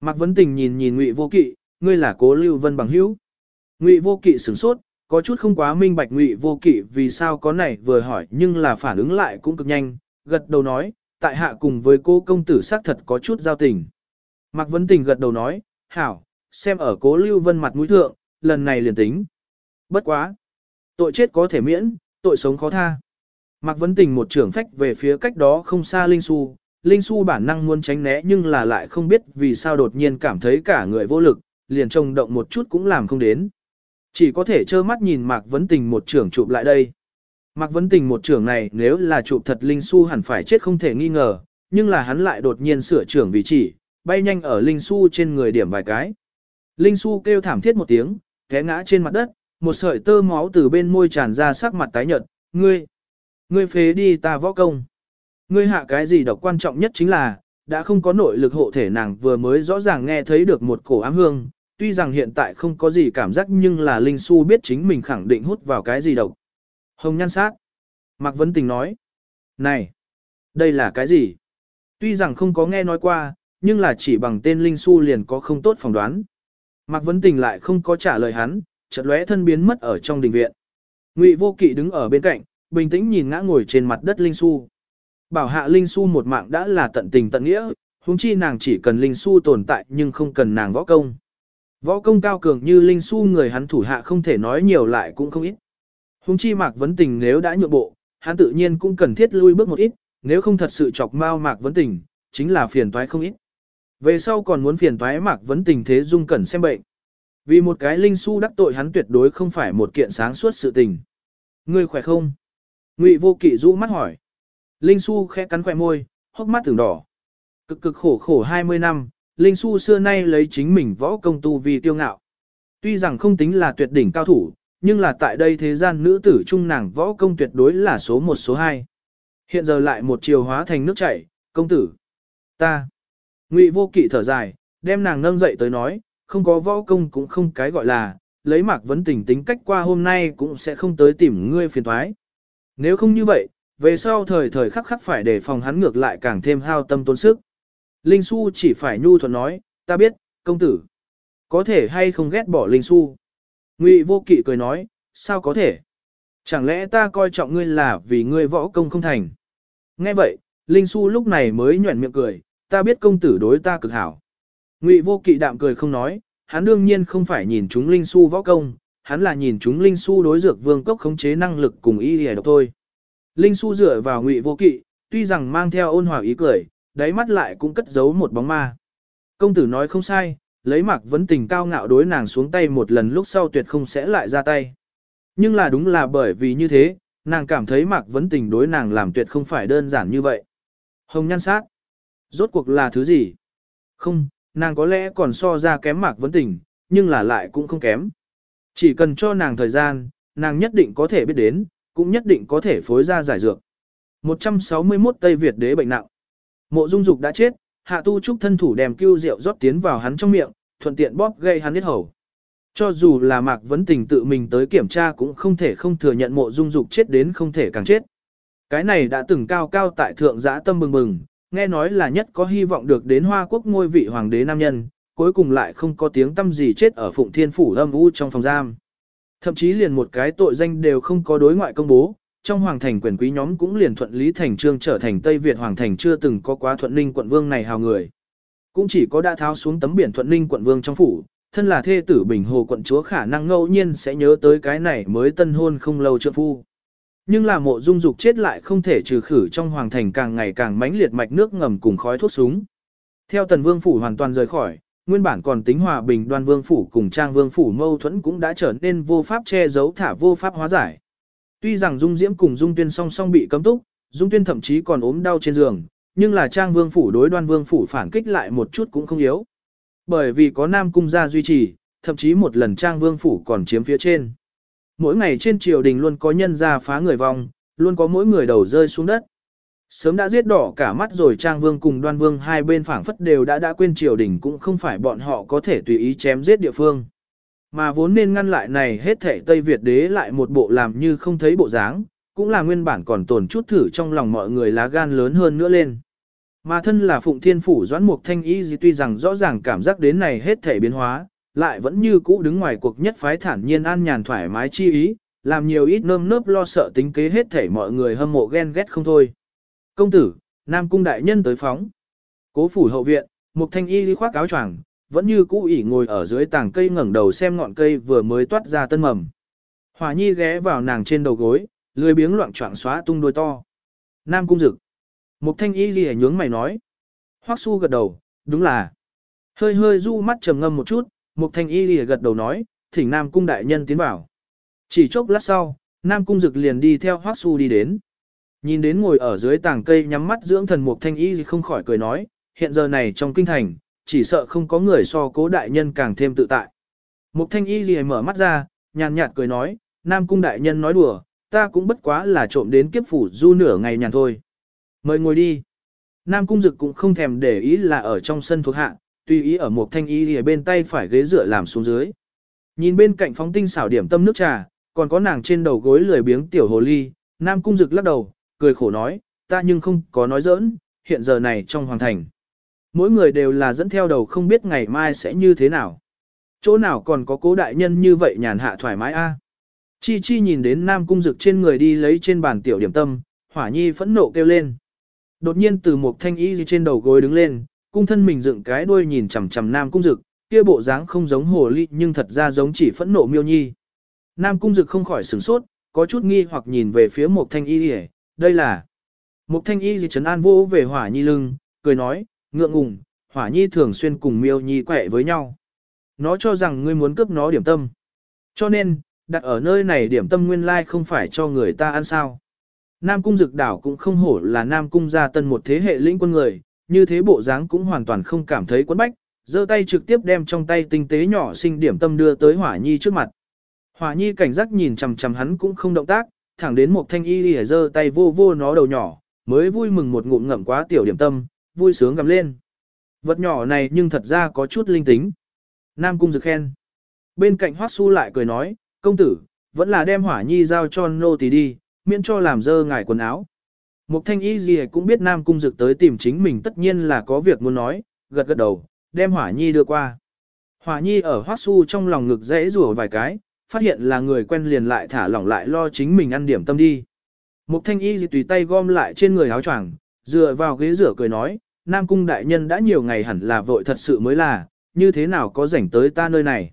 Mạc Vấn Tình nhìn nhìn Ngụy Vô Kỵ, ngươi là Cố Lưu Vân bằng hữu. Ngụy Vô Kỵ sửng sốt, có chút không quá minh bạch Ngụy Vô Kỵ vì sao có này vừa hỏi nhưng là phản ứng lại cũng cực nhanh, gật đầu nói, tại hạ cùng với cô công tử xác thật có chút giao tình. Mạc Vấn Tình gật đầu nói, hảo, xem ở Cố Lưu Vân mặt mũi thượng, lần này liền tính. Bất quá. Tội chết có thể miễn, tội sống khó tha. Mạc Vấn Tình một trưởng phách về phía cách đó không xa Linh Xu, Linh Xu bản năng muốn tránh né nhưng là lại không biết vì sao đột nhiên cảm thấy cả người vô lực, liền trông động một chút cũng làm không đến. Chỉ có thể trơ mắt nhìn Mạc Vấn Tình một trưởng chụp lại đây. Mạc Vấn Tình một trưởng này nếu là chụp thật Linh Xu hẳn phải chết không thể nghi ngờ, nhưng là hắn lại đột nhiên sửa trưởng vị chỉ, bay nhanh ở Linh Xu trên người điểm vài cái. Linh Xu kêu thảm thiết một tiếng, té ngã trên mặt đất, một sợi tơ máu từ bên môi tràn ra sắc mặt tái nhợt, ngươi, ngươi phế đi ta võ công. Ngươi hạ cái gì độc quan trọng nhất chính là, đã không có nội lực hộ thể nàng vừa mới rõ ràng nghe thấy được một cổ ám hương, tuy rằng hiện tại không có gì cảm giác nhưng là Linh Xu biết chính mình khẳng định hút vào cái gì độc. Hồng nhan sát. Mạc Vấn Tình nói. Này, đây là cái gì? Tuy rằng không có nghe nói qua, nhưng là chỉ bằng tên Linh Xu liền có không tốt phỏng đoán. Mạc Vấn Tình lại không có trả lời hắn, chợt lóe thân biến mất ở trong đình viện. Ngụy Vô Kỵ đứng ở bên cạnh, bình tĩnh nhìn ngã ngồi trên mặt đất Linh Xu. Bảo hạ Linh Xu một mạng đã là tận tình tận nghĩa, huống chi nàng chỉ cần Linh Xu tồn tại nhưng không cần nàng võ công. Võ công cao cường như Linh Xu người hắn thủ hạ không thể nói nhiều lại cũng không ít. Huống chi Mạc Vấn Tình nếu đã nhượng bộ, hắn tự nhiên cũng cần thiết lui bước một ít, nếu không thật sự chọc mau Mạc Vấn Tình, chính là phiền toái không ít. Về sau còn muốn phiền toái Mạc Vấn Tình thế dung cẩn xem bệnh. Vì một cái Linh Su đắc tội hắn tuyệt đối không phải một kiện sáng suốt sự tình. Ngươi khỏe không? Ngụy Vô Kỵ rũ mắt hỏi. Linh Su khẽ cắn khỏe môi, hốc mắt tưởng đỏ. Cực cực khổ khổ 20 năm, Linh Su xưa nay lấy chính mình võ công tu vì tiêu ngạo. Tuy rằng không tính là tuyệt đỉnh cao thủ, nhưng là tại đây thế gian nữ tử trung nàng võ công tuyệt đối là số một số hai. Hiện giờ lại một chiều hóa thành nước chảy, công tử. Ta. Ngụy vô kỵ thở dài, đem nàng nâng dậy tới nói, không có võ công cũng không cái gọi là, lấy mạc vấn tình tính cách qua hôm nay cũng sẽ không tới tìm ngươi phiền thoái. Nếu không như vậy, về sau thời thời khắc khắc phải để phòng hắn ngược lại càng thêm hao tâm tốn sức. Linh Xu chỉ phải nhu thuận nói, ta biết, công tử. Có thể hay không ghét bỏ Linh Xu. Ngụy vô kỵ cười nói, sao có thể? Chẳng lẽ ta coi trọng ngươi là vì ngươi võ công không thành? Nghe vậy, Linh Xu lúc này mới nhuẩn miệng cười, ta biết công tử đối ta cực hảo. Ngụy vô kỵ đạm cười không nói, hắn đương nhiên không phải nhìn chúng Linh su võ công, hắn là nhìn chúng Linh su đối dược vương cốc khống chế năng lực cùng y hề độc thôi. Linh su dựa vào Ngụy vô kỵ, tuy rằng mang theo ôn hòa ý cười, đáy mắt lại cũng cất giấu một bóng ma. Công tử nói không sai, lấy mặc vấn tình cao ngạo đối nàng xuống tay một lần lúc sau tuyệt không sẽ lại ra tay. Nhưng là đúng là bởi vì như thế, nàng cảm thấy mặc vấn tình đối nàng làm tuyệt không phải đơn giản như vậy. Hồng nhan sát. Rốt cuộc là thứ gì? Không, nàng có lẽ còn so ra kém mạc vấn tình, nhưng là lại cũng không kém. Chỉ cần cho nàng thời gian, nàng nhất định có thể biết đến, cũng nhất định có thể phối ra giải dược. 161 Tây Việt đế bệnh nặng. Mộ Dung Dục đã chết, Hạ Tu Trúc thân thủ đem cưu rượu rót tiến vào hắn trong miệng, thuận tiện bóp gây hắn huyết hầu. Cho dù là Mạc Vấn Tình tự mình tới kiểm tra cũng không thể không thừa nhận Mộ Dung Dục chết đến không thể càng chết. Cái này đã từng cao cao tại thượng giã tâm bừng bừng, nghe nói là nhất có hy vọng được đến Hoa Quốc ngôi vị hoàng đế nam nhân, cuối cùng lại không có tiếng tâm gì chết ở Phụng Thiên phủ âm u trong phòng giam. Thậm chí liền một cái tội danh đều không có đối ngoại công bố, trong hoàng thành quyền quý nhóm cũng liền thuận lý thành trương trở thành Tây Việt hoàng thành chưa từng có quá thuận ninh quận vương này hào người. Cũng chỉ có đã tháo xuống tấm biển thuận ninh quận vương trong phủ, thân là thê tử bình hồ quận chúa khả năng ngẫu nhiên sẽ nhớ tới cái này mới tân hôn không lâu trượng phu. Nhưng là mộ dung dục chết lại không thể trừ khử trong hoàng thành càng ngày càng mãnh liệt mạch nước ngầm cùng khói thuốc súng. Theo tần vương phủ hoàn toàn rời khỏi, nguyên bản còn tính hòa bình đoan vương phủ cùng trang vương phủ mâu thuẫn cũng đã trở nên vô pháp che giấu thả vô pháp hóa giải. Tuy rằng dung diễm cùng dung tuyên song song bị cấm túc, Dung Tuyên thậm chí còn ốm đau trên giường, nhưng là Trang Vương phủ đối Đoan Vương phủ phản kích lại một chút cũng không yếu. Bởi vì có Nam cung gia duy trì, thậm chí một lần Trang Vương phủ còn chiếm phía trên. Mỗi ngày trên triều đình luôn có nhân ra phá người vong, luôn có mỗi người đầu rơi xuống đất. Sớm đã giết đỏ cả mắt rồi Trang Vương cùng Đoan Vương hai bên phảng phất đều đã đã quên triều đình cũng không phải bọn họ có thể tùy ý chém giết địa phương. Mà vốn nên ngăn lại này hết thể Tây Việt đế lại một bộ làm như không thấy bộ dáng, cũng là nguyên bản còn tồn chút thử trong lòng mọi người lá gan lớn hơn nữa lên. Mà thân là Phụng Thiên Phủ Doãn Mục Thanh Y gì tuy rằng rõ ràng cảm giác đến này hết thể biến hóa, lại vẫn như cũ đứng ngoài cuộc nhất phái thản nhiên an nhàn thoải mái chi ý, làm nhiều ít nơm nớp lo sợ tính kế hết thể mọi người hâm mộ ghen ghét không thôi. Công tử, Nam Cung Đại Nhân tới phóng. Cố phủ hậu viện, một Thanh Y khoác áo choàng, vẫn như cũ ỉ ngồi ở dưới tảng cây ngẩng đầu xem ngọn cây vừa mới toát ra tân mầm. hòa Nhi ghé vào nàng trên đầu gối, lười biếng loạn choạng xóa tung đôi to. Nam cung dực. một thanh y gì nhướng mày nói. Hoắc su gật đầu, đúng là. Hơi hơi du mắt trầm ngâm một chút, mục thanh y lìa gật đầu nói, thỉnh Nam cung đại nhân tiến vào. Chỉ chốc lát sau, Nam cung dực liền đi theo Hoắc su đi đến. Nhìn đến ngồi ở dưới tảng cây nhắm mắt dưỡng thần mục thanh y không khỏi cười nói, hiện giờ này trong kinh thành, chỉ sợ không có người so cố đại nhân càng thêm tự tại. Mục thanh y lìa mở mắt ra, nhàn nhạt cười nói, Nam cung đại nhân nói đùa, ta cũng bất quá là trộm đến kiếp phủ du nửa ngày nhàn thôi. Mời ngồi đi. Nam cung dực cũng không thèm để ý là ở trong sân thuộc hạ, tùy ý ở một thanh y ở bên tay phải ghế dựa làm xuống dưới. Nhìn bên cạnh phóng tinh xảo điểm tâm nước trà, còn có nàng trên đầu gối lười biếng tiểu hồ ly, Nam cung dực lắc đầu, cười khổ nói, ta nhưng không có nói giỡn, hiện giờ này trong hoàng thành. Mỗi người đều là dẫn theo đầu không biết ngày mai sẽ như thế nào. Chỗ nào còn có cố đại nhân như vậy nhàn hạ thoải mái a? Chi Chi nhìn đến Nam Cung Dực trên người đi lấy trên bàn tiểu điểm tâm, Hỏa Nhi phẫn nộ kêu lên. Đột nhiên từ một thanh y trên đầu gối đứng lên, cung thân mình dựng cái đuôi nhìn chằm chằm Nam Cung Dực, kia bộ dáng không giống hồ ly nhưng thật ra giống chỉ phẫn nộ miêu nhi. Nam Cung Dực không khỏi sửng sốt, có chút nghi hoặc nhìn về phía một thanh y gì, đây là. Một thanh y gì trấn an vô về Hỏa Nhi lưng, cười nói, ngượng ngùng, Hỏa Nhi thường xuyên cùng miêu nhi quẹ với nhau. Nó cho rằng ngươi muốn cướp nó điểm tâm. Cho nên, đặt ở nơi này điểm tâm nguyên lai không phải cho người ta ăn sao. Nam cung dực đảo cũng không hổ là Nam cung gia tân một thế hệ lĩnh quân người, như thế bộ dáng cũng hoàn toàn không cảm thấy quấn bách, giơ tay trực tiếp đem trong tay tinh tế nhỏ sinh điểm tâm đưa tới Hỏa Nhi trước mặt. Hỏa Nhi cảnh giác nhìn chằm chằm hắn cũng không động tác, thẳng đến một thanh y lìa giơ tay vô vô nó đầu nhỏ, mới vui mừng một ngụm ngậm quá tiểu điểm tâm, vui sướng gầm lên. Vật nhỏ này nhưng thật ra có chút linh tính. Nam cung dực khen. Bên cạnh Hoắc Su lại cười nói, công tử, vẫn là đem hỏa nhi giao cho nô tỳ đi, miễn cho làm dơ ngài quần áo. Mục thanh y gì cũng biết Nam Cung Dực tới tìm chính mình tất nhiên là có việc muốn nói, gật gật đầu, đem hỏa nhi đưa qua. Hỏa nhi ở hoác su trong lòng ngực dễ rủa vài cái, phát hiện là người quen liền lại thả lỏng lại lo chính mình ăn điểm tâm đi. Mục thanh y gì tùy tay gom lại trên người áo choàng, dựa vào ghế rửa cười nói, Nam Cung đại nhân đã nhiều ngày hẳn là vội thật sự mới là, như thế nào có rảnh tới ta nơi này.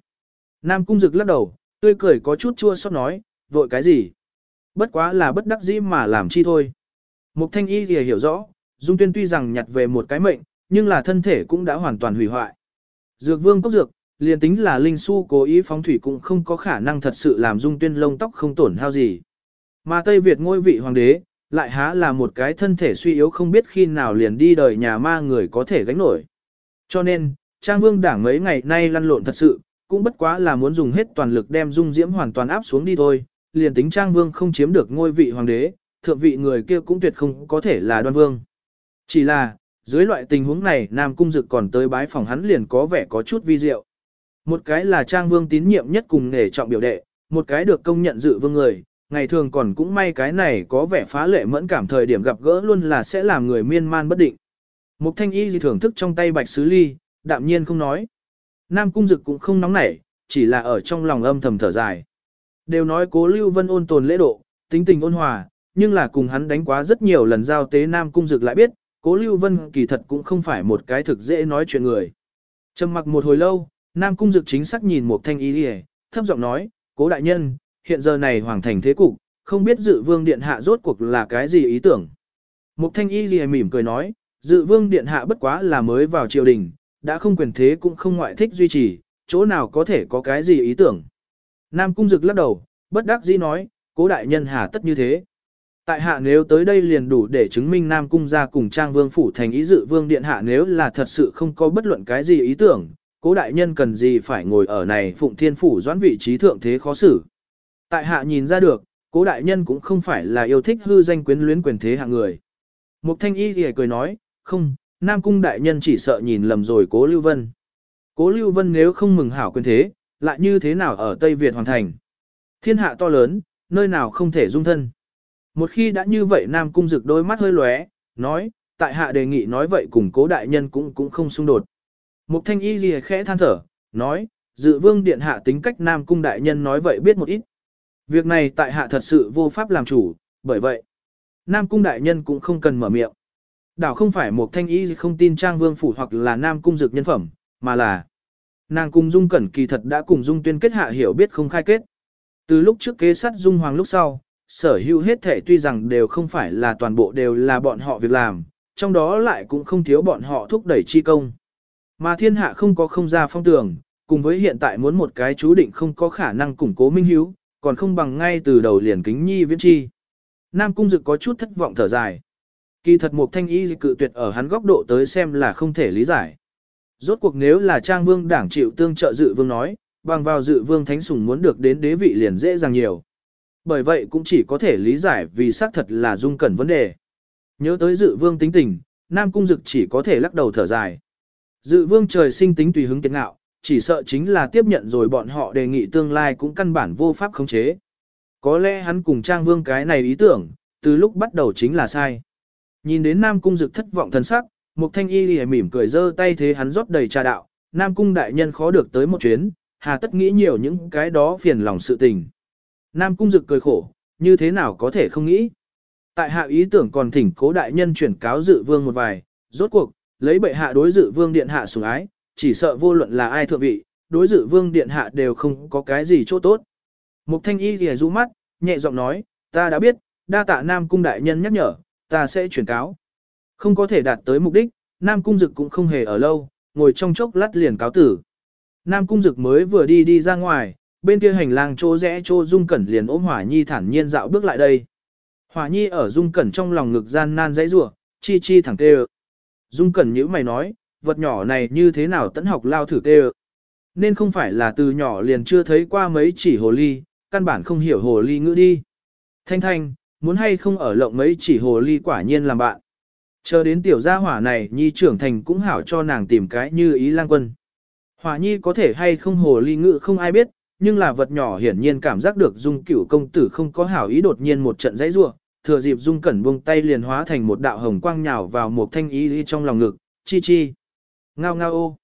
Nam Cung Dực lắc đầu, tươi cười có chút chua xót nói, vội cái gì? Bất quá là bất đắc dĩ mà làm chi thôi. Mục thanh y thì hiểu rõ, Dung Tuyên tuy rằng nhặt về một cái mệnh, nhưng là thân thể cũng đã hoàn toàn hủy hoại. Dược vương cốc dược, liền tính là linh su cố ý phóng thủy cũng không có khả năng thật sự làm Dung Tuyên lông tóc không tổn hao gì. Mà Tây Việt ngôi vị hoàng đế, lại há là một cái thân thể suy yếu không biết khi nào liền đi đời nhà ma người có thể gánh nổi. Cho nên, Trang Vương đảng mấy ngày nay lăn lộn thật sự, cũng bất quá là muốn dùng hết toàn lực đem dung diễm hoàn toàn áp xuống đi thôi, liền tính trang vương không chiếm được ngôi vị hoàng đế, thượng vị người kia cũng tuyệt không có thể là đoan vương. Chỉ là, dưới loại tình huống này Nam Cung Dực còn tới bái phòng hắn liền có vẻ có chút vi diệu. Một cái là trang vương tín nhiệm nhất cùng nghề trọng biểu đệ, một cái được công nhận dự vương người, ngày thường còn cũng may cái này có vẻ phá lệ mẫn cảm thời điểm gặp gỡ luôn là sẽ làm người miên man bất định. Mục thanh y gì thưởng thức trong tay bạch sứ ly, đạm nhiên không nói. Nam Cung Dực cũng không nóng nảy, chỉ là ở trong lòng âm thầm thở dài. Đều nói cố Lưu Vân ôn tồn lễ độ, tính tình ôn hòa, nhưng là cùng hắn đánh quá rất nhiều lần giao tế Nam Cung Dực lại biết, cố Lưu Vân kỳ thật cũng không phải một cái thực dễ nói chuyện người. Trầm mặc một hồi lâu, Nam Cung Dực chính xác nhìn một thanh ý đi thấp giọng nói, cố đại nhân, hiện giờ này hoàng thành thế cục, không biết dự vương điện hạ rốt cuộc là cái gì ý tưởng. Mục thanh y gì mỉm cười nói, dự vương điện hạ bất quá là mới vào triều đình, đã không quyền thế cũng không ngoại thích duy trì, chỗ nào có thể có cái gì ý tưởng. Nam Cung Dực lắc đầu, bất đắc dĩ nói, cố đại nhân hà tất như thế. Tại hạ nếu tới đây liền đủ để chứng minh Nam Cung gia cùng Trang Vương Phủ thành ý dự Vương Điện Hạ nếu là thật sự không có bất luận cái gì ý tưởng, cố đại nhân cần gì phải ngồi ở này Phụng Thiên Phủ doãn vị trí thượng thế khó xử. Tại hạ nhìn ra được, cố đại nhân cũng không phải là yêu thích hư danh quyến luyến quyền thế hạng người. Mục thanh y thì cười nói, không, Nam Cung đại nhân chỉ sợ nhìn lầm rồi cố Lưu Vân. Cố Lưu Vân nếu không mừng hảo quyền thế, lại như thế nào ở Tây Việt hoàn thành. Thiên hạ to lớn, nơi nào không thể dung thân. Một khi đã như vậy Nam Cung dực đôi mắt hơi lóe, nói, tại hạ đề nghị nói vậy cùng cố đại nhân cũng cũng không xung đột. Mục thanh y gì khẽ than thở, nói, dự vương điện hạ tính cách Nam Cung đại nhân nói vậy biết một ít. Việc này tại hạ thật sự vô pháp làm chủ, bởi vậy, Nam Cung đại nhân cũng không cần mở miệng. Đảo không phải một thanh y không tin Trang Vương Phủ hoặc là Nam Cung dực nhân phẩm, mà là nàng cung Dung Cẩn kỳ thật đã cùng Dung Tuyên kết hạ hiểu biết không khai kết. Từ lúc trước kế sát Dung Hoàng lúc sau, sở hữu hết thể tuy rằng đều không phải là toàn bộ đều là bọn họ việc làm, trong đó lại cũng không thiếu bọn họ thúc đẩy chi công. Mà thiên hạ không có không ra phong tường, cùng với hiện tại muốn một cái chú định không có khả năng củng cố minh hiếu, còn không bằng ngay từ đầu liền kính nhi viễn chi. Nam Cung Dực có chút thất vọng thở dài. Kỳ thật một thanh y cự tuyệt ở hắn góc độ tới xem là không thể lý giải. Rốt cuộc nếu là trang vương đảng chịu tương trợ dự vương nói, bằng vào dự vương thánh sủng muốn được đến đế vị liền dễ dàng nhiều. Bởi vậy cũng chỉ có thể lý giải vì xác thật là dung cẩn vấn đề. Nhớ tới dự vương tính tình, Nam Cung Dực chỉ có thể lắc đầu thở dài. Dự vương trời sinh tính tùy hứng kiệt ngạo, chỉ sợ chính là tiếp nhận rồi bọn họ đề nghị tương lai cũng căn bản vô pháp khống chế. Có lẽ hắn cùng Trang Vương cái này ý tưởng, từ lúc bắt đầu chính là sai. Nhìn đến Nam Cung Dực thất vọng thân sắc, Mục Thanh Y lìa mỉm cười giơ tay thế hắn rót đầy trà đạo, Nam Cung đại nhân khó được tới một chuyến, hà tất nghĩ nhiều những cái đó phiền lòng sự tình. Nam Cung Dực cười khổ, như thế nào có thể không nghĩ. Tại hạ ý tưởng còn thỉnh cố đại nhân chuyển cáo dự vương một vài, rốt cuộc, lấy bệ hạ đối dự vương điện hạ sủng ái, chỉ sợ vô luận là ai thượng vị, đối dự vương điện hạ đều không có cái gì chỗ tốt. Mục thanh y thì rũ mắt, nhẹ giọng nói, ta đã biết, đa tạ Nam Cung đại nhân nhắc nhở, ta sẽ chuyển cáo. Không có thể đạt tới mục đích, Nam Cung Dực cũng không hề ở lâu, ngồi trong chốc lát liền cáo tử. Nam Cung Dực mới vừa đi đi ra ngoài, bên kia hành lang chỗ rẽ chỗ Dung Cẩn liền ôm Hỏa Nhi thản nhiên dạo bước lại đây. Hỏa Nhi ở Dung Cẩn trong lòng ngực gian nan dãy rủa, chi chi thẳng tê Dung Cẩn nhíu mày nói, vật nhỏ này như thế nào tẫn học lao thử tê Nên không phải là từ nhỏ liền chưa thấy qua mấy chỉ hồ ly, căn bản không hiểu hồ ly ngữ đi. Thanh thanh, muốn hay không ở lộng mấy chỉ hồ ly quả nhiên làm bạn. Chờ đến tiểu gia hỏa này nhi trưởng thành cũng hảo cho nàng tìm cái như ý lang quân. Hỏa nhi có thể hay không hồ ly ngữ không ai biết, nhưng là vật nhỏ hiển nhiên cảm giác được dung cửu công tử không có hảo ý đột nhiên một trận dãy rủa thừa dịp dung cẩn buông tay liền hóa thành một đạo hồng quang nhào vào một thanh ý trong lòng ngực, chi chi. Ngao ngao ô.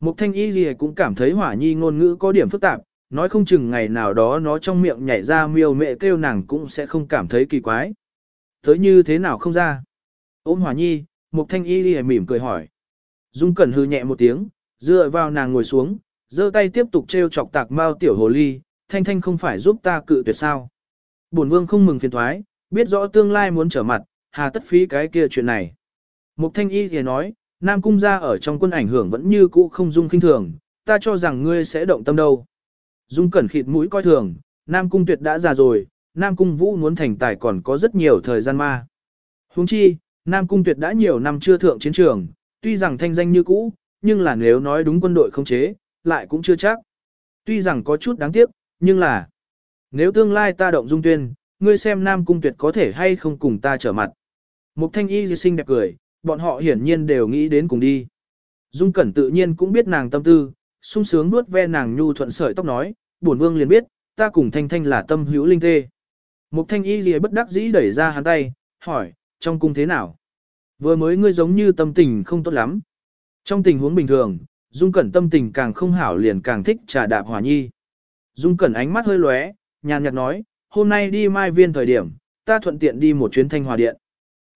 Một thanh y gì cũng cảm thấy hỏa nhi ngôn ngữ có điểm phức tạp, nói không chừng ngày nào đó nó trong miệng nhảy ra miêu mẹ kêu nàng cũng sẽ không cảm thấy kỳ quái. Tới như thế nào không ra? Ôm hỏa nhi, một thanh y gì mỉm cười hỏi. Dung cẩn hư nhẹ một tiếng, dựa vào nàng ngồi xuống, giơ tay tiếp tục treo chọc tạc mao tiểu hồ ly, thanh thanh không phải giúp ta cự tuyệt sao. Bổn vương không mừng phiền thoái, biết rõ tương lai muốn trở mặt, hà tất phí cái kia chuyện này. Mục thanh y thì nói, Nam Cung gia ở trong quân ảnh hưởng vẫn như cũ không dung kinh thường, ta cho rằng ngươi sẽ động tâm đâu. Dung cẩn khịt mũi coi thường, Nam Cung tuyệt đã già rồi, Nam Cung vũ muốn thành tài còn có rất nhiều thời gian ma. Huống chi, Nam Cung tuyệt đã nhiều năm chưa thượng chiến trường, tuy rằng thanh danh như cũ, nhưng là nếu nói đúng quân đội không chế, lại cũng chưa chắc. Tuy rằng có chút đáng tiếc, nhưng là, nếu tương lai ta động dung tuyên, ngươi xem Nam Cung tuyệt có thể hay không cùng ta trở mặt. Mục thanh y xinh đẹp cười, bọn họ hiển nhiên đều nghĩ đến cùng đi. Dung Cẩn tự nhiên cũng biết nàng tâm tư, sung sướng nuốt ve nàng nhu thuận sợi tóc nói, bổn vương liền biết, ta cùng Thanh Thanh là tâm hữu linh tê. Mục Thanh Y lìa bất đắc dĩ đẩy ra hắn tay, hỏi, trong cung thế nào? Vừa mới ngươi giống như tâm tình không tốt lắm. Trong tình huống bình thường, Dung Cẩn tâm tình càng không hảo liền càng thích trà đạp hòa nhi. Dung Cẩn ánh mắt hơi lóe, nhàn nhạt nói, hôm nay đi mai viên thời điểm, ta thuận tiện đi một chuyến thanh hòa điện.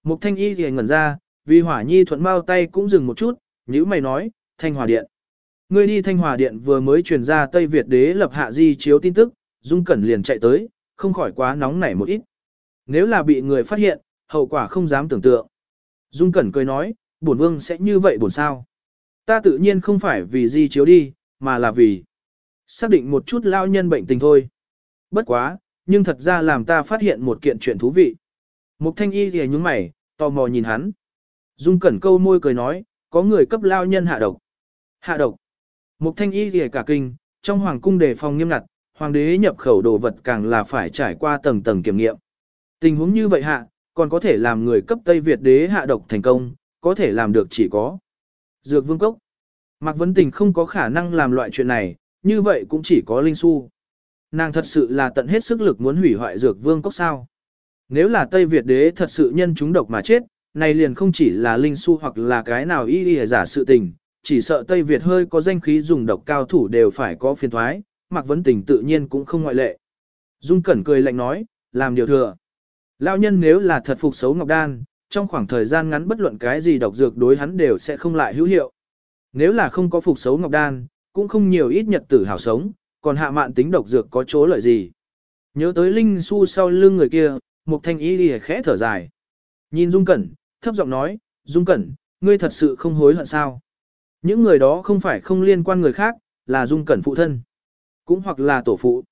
Mục Thanh Y thì ngẩn ra, vì hỏa nhi thuận bao tay cũng dừng một chút, nữ mày nói, Thanh Hòa Điện. Ngươi đi Thanh Hòa Điện vừa mới truyền ra Tây Việt đế lập hạ di chiếu tin tức, Dung Cẩn liền chạy tới, không khỏi quá nóng nảy một ít. Nếu là bị người phát hiện, hậu quả không dám tưởng tượng. Dung Cẩn cười nói, bổn vương sẽ như vậy bổn sao. Ta tự nhiên không phải vì di chiếu đi, mà là vì xác định một chút lao nhân bệnh tình thôi. Bất quá, nhưng thật ra làm ta phát hiện một kiện chuyện thú vị. Mục thanh y thì nhúng mày, tò mò nhìn hắn. Dung cẩn câu môi cười nói, có người cấp lao nhân hạ độc. Hạ độc. Mục thanh y thì cả kinh, trong hoàng cung đề phòng nghiêm ngặt, hoàng đế nhập khẩu đồ vật càng là phải trải qua tầng tầng kiểm nghiệm. Tình huống như vậy hạ, còn có thể làm người cấp Tây Việt đế hạ độc thành công, có thể làm được chỉ có Dược Vương Cốc. Mạc Vấn Tình không có khả năng làm loại chuyện này, như vậy cũng chỉ có Linh Xu. Nàng thật sự là tận hết sức lực muốn hủy hoại Dược Vương Cốc sao. Nếu là Tây Việt đế thật sự nhân chúng độc mà chết, này liền không chỉ là Linh Xu hoặc là cái nào y y giả sự tình, chỉ sợ Tây Việt hơi có danh khí dùng độc cao thủ đều phải có phiền thoái, Mạc Vấn Tình tự nhiên cũng không ngoại lệ. Dung Cẩn cười lạnh nói, làm điều thừa. Lão nhân nếu là thật phục xấu Ngọc Đan, trong khoảng thời gian ngắn bất luận cái gì độc dược đối hắn đều sẽ không lại hữu hiệu. Nếu là không có phục xấu Ngọc Đan, cũng không nhiều ít nhật tử hảo sống, còn hạ mạn tính độc dược có chỗ lợi gì. Nhớ tới Linh Su sau lưng người kia, Mục Thanh Y lìa khẽ thở dài. Nhìn Dung Cẩn, thấp giọng nói, Dung Cẩn, ngươi thật sự không hối hận sao? Những người đó không phải không liên quan người khác, là Dung Cẩn phụ thân, cũng hoặc là tổ phụ.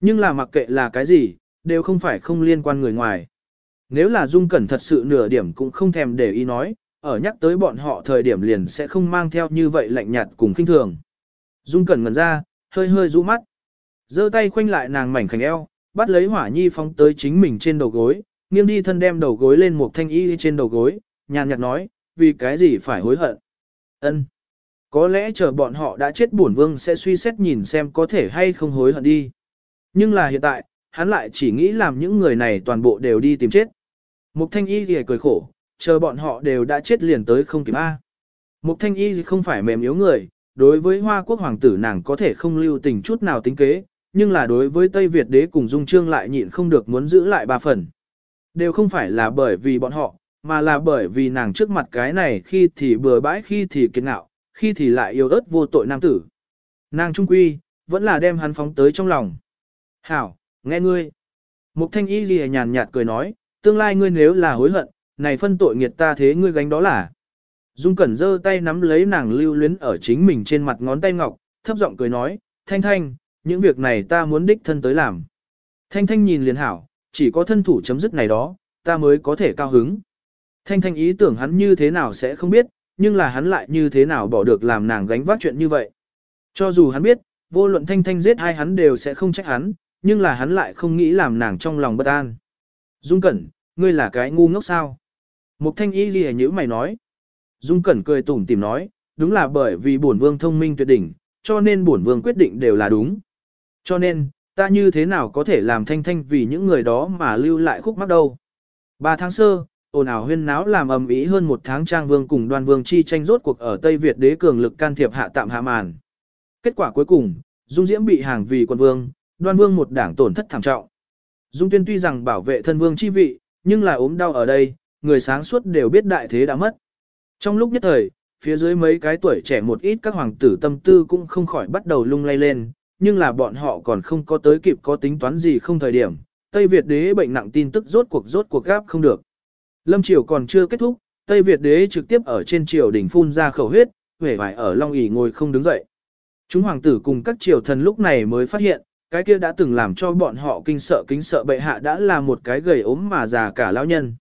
Nhưng là mặc kệ là cái gì, đều không phải không liên quan người ngoài. Nếu là Dung Cẩn thật sự nửa điểm cũng không thèm để ý nói, ở nhắc tới bọn họ thời điểm liền sẽ không mang theo như vậy lạnh nhạt cùng khinh thường. Dung Cẩn ngẩn ra, hơi hơi rũ mắt. giơ tay khoanh lại nàng mảnh khảnh eo, bắt lấy hỏa nhi phóng tới chính mình trên đầu gối, nghiêng đi thân đem đầu gối lên một thanh y trên đầu gối, nhàn nhạt nói, vì cái gì phải hối hận. Ân, Có lẽ chờ bọn họ đã chết bổn vương sẽ suy xét nhìn xem có thể hay không hối hận đi. Nhưng là hiện tại, hắn lại chỉ nghĩ làm những người này toàn bộ đều đi tìm chết. Mục thanh y thì cười khổ, chờ bọn họ đều đã chết liền tới không kịp A. Mục thanh y không phải mềm yếu người, đối với hoa quốc hoàng tử nàng có thể không lưu tình chút nào tính kế, nhưng là đối với Tây Việt đế cùng Dung Trương lại nhịn không được muốn giữ lại ba phần. Đều không phải là bởi vì bọn họ, mà là bởi vì nàng trước mặt cái này khi thì bừa bãi khi thì kiên ngạo, khi thì lại yêu ớt vô tội nam tử. Nàng trung quy, vẫn là đem hắn phóng tới trong lòng. Hảo, nghe ngươi. Mục thanh y ghi nhàn nhạt cười nói, tương lai ngươi nếu là hối hận, này phân tội nghiệt ta thế ngươi gánh đó là. Dung Cẩn giơ tay nắm lấy nàng lưu luyến ở chính mình trên mặt ngón tay ngọc, thấp giọng cười nói, Thanh Thanh, những việc này ta muốn đích thân tới làm. Thanh Thanh nhìn liền hảo, chỉ có thân thủ chấm dứt này đó, ta mới có thể cao hứng. Thanh Thanh ý tưởng hắn như thế nào sẽ không biết, nhưng là hắn lại như thế nào bỏ được làm nàng gánh vác chuyện như vậy. Cho dù hắn biết, vô luận Thanh Thanh giết hai hắn đều sẽ không trách hắn, nhưng là hắn lại không nghĩ làm nàng trong lòng bất an. Dung Cẩn, ngươi là cái ngu ngốc sao? Mục Thanh Y Ghi nhữ mày nói. Dung Cẩn cười tủm tìm nói, đúng là bởi vì bổn vương thông minh tuyệt đỉnh, cho nên bổn vương quyết định đều là đúng. Cho nên, ta như thế nào có thể làm thanh thanh vì những người đó mà lưu lại khúc mắc đâu. Ba tháng sơ, ồn ào huyên náo làm ầm ĩ hơn một tháng trang vương cùng đoan vương chi tranh rốt cuộc ở Tây Việt đế cường lực can thiệp hạ tạm hạ màn. Kết quả cuối cùng, Dung Diễm bị hàng vì quân vương, đoan vương một đảng tổn thất thảm trọng. Dung Tuyên tuy rằng bảo vệ thân vương chi vị, nhưng là ốm đau ở đây, người sáng suốt đều biết đại thế đã mất. Trong lúc nhất thời, phía dưới mấy cái tuổi trẻ một ít các hoàng tử tâm tư cũng không khỏi bắt đầu lung lay lên, nhưng là bọn họ còn không có tới kịp có tính toán gì không thời điểm. Tây Việt đế bệnh nặng tin tức rốt cuộc rốt cuộc gáp không được. Lâm triều còn chưa kết thúc, Tây Việt đế trực tiếp ở trên triều đỉnh phun ra khẩu huyết, vẻ vải ở long ỷ ngồi không đứng dậy. Chúng hoàng tử cùng các triều thần lúc này mới phát hiện, cái kia đã từng làm cho bọn họ kinh sợ kính sợ bệ hạ đã là một cái gầy ốm mà già cả lão nhân.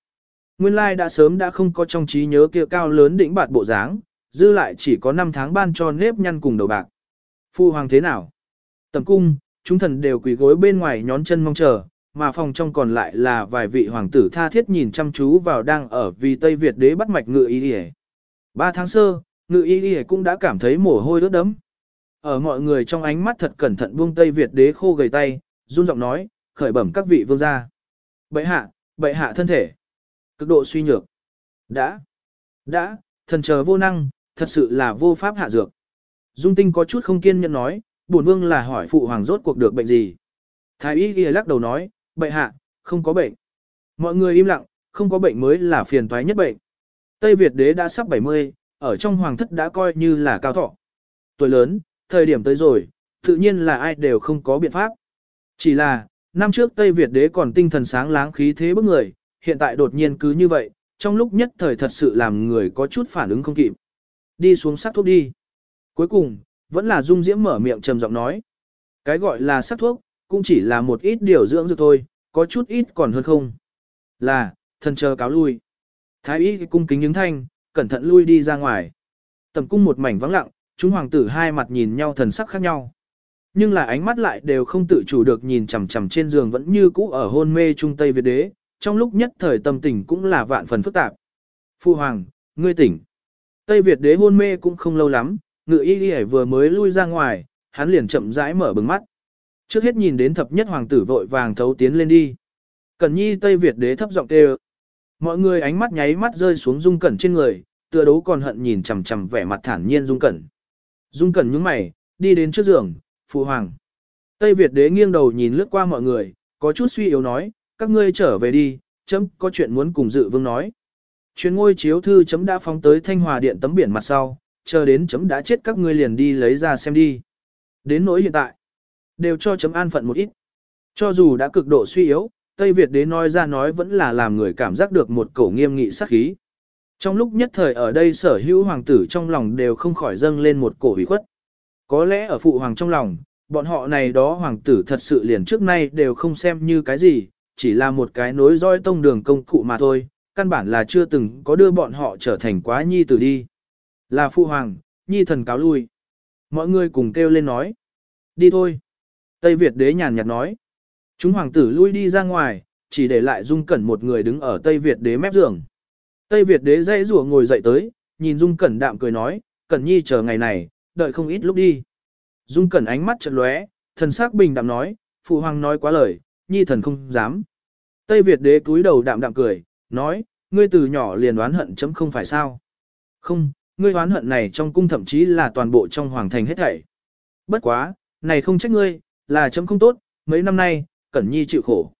Nguyên lai đã sớm đã không có trong trí nhớ kia cao lớn đỉnh bạt bộ dáng, dư lại chỉ có 5 tháng ban cho nếp nhăn cùng đầu bạc. Phu hoàng thế nào? Tầm cung, chúng thần đều quỳ gối bên ngoài nhón chân mong chờ, mà phòng trong còn lại là vài vị hoàng tử tha thiết nhìn chăm chú vào đang ở vì Tây Việt đế bắt mạch ngự y y. Ba tháng sơ, ngự y cũng đã cảm thấy mồ hôi ướt đẫm. Ở mọi người trong ánh mắt thật cẩn thận buông Tây Việt đế khô gầy tay, run giọng nói, khởi bẩm các vị vương gia. Bệ hạ, bệ hạ thân thể. Cực độ suy nhược. Đã. Đã, thần chờ vô năng, thật sự là vô pháp hạ dược. Dung tinh có chút không kiên nhẫn nói, bổn vương là hỏi phụ hoàng rốt cuộc được bệnh gì. Thái y ghi lắc đầu nói, bệ hạ, không có bệnh. Mọi người im lặng, không có bệnh mới là phiền toái nhất bệnh. Tây Việt đế đã sắp 70, ở trong hoàng thất đã coi như là cao thọ. Tuổi lớn, thời điểm tới rồi, tự nhiên là ai đều không có biện pháp. Chỉ là, năm trước Tây Việt đế còn tinh thần sáng láng khí thế bức người, hiện tại đột nhiên cứ như vậy, trong lúc nhất thời thật sự làm người có chút phản ứng không kịp. Đi xuống sắc thuốc đi. Cuối cùng, vẫn là Dung Diễm mở miệng trầm giọng nói. Cái gọi là sắc thuốc, cũng chỉ là một ít điều dưỡng dược thôi, có chút ít còn hơn không. Là, thần chờ cáo lui. Thái y cung kính những thanh, cẩn thận lui đi ra ngoài. Tầm cung một mảnh vắng lặng, chúng hoàng tử hai mặt nhìn nhau thần sắc khác nhau. Nhưng là ánh mắt lại đều không tự chủ được nhìn chằm chằm trên giường vẫn như cũ ở hôn mê trung Tây Việt đế, trong lúc nhất thời tâm tình cũng là vạn phần phức tạp. Phu hoàng, ngươi tỉnh. Tây Việt đế hôn mê cũng không lâu lắm, ngự y y vừa mới lui ra ngoài, hắn liền chậm rãi mở bừng mắt. Trước hết nhìn đến thập nhất hoàng tử vội vàng thấu tiến lên đi. Cẩn nhi Tây Việt đế thấp giọng kêu. Mọi người ánh mắt nháy mắt rơi xuống dung cẩn trên người, tựa đấu còn hận nhìn chằm chằm vẻ mặt thản nhiên dung cẩn. Dung cẩn nhướng mày, đi đến trước giường, phụ hoàng. Tây Việt đế nghiêng đầu nhìn lướt qua mọi người, có chút suy yếu nói, các ngươi trở về đi, chấm có chuyện muốn cùng dự vương nói. Chuyến ngôi chiếu thư chấm đã phóng tới thanh hòa điện tấm biển mặt sau, chờ đến chấm đã chết các ngươi liền đi lấy ra xem đi. Đến nỗi hiện tại, đều cho chấm an phận một ít. Cho dù đã cực độ suy yếu, Tây Việt đế nói ra nói vẫn là làm người cảm giác được một cổ nghiêm nghị sát khí. Trong lúc nhất thời ở đây sở hữu hoàng tử trong lòng đều không khỏi dâng lên một cổ hủy khuất. Có lẽ ở phụ hoàng trong lòng, bọn họ này đó hoàng tử thật sự liền trước nay đều không xem như cái gì, chỉ là một cái nối roi tông đường công cụ mà thôi, căn bản là chưa từng có đưa bọn họ trở thành quá nhi tử đi. Là phụ hoàng, nhi thần cáo lui. Mọi người cùng kêu lên nói. Đi thôi. Tây Việt đế nhàn nhạt nói. Chúng hoàng tử lui đi ra ngoài, chỉ để lại Dung Cẩn một người đứng ở Tây Việt đế mép giường. Tây Việt đế dây rủa ngồi dậy tới, nhìn Dung Cẩn đạm cười nói, Cẩn nhi chờ ngày này, đợi không ít lúc đi. Dung Cẩn ánh mắt chợt lóe, thần sắc bình đạm nói, phụ hoàng nói quá lời, nhi thần không dám. Tây Việt đế cúi đầu đạm đạm cười, nói, ngươi từ nhỏ liền oán hận chấm không phải sao. Không, ngươi oán hận này trong cung thậm chí là toàn bộ trong hoàng thành hết thảy. Bất quá, này không trách ngươi, là chấm không tốt, mấy năm nay, Cẩn Nhi chịu khổ.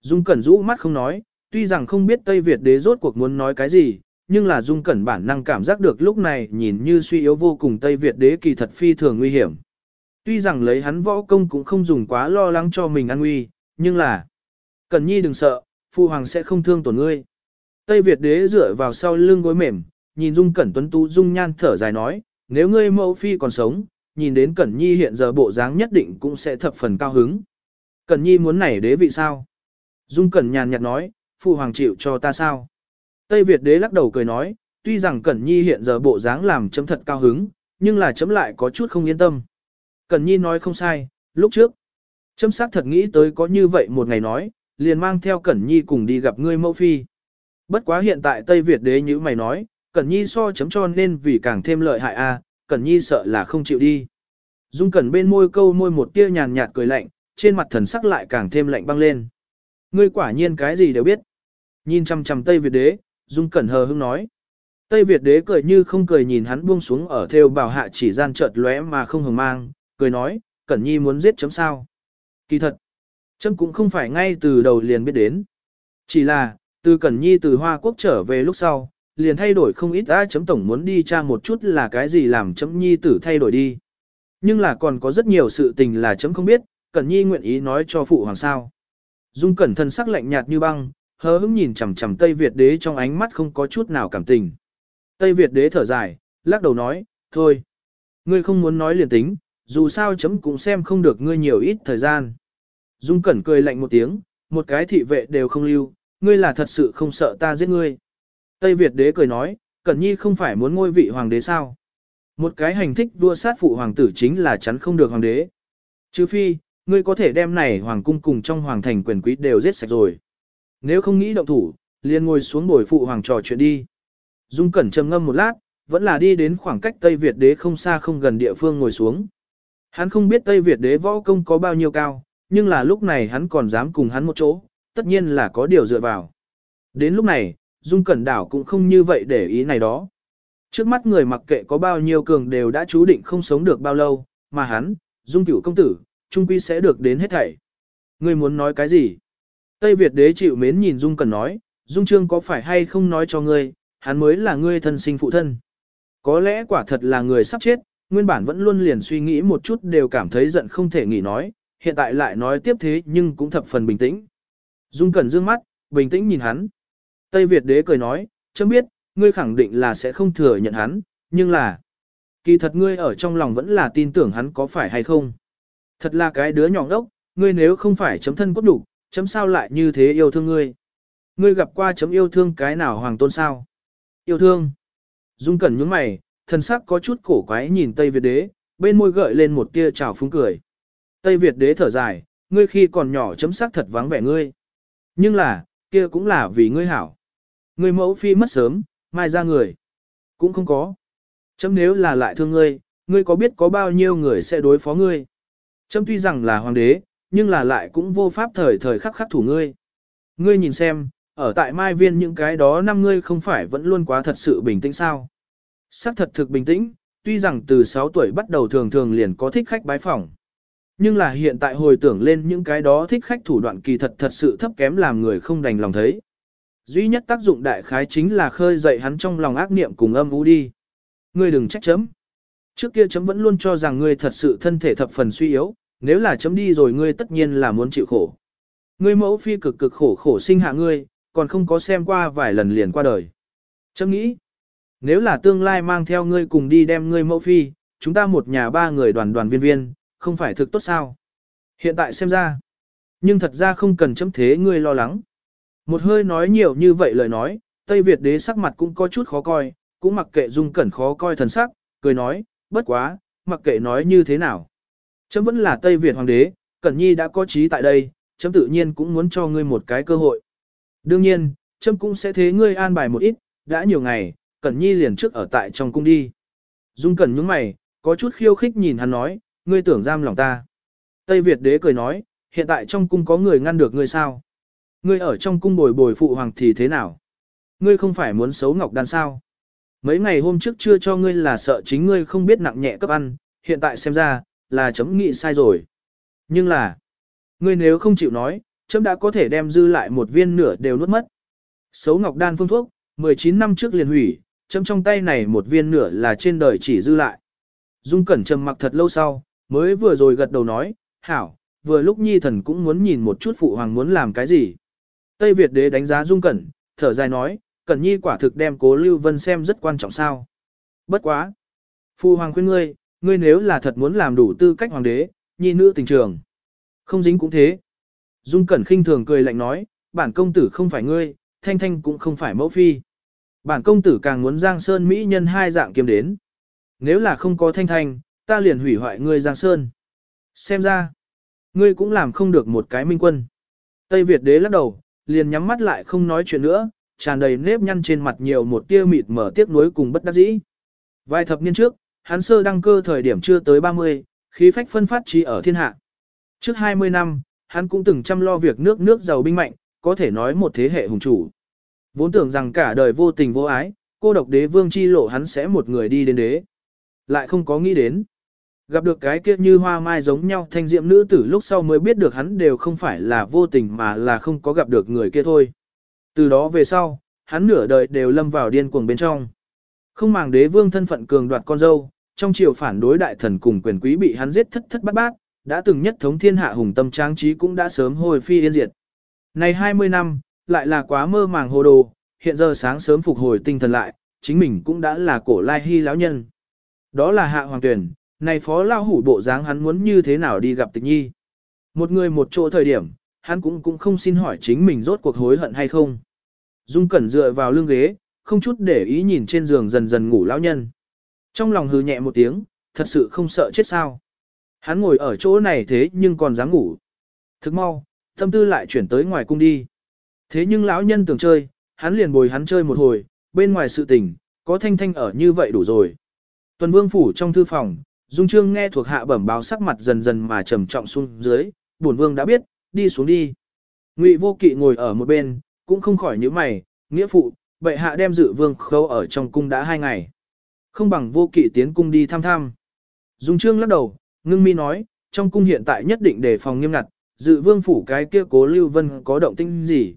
Dung Cẩn rũ mắt không nói, tuy rằng không biết Tây Việt đế rốt cuộc muốn nói cái gì, nhưng là Dung Cẩn bản năng cảm giác được lúc này nhìn như suy yếu vô cùng Tây Việt đế kỳ thật phi thường nguy hiểm. Tuy rằng lấy hắn võ công cũng không dùng quá lo lắng cho mình an nguy, nhưng là Cẩn Nhi đừng sợ, Phu Hoàng sẽ không thương tổn ngươi. Tây Việt đế dựa vào sau lưng gối mềm, nhìn Dung Cẩn Tuấn Tú Dung nhan thở dài nói, nếu ngươi mẫu phi còn sống, nhìn đến Cẩn Nhi hiện giờ bộ dáng nhất định cũng sẽ thập phần cao hứng. Cẩn Nhi muốn nảy đế vị sao? Dung Cẩn nhàn nhạt nói, phụ Hoàng chịu cho ta sao? Tây Việt đế lắc đầu cười nói, tuy rằng Cẩn Nhi hiện giờ bộ dáng làm chấm thật cao hứng, nhưng là chấm lại có chút không yên tâm. Cẩn Nhi nói không sai, lúc trước, chấm xác thật nghĩ tới có như vậy một ngày nói, liền mang theo Cẩn Nhi cùng đi gặp ngươi mẫu phi. Bất quá hiện tại Tây Việt đế như mày nói, Cẩn Nhi so chấm cho nên vì càng thêm lợi hại a, Cẩn Nhi sợ là không chịu đi. Dung Cẩn bên môi câu môi một tia nhàn nhạt cười lạnh, trên mặt thần sắc lại càng thêm lạnh băng lên. Ngươi quả nhiên cái gì đều biết. Nhìn chăm chăm Tây Việt đế, Dung Cẩn hờ hững nói. Tây Việt đế cười như không cười nhìn hắn buông xuống ở theo bảo hạ chỉ gian chợt lóe mà không hừng mang, cười nói, Cẩn Nhi muốn giết chấm sao. Kỳ thật, chấm cũng không phải ngay từ đầu liền biết đến. Chỉ là, từ Cẩn Nhi từ Hoa Quốc trở về lúc sau, liền thay đổi không ít ai chấm tổng muốn đi tra một chút là cái gì làm chấm Nhi tử thay đổi đi. Nhưng là còn có rất nhiều sự tình là chấm không biết, Cẩn Nhi nguyện ý nói cho phụ hoàng sao. Dung Cẩn thân sắc lạnh nhạt như băng, hờ hững nhìn chằm chằm Tây Việt đế trong ánh mắt không có chút nào cảm tình. Tây Việt đế thở dài, lắc đầu nói, thôi, ngươi không muốn nói liền tính, dù sao chấm cũng xem không được ngươi nhiều ít thời gian. Dung Cẩn cười lạnh một tiếng, một cái thị vệ đều không lưu, ngươi là thật sự không sợ ta giết ngươi. Tây Việt đế cười nói, Cẩn Nhi không phải muốn ngôi vị hoàng đế sao. Một cái hành thích vua sát phụ hoàng tử chính là chắn không được hoàng đế. Chứ phi, ngươi có thể đem này hoàng cung cùng trong hoàng thành quyền quý đều giết sạch rồi. Nếu không nghĩ động thủ, liền ngồi xuống bồi phụ hoàng trò chuyện đi. Dung Cẩn trầm ngâm một lát, vẫn là đi đến khoảng cách Tây Việt đế không xa không gần địa phương ngồi xuống. Hắn không biết Tây Việt đế võ công có bao nhiêu cao, nhưng là lúc này hắn còn dám cùng hắn một chỗ, tất nhiên là có điều dựa vào. Đến lúc này, Dung Cẩn Đảo cũng không như vậy để ý này đó. Trước mắt người mặc kệ có bao nhiêu cường đều đã chú định không sống được bao lâu, mà hắn, Dung Cửu công tử, trung quy sẽ được đến hết thảy. Ngươi muốn nói cái gì? Tây Việt đế chịu mến nhìn Dung Cẩn nói, Dung Trương có phải hay không nói cho ngươi, hắn mới là ngươi thân sinh phụ thân. Có lẽ quả thật là người sắp chết, nguyên bản vẫn luôn liền suy nghĩ một chút đều cảm thấy giận không thể nghỉ nói, hiện tại lại nói tiếp thế nhưng cũng thập phần bình tĩnh. Dung Cẩn dương mắt, bình tĩnh nhìn hắn. Tây Việt đế cười nói, chấm biết, ngươi khẳng định là sẽ không thừa nhận hắn, nhưng là... Kỳ thật ngươi ở trong lòng vẫn là tin tưởng hắn có phải hay không. Thật là cái đứa nhỏ đốc, ngươi nếu không phải chấm thân cốt đủ, chấm sao lại như thế yêu thương ngươi. ngươi gặp qua chấm yêu thương cái nào hoàng tôn sao? Yêu thương. Dung Cẩn nhướng mày, thần sắc có chút cổ quái nhìn Tây Việt đế, bên môi gợi lên một tia trào phúng cười. Tây Việt đế thở dài, ngươi khi còn nhỏ chấm sắc thật vắng vẻ ngươi. Nhưng là, kia cũng là vì ngươi hảo. Ngươi mẫu phi mất sớm, mai ra người. Cũng không có. Chấm nếu là lại thương ngươi, ngươi có biết có bao nhiêu người sẽ đối phó ngươi. Chấm tuy rằng là hoàng đế, nhưng là lại cũng vô pháp thời thời khắc khắc thủ ngươi. Ngươi nhìn xem, ở tại Mai Viên những cái đó năm ngươi không phải vẫn luôn quá thật sự bình tĩnh sao. Sắc thật thực bình tĩnh, tuy rằng từ 6 tuổi bắt đầu thường thường liền có thích khách bái phỏng. Nhưng là hiện tại hồi tưởng lên những cái đó thích khách thủ đoạn kỳ thật thật sự thấp kém làm người không đành lòng thấy. Duy nhất tác dụng đại khái chính là khơi dậy hắn trong lòng ác niệm cùng âm u đi. Ngươi đừng trách chấm. Trước kia chấm vẫn luôn cho rằng ngươi thật sự thân thể thập phần suy yếu, nếu là chấm đi rồi ngươi tất nhiên là muốn chịu khổ. Ngươi mẫu phi cực cực khổ khổ sinh hạ ngươi, còn không có xem qua vài lần liền qua đời. Chấm nghĩ, nếu là tương lai mang theo ngươi cùng đi đem ngươi mẫu phi, chúng ta một nhà ba người đoàn đoàn viên viên, không phải thực tốt sao? Hiện tại xem ra, nhưng thật ra không cần chấm thế ngươi lo lắng. Một hơi nói nhiều như vậy lời nói, Tây Việt đế sắc mặt cũng có chút khó coi, cũng mặc kệ dung cẩn khó coi thần sắc, cười nói, bất quá, mặc kệ nói như thế nào. Chấm vẫn là Tây Việt hoàng đế, Cẩn Nhi đã có trí tại đây, chấm tự nhiên cũng muốn cho ngươi một cái cơ hội. Đương nhiên, chấm cũng sẽ thế ngươi an bài một ít, đã nhiều ngày, Cẩn Nhi liền trước ở tại trong cung đi. Dung Cẩn nhướng mày, có chút khiêu khích nhìn hắn nói, ngươi tưởng giam lòng ta. Tây Việt đế cười nói, hiện tại trong cung có người ngăn được ngươi sao? Ngươi ở trong cung bồi bồi phụ hoàng thì thế nào? Ngươi không phải muốn xấu ngọc đan sao? Mấy ngày hôm trước chưa cho ngươi là sợ chính ngươi không biết nặng nhẹ cấp ăn, hiện tại xem ra, là chấm nghĩ sai rồi. Nhưng là, ngươi nếu không chịu nói, chấm đã có thể đem dư lại một viên nửa đều nuốt mất. Xấu ngọc đan phương thuốc, 19 năm trước liền hủy, chấm trong tay này một viên nửa là trên đời chỉ dư lại. Dung Cẩn trầm mặc thật lâu sau, mới vừa rồi gật đầu nói, hảo, vừa lúc nhi thần cũng muốn nhìn một chút phụ hoàng muốn làm cái gì. Tây Việt đế đánh giá Dung Cẩn, thở dài nói, Cẩn nhi quả thực đem cố Lưu Vân xem rất quan trọng sao. Bất quá. Phụ hoàng khuyên ngươi, ngươi nếu là thật muốn làm đủ tư cách hoàng đế, nhi nữ tình trường. Không dính cũng thế. Dung Cẩn khinh thường cười lạnh nói, bản công tử không phải ngươi, thanh thanh cũng không phải mẫu phi. Bản công tử càng muốn Giang Sơn Mỹ nhân hai dạng kiếm đến. Nếu là không có thanh thanh, ta liền hủy hoại ngươi Giang Sơn. Xem ra, ngươi cũng làm không được một cái minh quân. Tây Việt đế lắc đầu, liền nhắm mắt lại không nói chuyện nữa, tràn đầy nếp nhăn trên mặt nhiều một tia mịt mở tiếc nuối cùng bất đắc dĩ. Vài thập niên trước, hắn sơ đăng cơ thời điểm chưa tới 30, khí phách phân phát trí ở thiên hạ. Trước 20 năm, hắn cũng từng chăm lo việc nước nước giàu binh mạnh, có thể nói một thế hệ hùng chủ. Vốn tưởng rằng cả đời vô tình vô ái, cô độc đế vương chi lộ hắn sẽ một người đi đến đế. Lại không có nghĩ đến. Gặp được cái kia như hoa mai giống nhau thanh diệm nữ tử lúc sau mới biết được hắn đều không phải là vô tình mà là không có gặp được người kia thôi. Từ đó về sau, hắn nửa đời đều lâm vào điên cuồng bên trong. Không màng đế vương thân phận cường đoạt con dâu, trong triều phản đối đại thần cùng quyền quý bị hắn giết thất thất bát bát, đã từng nhất thống thiên hạ hùng tâm trang trí cũng đã sớm hồi phi yên diệt. Này 20 năm, lại là quá mơ màng hồ đồ, hiện giờ sáng sớm phục hồi tinh thần lại, chính mình cũng đã là cổ lai hy lão nhân. Đó là hạ hoàng tuyển, này phó lao hủ bộ dáng hắn muốn như thế nào đi gặp tịch nhi. Một người một chỗ thời điểm, hắn cũng cũng không xin hỏi chính mình rốt cuộc hối hận hay không. Dung Cẩn dựa vào lưng ghế, không chút để ý nhìn trên giường dần dần ngủ lão nhân. Trong lòng hừ nhẹ một tiếng, thật sự không sợ chết sao. Hắn ngồi ở chỗ này thế nhưng còn dám ngủ. Thức mau, tâm tư lại chuyển tới ngoài cung đi. Thế nhưng lão nhân tưởng chơi, hắn liền bồi hắn chơi một hồi, bên ngoài sự tình, có thanh thanh ở như vậy đủ rồi. Tuần vương phủ trong thư phòng, Dung Trương nghe thuộc hạ bẩm báo sắc mặt dần dần mà trầm trọng xuống dưới, bổn vương đã biết, đi xuống đi. Ngụy Vô Kỵ ngồi ở một bên, cũng không khỏi nhíu mày, nghĩa phụ, bệ hạ đem dự vương khâu ở trong cung đã hai ngày. Không bằng Vô Kỵ tiến cung đi thăm thăm. Dung Trương lắc đầu, ngưng mi nói, trong cung hiện tại nhất định đề phòng nghiêm ngặt, dự vương phủ cái kia cố Lưu Vân có động tinh gì.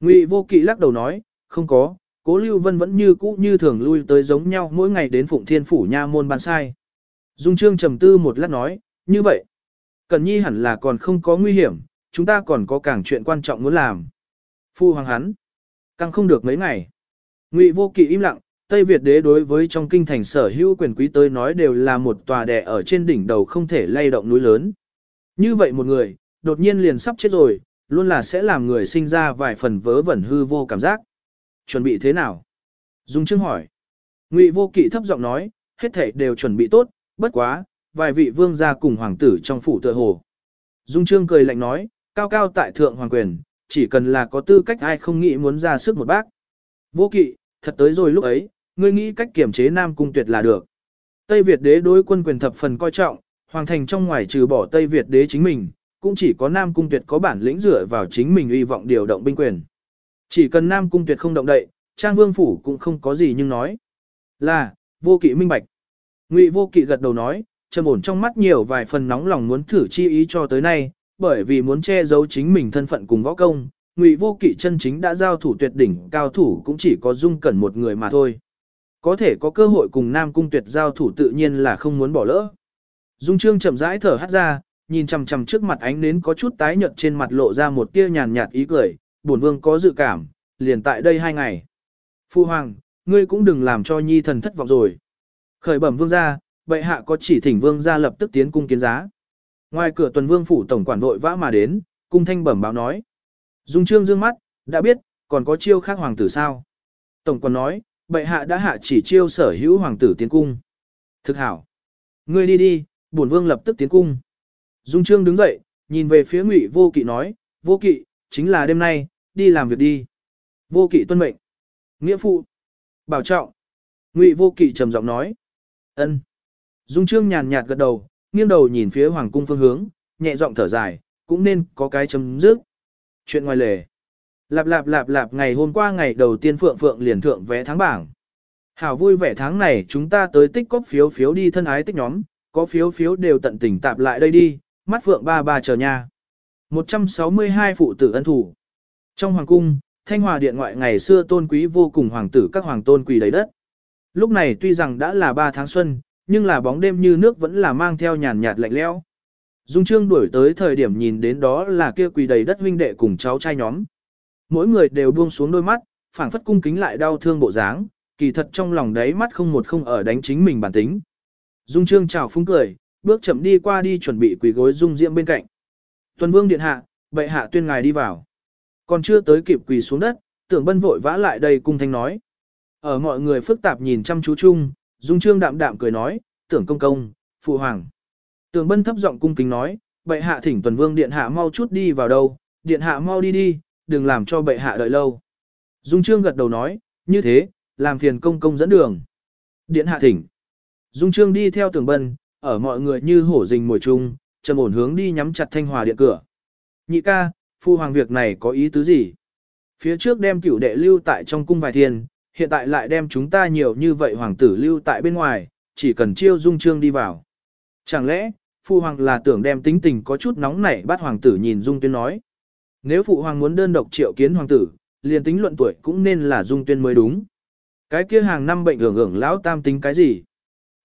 Ngụy Vô Kỵ lắc đầu nói, không có, cố Lưu Vân vẫn như cũ như thường lui tới giống nhau mỗi ngày đến Phụng Thiên Phủ nha môn bàn sai. Dung Trương trầm tư một lát nói, như vậy, Cần Nhi hẳn là còn không có nguy hiểm, chúng ta còn có càng chuyện quan trọng muốn làm. Phu hoàng hắn, càng không được mấy ngày. Ngụy Vô Kỵ im lặng, Tây Việt đế đối với trong kinh thành sở hữu quyền quý tới nói đều là một tòa đè ở trên đỉnh đầu không thể lay động núi lớn. Như vậy một người, đột nhiên liền sắp chết rồi, luôn là sẽ làm người sinh ra vài phần vớ vẩn hư vô cảm giác. Chuẩn bị thế nào? Dung Trương hỏi. Ngụy Vô Kỵ thấp giọng nói, hết thảy đều chuẩn bị tốt, bất quá, vài vị vương gia cùng hoàng tử trong phủ tựa hồ. Dung Trương cười lạnh nói, cao cao tại thượng hoàng quyền, chỉ cần là có tư cách ai không nghĩ muốn ra sức một bác. Vô Kỵ, thật tới rồi lúc ấy, ngươi nghĩ cách kiểm chế Nam Cung Tuyệt là được. Tây Việt đế đối quân quyền thập phần coi trọng, hoàng thành trong ngoài trừ bỏ Tây Việt đế chính mình, cũng chỉ có Nam Cung Tuyệt có bản lĩnh dựa vào chính mình uy vọng điều động binh quyền. Chỉ cần Nam Cung Tuyệt không động đậy, Trang Vương phủ cũng không có gì nhưng nói. Là, vô kỵ minh bạch. Ngụy vô kỵ gật đầu nói, trầm ổn trong mắt nhiều vài phần nóng lòng muốn thử chi ý cho tới nay, bởi vì muốn che giấu chính mình thân phận cùng võ công, Ngụy Vô Kỵ chân chính đã giao thủ tuyệt đỉnh, cao thủ cũng chỉ có Dung Cẩn một người mà thôi. Có thể có cơ hội cùng Nam Cung Tuyệt giao thủ tự nhiên là không muốn bỏ lỡ. Dung Trương chậm rãi thở hắt ra, nhìn chằm chằm trước mặt ánh nến có chút tái nhợt trên mặt lộ ra một tia nhàn nhạt ý cười, bổn vương có dự cảm, liền tại đây hai ngày. Phu hoàng, ngươi cũng đừng làm cho nhi thần thất vọng rồi. Khởi bẩm vương gia, bệ hạ có chỉ thỉnh vương gia lập tức tiến cung kiến giá. Ngoài cửa tuần vương phủ tổng quản vội vã mà đến, cung thanh bẩm báo nói. Dung trương dương mắt, đã biết, còn có chiêu khác hoàng tử sao? Tổng quản nói, bệ hạ đã hạ chỉ chiêu sở hữu hoàng tử tiến cung. Thực hảo. Ngươi đi đi, bổn vương lập tức tiến cung. Dung trương đứng dậy, nhìn về phía ngụy vô kỵ nói, vô kỵ, chính là đêm nay, đi làm việc đi. Vô kỵ tuân mệnh. Nghĩa phụ. Bảo trọng. Ngụy vô kỵ trầm giọng nói. ân. Dung trương nhàn nhạt gật đầu, nghiêng đầu nhìn phía hoàng cung phương hướng, nhẹ giọng thở dài, cũng nên có cái chấm dứt. Chuyện ngoài lề. Lạp lạp lạp lạp ngày hôm qua ngày đầu tiên Phượng Phượng liền thượng vé tháng bảng. Hảo vui vẻ tháng này chúng ta tới tích cóp phiếu phiếu đi thân ái tích nhóm, có phiếu phiếu đều tận tình tạp lại đây đi, mắt Phượng ba ba chờ nha. 162 phụ tử ân thủ. Trong hoàng cung, Thanh Hòa Điện ngoại ngày xưa tôn quý vô cùng hoàng tử các hoàng tôn quỳ đầy đất. Lúc này tuy rằng đã là 3 tháng xuân, nhưng là bóng đêm như nước vẫn là mang theo nhàn nhạt lạnh lẽo. Dung Trương đuổi tới thời điểm nhìn đến đó là kia quỳ đầy đất huynh đệ cùng cháu trai nhóm. Mỗi người đều buông xuống đôi mắt, phảng phất cung kính lại đau thương bộ dáng, kỳ thật trong lòng đấy mắt không một không ở đánh chính mình bản tính. Dung Trương chào phúng cười, bước chậm đi qua đi chuẩn bị quỳ gối Dung Diễm bên cạnh. Tuần Vương điện hạ, bệ hạ tuyên ngài đi vào. Còn chưa tới kịp quỳ xuống đất, tưởng bân vội vã lại đây cung thanh nói. Ở mọi người phức tạp nhìn chăm chú chung, Dung Trương đạm đạm cười nói, tưởng công công, phụ hoàng. Tưởng bân thấp giọng cung kính nói, bệ hạ thỉnh tuần vương điện hạ mau chút đi vào đâu, điện hạ mau đi đi, đừng làm cho bệ hạ đợi lâu. Dung Trương gật đầu nói, như thế, làm phiền công công dẫn đường. Điện hạ thỉnh. Dung Trương đi theo tưởng bân, ở mọi người như hổ rình mồi chung, trầm ổn hướng đi nhắm chặt thanh hòa điện cửa. Nhị ca, phu hoàng việc này có ý tứ gì? Phía trước đem cửu đệ lưu tại trong cung vài thiên, hiện tại lại đem chúng ta nhiều như vậy hoàng tử lưu tại bên ngoài, chỉ cần chiêu dung trương đi vào. Chẳng lẽ, Phu hoàng là tưởng đem tính tình có chút nóng nảy bắt hoàng tử nhìn dung tuyên nói. Nếu phụ hoàng muốn đơn độc triệu kiến hoàng tử, liền tính luận tuổi cũng nên là dung tuyên mới đúng. Cái kia hàng năm bệnh hưởng hưởng lão tam tính cái gì?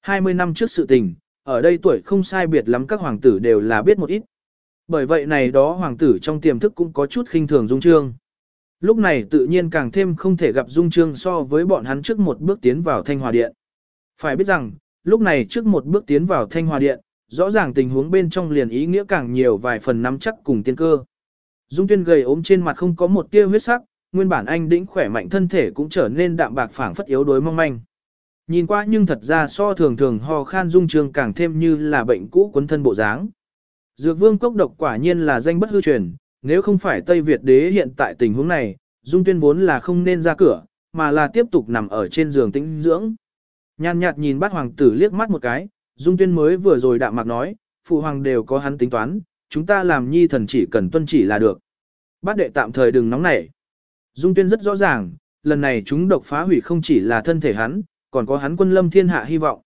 20 năm trước sự tình, ở đây tuổi không sai biệt lắm các hoàng tử đều là biết một ít. Bởi vậy này đó hoàng tử trong tiềm thức cũng có chút khinh thường dung trương. Lúc này tự nhiên càng thêm không thể gặp dung trương so với bọn hắn trước một bước tiến vào thanh hòa điện. Phải biết rằng, lúc này trước một bước tiến vào thanh hòa điện, rõ ràng tình huống bên trong liền ý nghĩa càng nhiều vài phần nắm chắc cùng tiên cơ. Dung tuyên gầy ốm trên mặt không có một tia huyết sắc, nguyên bản anh đĩnh khỏe mạnh thân thể cũng trở nên đạm bạc phảng phất yếu đuối mong manh. Nhìn qua nhưng thật ra so thường thường ho khan dung trường càng thêm như là bệnh cũ quấn thân bộ dáng. Dược vương cốc độc quả nhiên là danh bất hư truyền, nếu không phải Tây Việt đế hiện tại tình huống này, dung tuyên vốn là không nên ra cửa, mà là tiếp tục nằm ở trên giường tĩnh dưỡng. Nhàn nhạt nhìn bát hoàng tử liếc mắt một cái, dung tuyên mới vừa rồi đạm mạc nói, phụ hoàng đều có hắn tính toán, chúng ta làm nhi thần chỉ cần tuân chỉ là được. Bát đệ tạm thời đừng nóng nảy. Dung tuyên rất rõ ràng, lần này chúng độc phá hủy không chỉ là thân thể hắn, còn có hắn quân lâm thiên hạ hy vọng.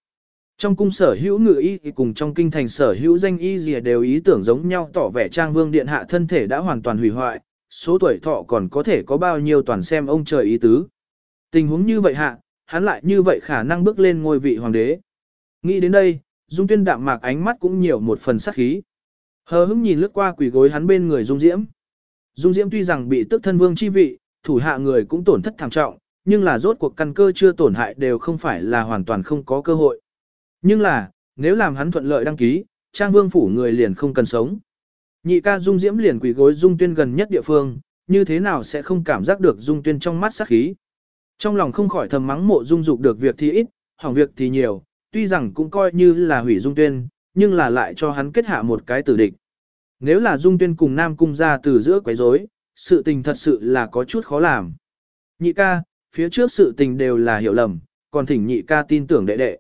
Trong cung sở hữu ngự y cùng trong kinh thành sở hữu danh y gì đều ý tưởng giống nhau tỏ vẻ trang vương điện hạ thân thể đã hoàn toàn hủy hoại, số tuổi thọ còn có thể có bao nhiêu toàn xem ông trời ý tứ. Tình huống như vậy hạ, hắn lại như vậy khả năng bước lên ngôi vị hoàng đế. Nghĩ đến đây, Dung Tuyên đạm mạc ánh mắt cũng nhiều một phần sắc khí. Hờ hững nhìn lướt qua quỷ gối hắn bên người Dung Diễm. Dung Diễm tuy rằng bị tức thân vương chi vị, thủ hạ người cũng tổn thất thảm trọng, nhưng là rốt cuộc căn cơ chưa tổn hại đều không phải là hoàn toàn không có cơ hội. Nhưng là, nếu làm hắn thuận lợi đăng ký, trang vương phủ người liền không cần sống. Nhị ca Dung Diễm liền quỷ gối Dung Tuyên gần nhất địa phương, như thế nào sẽ không cảm giác được Dung Tuyên trong mắt sát khí. Trong lòng không khỏi thầm mắng mộ Dung Dục được việc thì ít, hỏng việc thì nhiều, tuy rằng cũng coi như là hủy Dung Tuyên, nhưng là lại cho hắn kết hạ một cái tử địch. Nếu là Dung Tuyên cùng Nam Cung ra từ giữa quấy rối, sự tình thật sự là có chút khó làm. Nhị ca, phía trước sự tình đều là hiểu lầm, còn thỉnh nhị ca tin tưởng đệ đệ.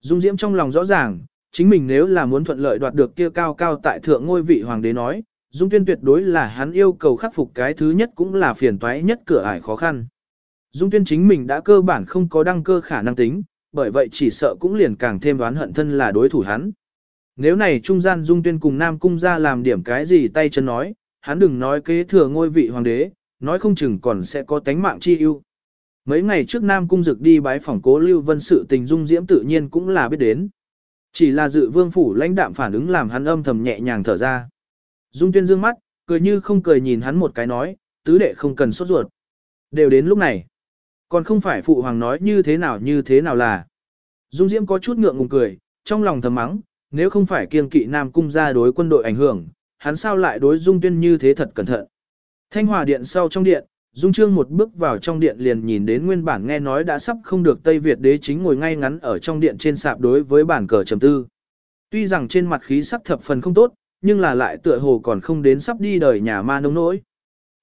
Dung Diễm trong lòng rõ ràng, chính mình nếu là muốn thuận lợi đoạt được kia cao cao tại thượng ngôi vị hoàng đế nói, Dung Tuyên tuyệt đối là hắn yêu cầu khắc phục cái thứ nhất cũng là phiền toái nhất cửa ải khó khăn. Dung Tuyên chính mình đã cơ bản không có đăng cơ khả năng tính, bởi vậy chỉ sợ cũng liền càng thêm đoán hận thân là đối thủ hắn. Nếu này trung gian Dung Tuyên cùng Nam Cung ra làm điểm cái gì tay chân nói, hắn đừng nói kế thừa ngôi vị hoàng đế, nói không chừng còn sẽ có tánh mạng chi ưu. Mấy ngày trước Nam Cung Dực đi bái phỏng cố Lưu Vân sự tình Dung Diễm tự nhiên cũng là biết đến. Chỉ là dự vương phủ lãnh đạm phản ứng làm hắn âm thầm nhẹ nhàng thở ra. Dung Tuyên dương mắt, cười như không cười nhìn hắn một cái nói, tứ đệ không cần sốt ruột. Đều đến lúc này. Còn không phải phụ hoàng nói như thế nào như thế nào là. Dung Diễm có chút ngượng ngùng cười, trong lòng thầm mắng, nếu không phải kiên kỵ Nam Cung ra đối quân đội ảnh hưởng, hắn sao lại đối Dung Tuyên như thế thật cẩn thận. Thanh Hòa Điện sau trong điện, Dung Trương một bước vào trong điện liền nhìn đến nguyên bản nghe nói đã sắp không được Tây Việt đế chính ngồi ngay ngắn ở trong điện trên sạp đối với bản cờ trầm tư. Tuy rằng trên mặt khí sắc thập phần không tốt, nhưng là lại tựa hồ còn không đến sắp đi đời nhà ma nông nỗi.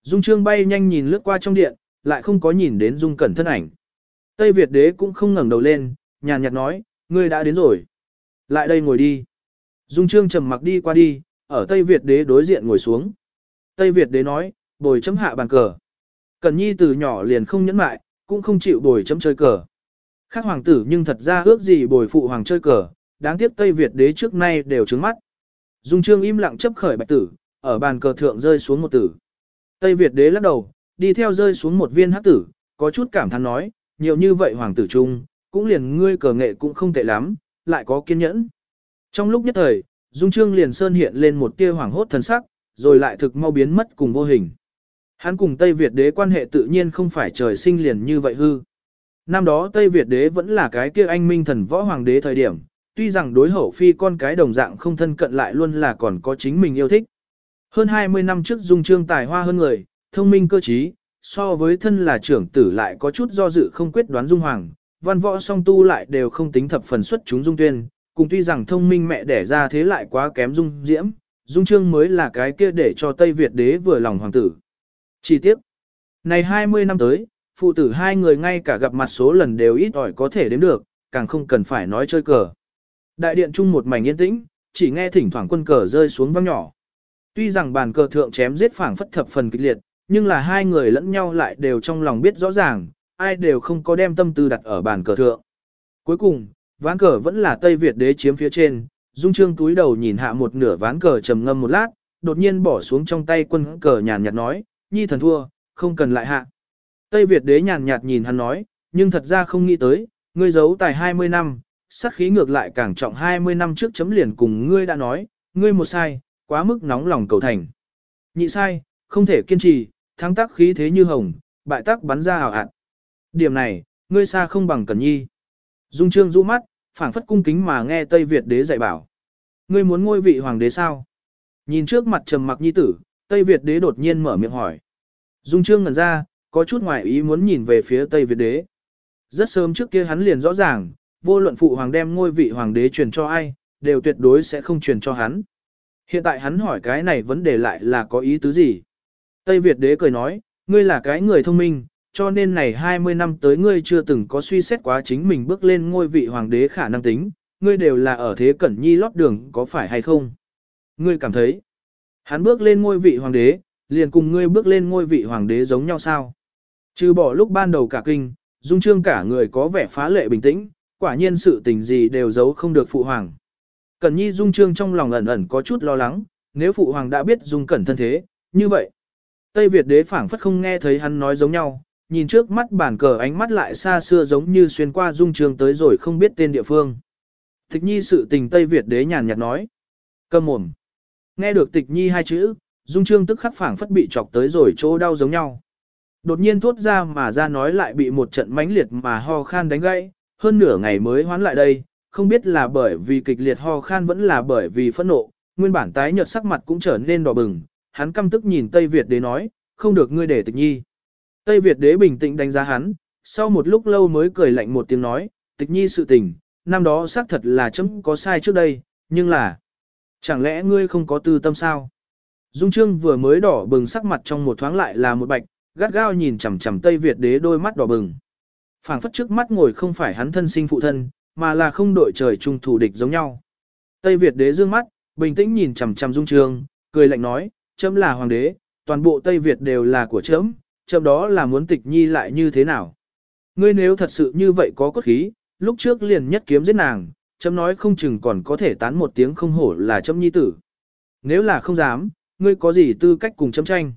Dung Trương bay nhanh nhìn lướt qua trong điện, lại không có nhìn đến Dung Cẩn thân ảnh. Tây Việt đế cũng không ngẩng đầu lên, nhàn nhạt nói, ngươi đã đến rồi. Lại đây ngồi đi. Dung Trương trầm mặc đi qua đi, ở Tây Việt đế đối diện ngồi xuống. Tây Việt đế nói, bồi chấm hạ bàn cờ. cần nhi từ nhỏ liền không nhẫn mại, cũng không chịu bồi chấm chơi cờ. Khác hoàng tử nhưng thật ra ước gì bồi phụ hoàng chơi cờ, đáng tiếc Tây Việt đế trước nay đều trứng mắt. Dung Trương im lặng chấp khởi bạch tử, ở bàn cờ thượng rơi xuống một tử. Tây Việt đế lắc đầu, đi theo rơi xuống một viên hắc tử, có chút cảm thán nói, nhiều như vậy hoàng tử trung, cũng liền ngươi cờ nghệ cũng không tệ lắm, lại có kiên nhẫn. Trong lúc nhất thời, Dung Trương liền sơn hiện lên một tia hoàng hốt thần sắc, rồi lại thực mau biến mất cùng vô hình. Hắn cùng Tây Việt đế quan hệ tự nhiên không phải trời sinh liền như vậy hư. Năm đó Tây Việt đế vẫn là cái kia anh minh thần võ hoàng đế thời điểm, tuy rằng đối hậu phi con cái đồng dạng không thân cận lại luôn là còn có chính mình yêu thích. Hơn 20 năm trước dung trương tài hoa hơn người, thông minh cơ trí, so với thân là trưởng tử lại có chút do dự không quyết đoán dung hoàng, văn võ song tu lại đều không tính thập phần xuất chúng dung tuyên, cùng tuy rằng thông minh mẹ đẻ ra thế lại quá kém dung diễm, dung trương mới là cái kia để cho Tây Việt đế vừa lòng hoàng tử. Chi tiết Này 20 năm tới, phụ tử hai người ngay cả gặp mặt số lần đều ít ỏi có thể đếm được, càng không cần phải nói chơi cờ. Đại điện chung một mảnh yên tĩnh, chỉ nghe thỉnh thoảng quân cờ rơi xuống vang nhỏ. Tuy rằng bàn cờ thượng chém giết phảng phất thập phần kịch liệt, nhưng là hai người lẫn nhau lại đều trong lòng biết rõ ràng, ai đều không có đem tâm tư đặt ở bàn cờ thượng. Cuối cùng, ván cờ vẫn là Tây Việt đế chiếm phía trên, Dung Trương túi đầu nhìn hạ một nửa ván cờ trầm ngâm một lát, đột nhiên bỏ xuống trong tay quân cờ nhàn nhạt nói, nhi thần thua, không cần lại hạ. Tây Việt đế nhàn nhạt nhìn hắn nói, nhưng thật ra không nghĩ tới, ngươi giấu tài 20 năm, sát khí ngược lại càng trọng 20 năm trước chấm liền cùng ngươi đã nói, ngươi một sai, quá mức nóng lòng cầu thành. Nhị sai, không thể kiên trì, thắng tác khí thế như hồng, bại tác bắn ra hào hạn. Điểm này, ngươi xa không bằng Cẩn Nhi. Dung Trương rũ mắt, phảng phất cung kính mà nghe Tây Việt đế dạy bảo. Ngươi muốn ngôi vị hoàng đế sao? Nhìn trước mặt trầm mặc nhi tử, Tây Việt đế đột nhiên mở miệng hỏi. Dung Trương ngẩn ra, có chút ngoài ý muốn nhìn về phía Tây Việt đế. Rất sớm trước kia hắn liền rõ ràng, vô luận phụ hoàng đem ngôi vị hoàng đế truyền cho ai, đều tuyệt đối sẽ không truyền cho hắn. Hiện tại hắn hỏi cái này vấn đề lại là có ý tứ gì? Tây Việt đế cười nói, ngươi là cái người thông minh, cho nên này 20 năm tới ngươi chưa từng có suy xét quá chính mình bước lên ngôi vị hoàng đế khả năng tính, ngươi đều là ở thế cẩn nhi lót đường có phải hay không? Ngươi cảm thấy, hắn bước lên ngôi vị hoàng đế, liền cùng ngươi bước lên ngôi vị hoàng đế giống nhau sao? Trừ bỏ lúc ban đầu cả kinh, dung trương cả người có vẻ phá lệ bình tĩnh, quả nhiên sự tình gì đều giấu không được phụ hoàng. Cẩn nhi dung trương trong lòng ẩn ẩn có chút lo lắng, nếu phụ hoàng đã biết dung cẩn thân thế, như vậy. Tây Việt đế phảng phất không nghe thấy hắn nói giống nhau, nhìn trước mắt bản cờ ánh mắt lại xa xưa giống như xuyên qua dung trường tới rồi không biết tên địa phương. Tịch nhi sự tình Tây Việt đế nhàn nhạt nói. Cầm mồm. Nghe được tịch nhi hai chữ, dung trương tức khắc phảng phất bị chọc tới rồi chỗ đau giống nhau. Đột nhiên thốt ra mà ra nói lại bị một trận mãnh liệt mà ho khan đánh gãy, hơn nửa ngày mới hoán lại đây, không biết là bởi vì kịch liệt ho khan vẫn là bởi vì phẫn nộ, nguyên bản tái nhợt sắc mặt cũng trở nên đỏ bừng, hắn căm tức nhìn Tây Việt đế nói, không được ngươi để tịch nhi. Tây Việt đế bình tĩnh đánh giá hắn, sau một lúc lâu mới cười lạnh một tiếng nói, tịch nhi sự tình, năm đó xác thật là chấm có sai trước đây, nhưng là, chẳng lẽ ngươi không có tư tâm sao? Dung Trương vừa mới đỏ bừng sắc mặt trong một thoáng lại là một bạch, gắt gao nhìn chằm chằm Tây Việt đế đôi mắt đỏ bừng. phảng phất trước mắt ngồi không phải hắn thân sinh phụ thân, mà là không đội trời chung thủ địch giống nhau. Tây Việt đế dương mắt, bình tĩnh nhìn chằm chằm Dung Trương, cười lạnh nói, chấm là hoàng đế, toàn bộ Tây Việt đều là của chấm, chậm đó là muốn tịch nhi lại như thế nào. Ngươi nếu thật sự như vậy có cốt khí, lúc trước liền nhất kiếm giết nàng, chấm nói không chừng còn có thể tán một tiếng không hổ là chấm nhi tử. Nếu là không dám, ngươi có gì tư cách cùng chấm tranh.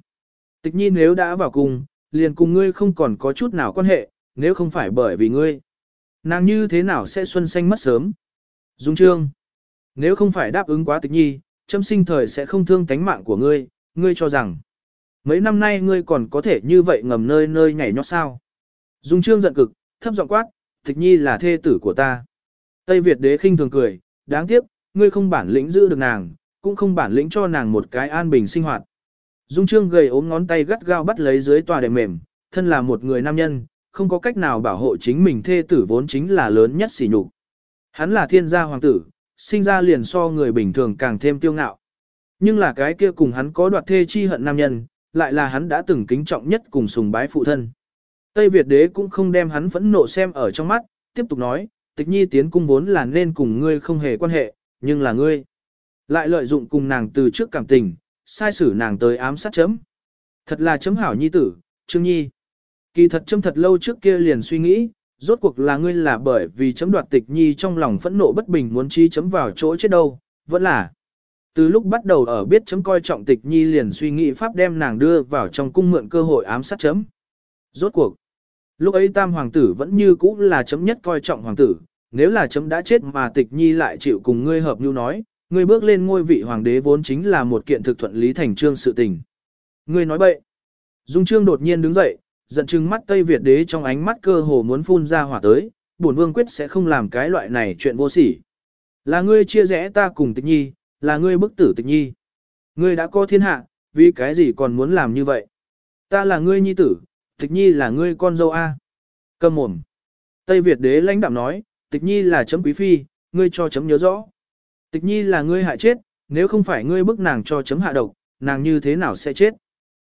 Tịch nhi nếu đã vào cùng, liền cùng ngươi không còn có chút nào quan hệ, nếu không phải bởi vì ngươi. Nàng như thế nào sẽ xuân xanh mất sớm? Dung trương. Nếu không phải đáp ứng quá tịch nhi, châm sinh thời sẽ không thương tánh mạng của ngươi, ngươi cho rằng. Mấy năm nay ngươi còn có thể như vậy ngầm nơi nơi nhảy nhót sao. Dung trương giận cực, thấp giọng quát, tịch nhi là thê tử của ta. Tây Việt đế khinh thường cười, đáng tiếc, ngươi không bản lĩnh giữ được nàng, cũng không bản lĩnh cho nàng một cái an bình sinh hoạt. Dung trương gầy ốm ngón tay gắt gao bắt lấy dưới tòa đệm mềm, thân là một người nam nhân, không có cách nào bảo hộ chính mình thê tử vốn chính là lớn nhất sỉ nhục. Hắn là thiên gia hoàng tử, sinh ra liền so người bình thường càng thêm tiêu ngạo. Nhưng là cái kia cùng hắn có đoạt thê chi hận nam nhân, lại là hắn đã từng kính trọng nhất cùng sùng bái phụ thân. Tây Việt đế cũng không đem hắn phẫn nộ xem ở trong mắt, tiếp tục nói, tịch nhi tiến cung vốn là nên cùng ngươi không hề quan hệ, nhưng là ngươi. Lại lợi dụng cùng nàng từ trước cảm tình, sai xử nàng tới ám sát chấm. Thật là chấm hảo nhi tử, Trương Nhi. Kỳ thật chấm thật lâu trước kia liền suy nghĩ, rốt cuộc là ngươi là bởi vì chấm đoạt tịch nhi trong lòng phẫn nộ bất bình muốn chi chấm vào chỗ chết đâu, vẫn là. Từ lúc bắt đầu ở biết chấm coi trọng tịch nhi liền suy nghĩ pháp đem nàng đưa vào trong cung mượn cơ hội ám sát chấm. Rốt cuộc. Lúc ấy tam hoàng tử vẫn như cũ là chấm nhất coi trọng hoàng tử, nếu là chấm đã chết mà tịch nhi lại chịu cùng ngươi hợp như nói, ngươi bước lên ngôi vị hoàng đế vốn chính là một kiện thực thuận lý thành trương sự tình. Ngươi nói bậy. Dung Trương đột nhiên đứng dậy, giận chừng mắt Tây Việt đế trong ánh mắt cơ hồ muốn phun ra hỏa tới, bổn vương quyết sẽ không làm cái loại này chuyện vô sỉ. Là ngươi chia rẽ ta cùng tịch nhi, là ngươi bức tử tịch nhi. Ngươi đã có thiên hạ, vì cái gì còn muốn làm như vậy? Ta là ngươi nhi tử, tịch nhi là ngươi con dâu A. Cầm mồm. Tây Việt đế lãnh đạm nói, tịch nhi là chấm quý phi, ngươi cho chấm nhớ rõ. Tịch nhi là ngươi hại chết, nếu không phải ngươi bức nàng cho chấm hạ độc, nàng như thế nào sẽ chết?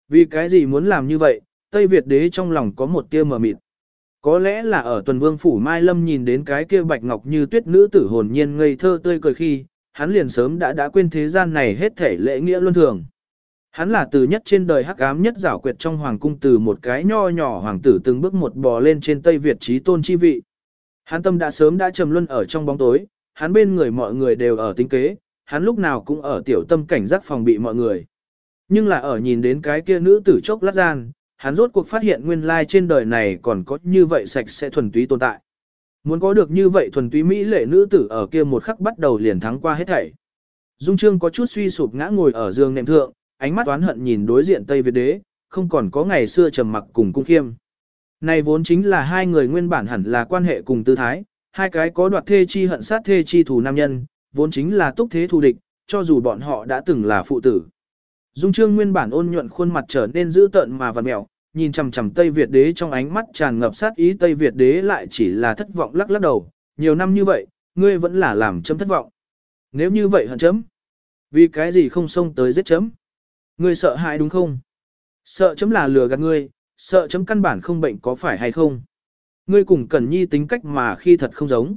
Vì cái gì muốn làm như vậy, Tây Việt đế trong lòng có một tia mờ mịt. Có lẽ là ở tuần vương phủ Mai Lâm nhìn đến cái kia bạch ngọc như tuyết nữ tử hồn nhiên ngây thơ tươi cười khi, hắn liền sớm đã đã quên thế gian này hết thể lễ nghĩa luân thường. Hắn là từ nhất trên đời hắc ám nhất giảo quyệt trong hoàng cung từ một cái nho nhỏ hoàng tử từng bước một bò lên trên Tây Việt trí tôn chi vị. Hắn tâm đã sớm đã trầm luân ở trong bóng tối, hắn bên người mọi người đều ở tính kế, hắn lúc nào cũng ở tiểu tâm cảnh giác phòng bị mọi người. Nhưng là ở nhìn đến cái kia nữ tử chốc lát gian, hắn rốt cuộc phát hiện nguyên lai trên đời này còn có như vậy sạch sẽ thuần túy tồn tại. Muốn có được như vậy thuần túy mỹ lệ nữ tử ở kia một khắc bắt đầu liền thắng qua hết thảy. Dung Trương có chút suy sụp ngã ngồi ở giường nệm thượng, ánh mắt oán hận nhìn đối diện Tây Việt đế, không còn có ngày xưa trầm mặc cùng cung khiêm. Này vốn chính là hai người nguyên bản hẳn là quan hệ cùng tư thái, hai cái có đoạt thê chi hận sát thê chi thù nam nhân, vốn chính là túc thế thù địch, cho dù bọn họ đã từng là phụ tử. Dung Trương nguyên bản ôn nhuận khuôn mặt trở nên dữ tợn mà vằn mẹo, nhìn chằm chằm Tây Việt đế trong ánh mắt tràn ngập sát ý Tây Việt đế lại chỉ là thất vọng lắc lắc đầu, nhiều năm như vậy, ngươi vẫn là làm chấm thất vọng. Nếu như vậy hận chấm, vì cái gì không xông tới giết chấm? Ngươi sợ hãi đúng không? Sợ chấm là lừa gạt ngươi, sợ chấm căn bản không bệnh có phải hay không? Ngươi cùng Cẩn Nhi tính cách mà khi thật không giống.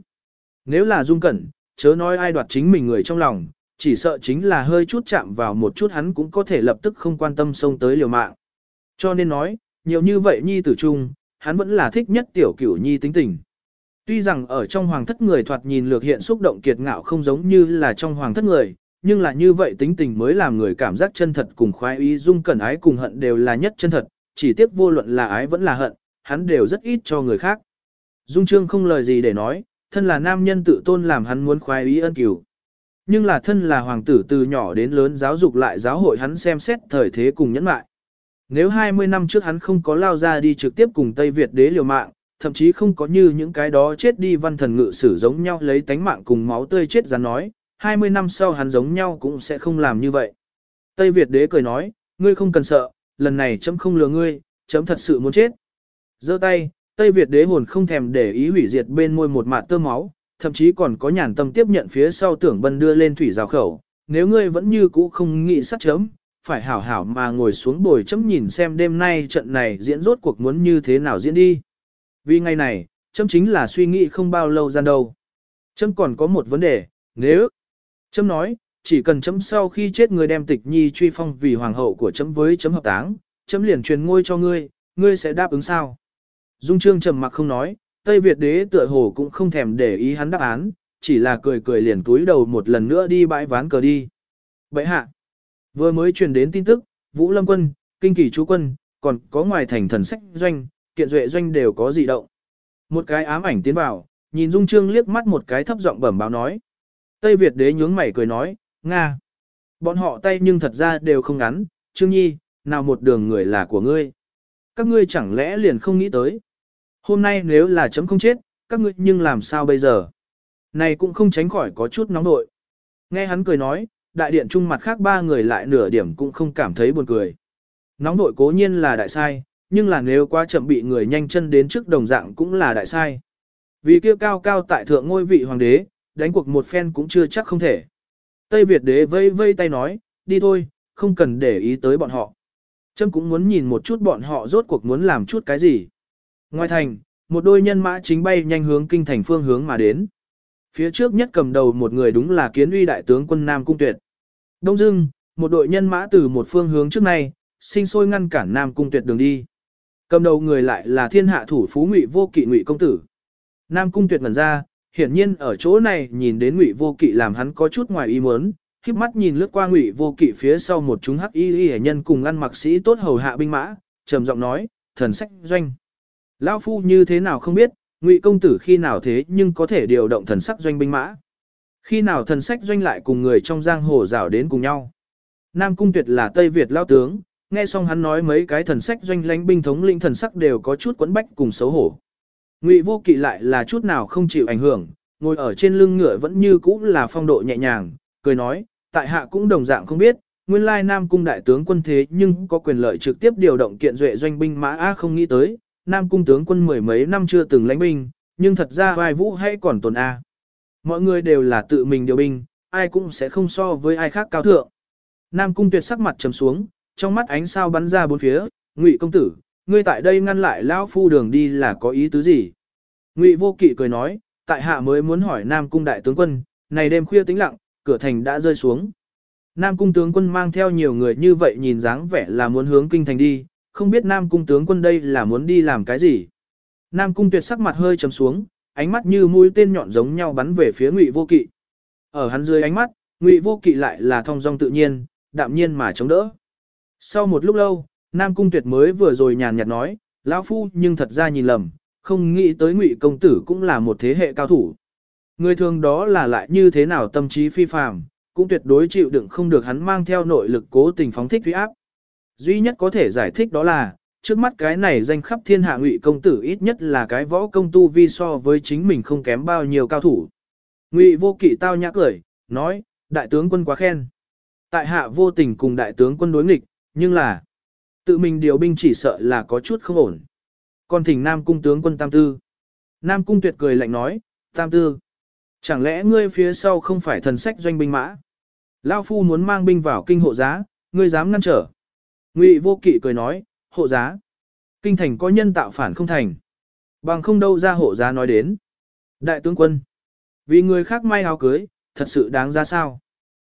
Nếu là Dung Cẩn, chớ nói ai đoạt chính mình người trong lòng, chỉ sợ chính là hơi chút chạm vào một chút hắn cũng có thể lập tức không quan tâm xông tới liều mạng. Cho nên nói, nhiều như vậy Nhi tử trung, hắn vẫn là thích nhất tiểu cửu Nhi tính tình. Tuy rằng ở trong hoàng thất người thoạt nhìn lược hiện xúc động kiệt ngạo không giống như là trong hoàng thất người, nhưng là như vậy tính tình mới làm người cảm giác chân thật cùng khoái ý dung cẩn ái cùng hận đều là nhất chân thật, chỉ tiếc vô luận là ái vẫn là hận, hắn đều rất ít cho người khác. Dung Trương không lời gì để nói, thân là nam nhân tự tôn làm hắn muốn khoái ý ân cửu. Nhưng là thân là hoàng tử từ nhỏ đến lớn giáo dục lại giáo hội hắn xem xét thời thế cùng nhẫn mại. Nếu 20 năm trước hắn không có lao ra đi trực tiếp cùng Tây Việt đế liều mạng, thậm chí không có như những cái đó chết đi văn thần ngự sử giống nhau lấy tánh mạng cùng máu tươi chết rắn nói, 20 năm sau hắn giống nhau cũng sẽ không làm như vậy. Tây Việt đế cười nói, ngươi không cần sợ, lần này chấm không lừa ngươi, chấm thật sự muốn chết. giơ tay, Tây Việt đế hồn không thèm để ý hủy diệt bên môi một mạt tơ máu, thậm chí còn có nhàn tâm tiếp nhận phía sau tưởng bân đưa lên thủy rào khẩu. Nếu ngươi vẫn như cũ không nghĩ sát chấm, phải hảo hảo mà ngồi xuống bồi chấm nhìn xem đêm nay trận này diễn rốt cuộc muốn như thế nào diễn đi. Vì ngày này, chấm chính là suy nghĩ không bao lâu gian đâu. Chấm còn có một vấn đề, nếu... Chấm nói, chỉ cần chấm sau khi chết người đem tịch nhi truy phong vì hoàng hậu của chấm với chấm hợp táng, chấm liền truyền ngôi cho ngươi, ngươi sẽ đáp ứng sao? Dung Trương trầm mặc không nói, Tây Việt đế tựa hồ cũng không thèm để ý hắn đáp án, chỉ là cười cười liền túi đầu một lần nữa đi bãi ván cờ đi. Bệ hạ, vừa mới truyền đến tin tức, Vũ Lâm quân, Kinh Kỳ chú quân, còn có ngoài thành thần sách doanh, kiện duệ doanh đều có dị động. Một cái ám ảnh tiến vào, nhìn Dung Trương liếc mắt một cái thấp giọng bẩm báo nói. Tây Việt đế nhướng mày cười nói, Nga. Bọn họ tay nhưng thật ra đều không ngắn, Trương Nhi, nào một đường người là của ngươi. Các ngươi chẳng lẽ liền không nghĩ tới. Hôm nay nếu là chấm không chết, các ngươi nhưng làm sao bây giờ? Này cũng không tránh khỏi có chút nóng nội. Nghe hắn cười nói, đại điện trung mặt khác ba người lại nửa điểm cũng không cảm thấy buồn cười. Nóng vội cố nhiên là đại sai, nhưng là nếu quá chậm bị người nhanh chân đến trước đồng dạng cũng là đại sai. Vì kia cao cao tại thượng ngôi vị hoàng đế, đánh cuộc một phen cũng chưa chắc không thể. Tây Việt đế vây vây tay nói, đi thôi, không cần để ý tới bọn họ. Trâm cũng muốn nhìn một chút bọn họ rốt cuộc muốn làm chút cái gì. Ngoài thành, một đôi nhân mã chính bay nhanh hướng kinh thành phương hướng mà đến. Phía trước nhất cầm đầu một người đúng là kiến uy đại tướng quân Nam Cung Tuyệt. Đông dưng, một đội nhân mã từ một phương hướng trước này, sinh sôi ngăn cản Nam Cung Tuyệt đường đi. Cầm đầu người lại là thiên hạ thủ phú ngụy vô kỵ ngụy công tử. Nam Cung Tuyệt ngẩn ra, hiển nhiên ở chỗ này nhìn đến ngụy vô kỵ làm hắn có chút ngoài ý muốn, khiếp mắt nhìn lướt qua ngụy vô kỵ phía sau một chúng hắc y y nhân cùng ăn mặc sĩ tốt hầu hạ binh mã, trầm giọng nói, thần sách doanh. Lão phu như thế nào không biết, ngụy công tử khi nào thế nhưng có thể điều động thần sắc doanh binh mã. Khi nào thần sách doanh lại cùng người trong giang hồ rảo đến cùng nhau. Nam cung tuyệt là Tây Việt lao tướng, nghe xong hắn nói mấy cái thần sách doanh lãnh binh thống lĩnh thần sắc đều có chút quấn bách cùng xấu hổ. Ngụy vô kỵ lại là chút nào không chịu ảnh hưởng, ngồi ở trên lưng ngựa vẫn như cũ là phong độ nhẹ nhàng, cười nói, tại hạ cũng đồng dạng không biết, nguyên lai Nam cung đại tướng quân thế nhưng có quyền lợi trực tiếp điều động kiện duệ doanh binh mã A không nghĩ tới, Nam cung tướng quân mười mấy năm chưa từng lãnh binh, nhưng thật ra vai vũ hay còn tồn A. Mọi người đều là tự mình điều binh, ai cũng sẽ không so với ai khác cao thượng. Nam cung tuyệt sắc mặt trầm xuống, trong mắt ánh sao bắn ra bốn phía, ngụy công tử, ngươi tại đây ngăn lại lão phu đường đi là có ý tứ gì? Ngụy vô kỵ cười nói, tại hạ mới muốn hỏi Nam cung đại tướng quân, này đêm khuya tĩnh lặng, cửa thành đã rơi xuống. Nam cung tướng quân mang theo nhiều người như vậy nhìn dáng vẻ là muốn hướng kinh thành đi, không biết Nam cung tướng quân đây là muốn đi làm cái gì. Nam cung tuyệt sắc mặt hơi trầm xuống, ánh mắt như mũi tên nhọn giống nhau bắn về phía Ngụy Vô Kỵ. Ở hắn dưới ánh mắt, Ngụy Vô Kỵ lại là thong dong tự nhiên, đạm nhiên mà chống đỡ. Sau một lúc lâu, Nam cung tuyệt mới vừa rồi nhàn nhạt nói, lão phu nhưng thật ra nhìn lầm, không nghĩ tới Ngụy công tử cũng là một thế hệ cao thủ. Người thường đó là lại như thế nào tâm trí phi phàm, cũng tuyệt đối chịu đựng không được hắn mang theo nội lực cố tình phóng thích uy áp. Duy nhất có thể giải thích đó là, trước mắt cái này danh khắp thiên hạ ngụy công tử ít nhất là cái võ công tu vi so với chính mình không kém bao nhiêu cao thủ. Ngụy vô kỵ tao nhã cười, nói, đại tướng quân quá khen. Tại hạ vô tình cùng đại tướng quân đối nghịch, nhưng là, tự mình điều binh chỉ sợ là có chút không ổn. Còn thỉnh Nam cung tướng quân Tam Tư. Nam cung tuyệt cười lạnh nói, Tam Tư. Chẳng lẽ ngươi phía sau không phải thần sách doanh binh mã? Lao phu muốn mang binh vào kinh hộ giá, ngươi dám ngăn trở. Ngụy vô kỵ cười nói, hộ giá. Kinh thành có nhân tạo phản không thành. Bằng không đâu ra hộ giá nói đến. Đại tướng quân. Vì người khác may áo cưới, thật sự đáng ra sao.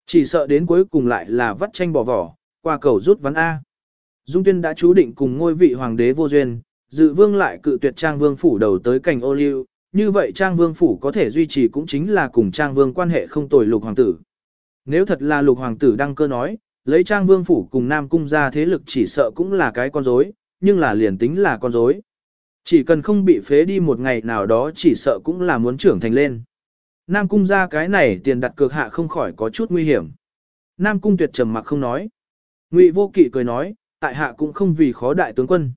Chỉ sợ đến cuối cùng lại là vắt tranh bỏ vỏ, qua cầu rút ván A. Dung tuyên đã chú định cùng ngôi vị hoàng đế vô duyên, dự vương lại cự tuyệt trang vương phủ đầu tới cảnh ô liu. Như vậy trang vương phủ có thể duy trì cũng chính là cùng trang vương quan hệ không tồi lục hoàng tử. Nếu thật là lục hoàng tử đăng cơ nói, lấy trang vương phủ cùng nam cung ra thế lực chỉ sợ cũng là cái con rối, nhưng là liền tính là con rối. Chỉ cần không bị phế đi một ngày nào đó chỉ sợ cũng là muốn trưởng thành lên. Nam cung ra cái này tiền đặt cược hạ không khỏi có chút nguy hiểm. Nam cung tuyệt trầm mặc không nói. Ngụy vô kỵ cười nói, tại hạ cũng không vì khó đại tướng quân.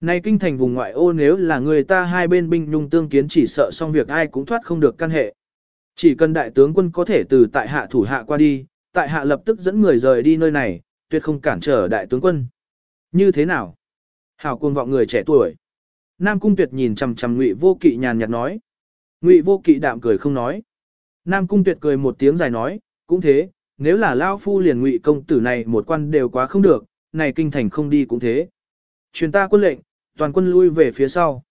Nay kinh thành vùng ngoại ô nếu là người ta hai bên binh nhung tương kiến chỉ sợ xong việc ai cũng thoát không được căn hệ. Chỉ cần đại tướng quân có thể từ tại hạ thủ hạ qua đi, tại hạ lập tức dẫn người rời đi nơi này, tuyệt không cản trở đại tướng quân. Như thế nào? Hảo cuồng vọng người trẻ tuổi. Nam Cung Tuyệt nhìn chằm chằm Ngụy Vô Kỵ nhàn nhạt nói. Ngụy Vô Kỵ đạm cười không nói. Nam Cung Tuyệt cười một tiếng dài nói, cũng thế, nếu là lao phu liền Ngụy công tử này một quan đều quá không được, này kinh thành không đi cũng thế. Truyền ta quân lệnh, toàn quân lui về phía sau.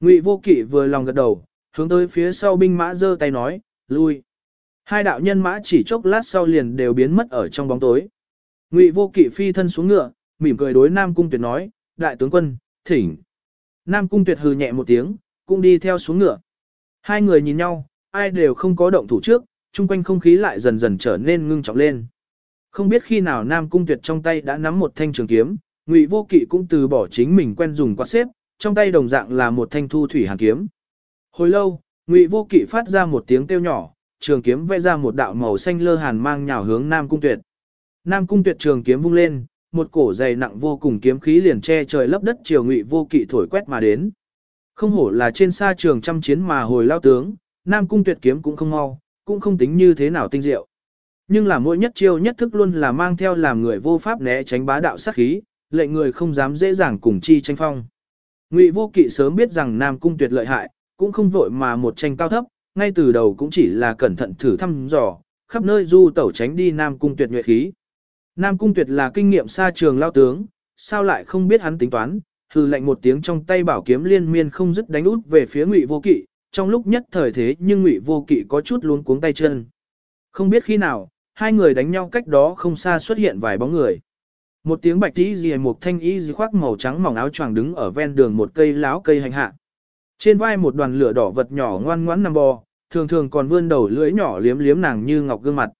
Ngụy Vô Kỵ vừa lòng gật đầu, hướng tới phía sau binh mã giơ tay nói, lui. Hai đạo nhân mã chỉ chốc lát sau liền đều biến mất ở trong bóng tối. Ngụy Vô Kỵ phi thân xuống ngựa, mỉm cười đối Nam Cung Tuyệt nói, đại tướng quân, thỉnh. Nam Cung Tuyệt hừ nhẹ một tiếng, cũng đi theo xuống ngựa. Hai người nhìn nhau, ai đều không có động thủ trước, chung quanh không khí lại dần dần trở nên ngưng trọng lên. Không biết khi nào Nam Cung Tuyệt trong tay đã nắm một thanh trường kiếm, Ngụy Vô Kỵ cũng từ bỏ chính mình quen dùng quạt xếp, trong tay đồng dạng là một thanh thu thủy hàn kiếm. Hồi lâu, Ngụy Vô Kỵ phát ra một tiếng kêu nhỏ, trường kiếm vẽ ra một đạo màu xanh lơ hàn mang nhào hướng Nam Cung Tuyệt. Nam Cung Tuyệt trường kiếm vung lên, một cổ dày nặng vô cùng kiếm khí liền che trời lấp đất triều Ngụy Vô Kỵ thổi quét mà đến. Không hổ là trên xa trường trăm chiến mà hồi lao tướng, Nam Cung Tuyệt kiếm cũng không mau, cũng không tính như thế nào tinh diệu. Nhưng là mỗi nhất chiêu nhất thức luôn là mang theo làm người vô pháp né tránh bá đạo sát khí, lệnh người không dám dễ dàng cùng chi tranh phong. Ngụy Vô Kỵ sớm biết rằng Nam Cung Tuyệt lợi hại, cũng không vội mà một tranh cao thấp, ngay từ đầu cũng chỉ là cẩn thận thử thăm dò, khắp nơi du tẩu tránh đi Nam Cung Tuyệt nhuệ khí. Nam Cung Tuyệt là kinh nghiệm xa trường lao tướng, sao lại không biết hắn tính toán, hừ lạnh một tiếng trong tay bảo kiếm liên miên không dứt đánh út về phía Ngụy Vô Kỵ, trong lúc nhất thời thế nhưng Ngụy Vô Kỵ có chút luống cuống tay chân. Không biết khi nào, hai người đánh nhau cách đó không xa xuất hiện vài bóng người. Một tiếng bạch tí gì một thanh y gì khoác màu trắng mỏng áo choàng đứng ở ven đường một cây láo cây hành hạ. Trên vai một đoàn lửa đỏ vật nhỏ ngoan ngoãn nằm bò, thường thường còn vươn đầu lưỡi nhỏ liếm liếm nàng như ngọc gương mặt.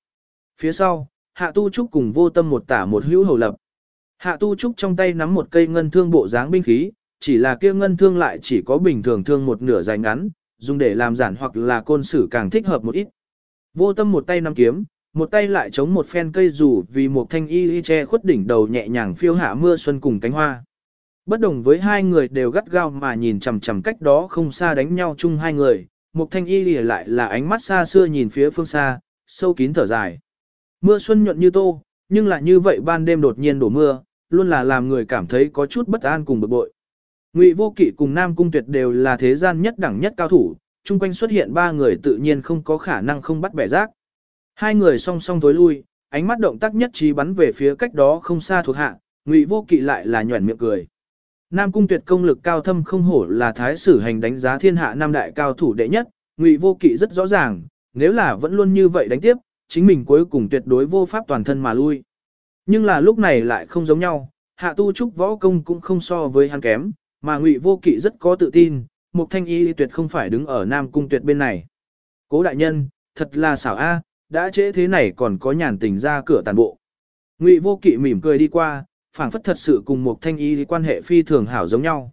Phía sau, Hạ Tu Trúc cùng vô tâm một tả một hữu hầu lập. Hạ Tu Trúc trong tay nắm một cây ngân thương bộ dáng binh khí, chỉ là kia ngân thương lại chỉ có bình thường thương một nửa dài ngắn, dùng để làm giản hoặc là côn sử càng thích hợp một ít. Vô tâm một tay nắm kiếm, một tay lại chống một phen cây dù vì một thanh y y che khuất đỉnh đầu nhẹ nhàng phiêu hạ mưa xuân cùng cánh hoa. Bất đồng với hai người đều gắt gao mà nhìn chằm chằm cách đó không xa đánh nhau chung hai người, một thanh y lìa lại là ánh mắt xa xưa nhìn phía phương xa, sâu kín thở dài. Mưa xuân nhuận như tô, nhưng lại như vậy ban đêm đột nhiên đổ mưa, luôn là làm người cảm thấy có chút bất an cùng bực bội. Ngụy Vô Kỵ cùng Nam Cung Tuyệt đều là thế gian nhất đẳng nhất cao thủ, chung quanh xuất hiện ba người tự nhiên không có khả năng không bắt bẻ rác. Hai người song song tối lui, ánh mắt động tác nhất trí bắn về phía cách đó không xa thuộc hạ, Ngụy Vô Kỵ lại là nhuẩn miệng cười. Nam Cung Tuyệt công lực cao thâm không hổ là thái sử hành đánh giá thiên hạ nam đại cao thủ đệ nhất, Ngụy Vô Kỵ rất rõ ràng, nếu là vẫn luôn như vậy đánh tiếp, chính mình cuối cùng tuyệt đối vô pháp toàn thân mà lui. Nhưng là lúc này lại không giống nhau, Hạ Tu Trúc võ công cũng không so với hắn kém, mà Ngụy Vô Kỵ rất có tự tin, Mục Thanh Y tuyệt không phải đứng ở Nam Cung Tuyệt bên này. Cố đại nhân, thật là xảo a, đã trễ thế này còn có nhàn tình ra cửa tàn bộ. Ngụy Vô Kỵ mỉm cười đi qua, phảng phất thật sự cùng một thanh y quan hệ phi thường hảo giống nhau.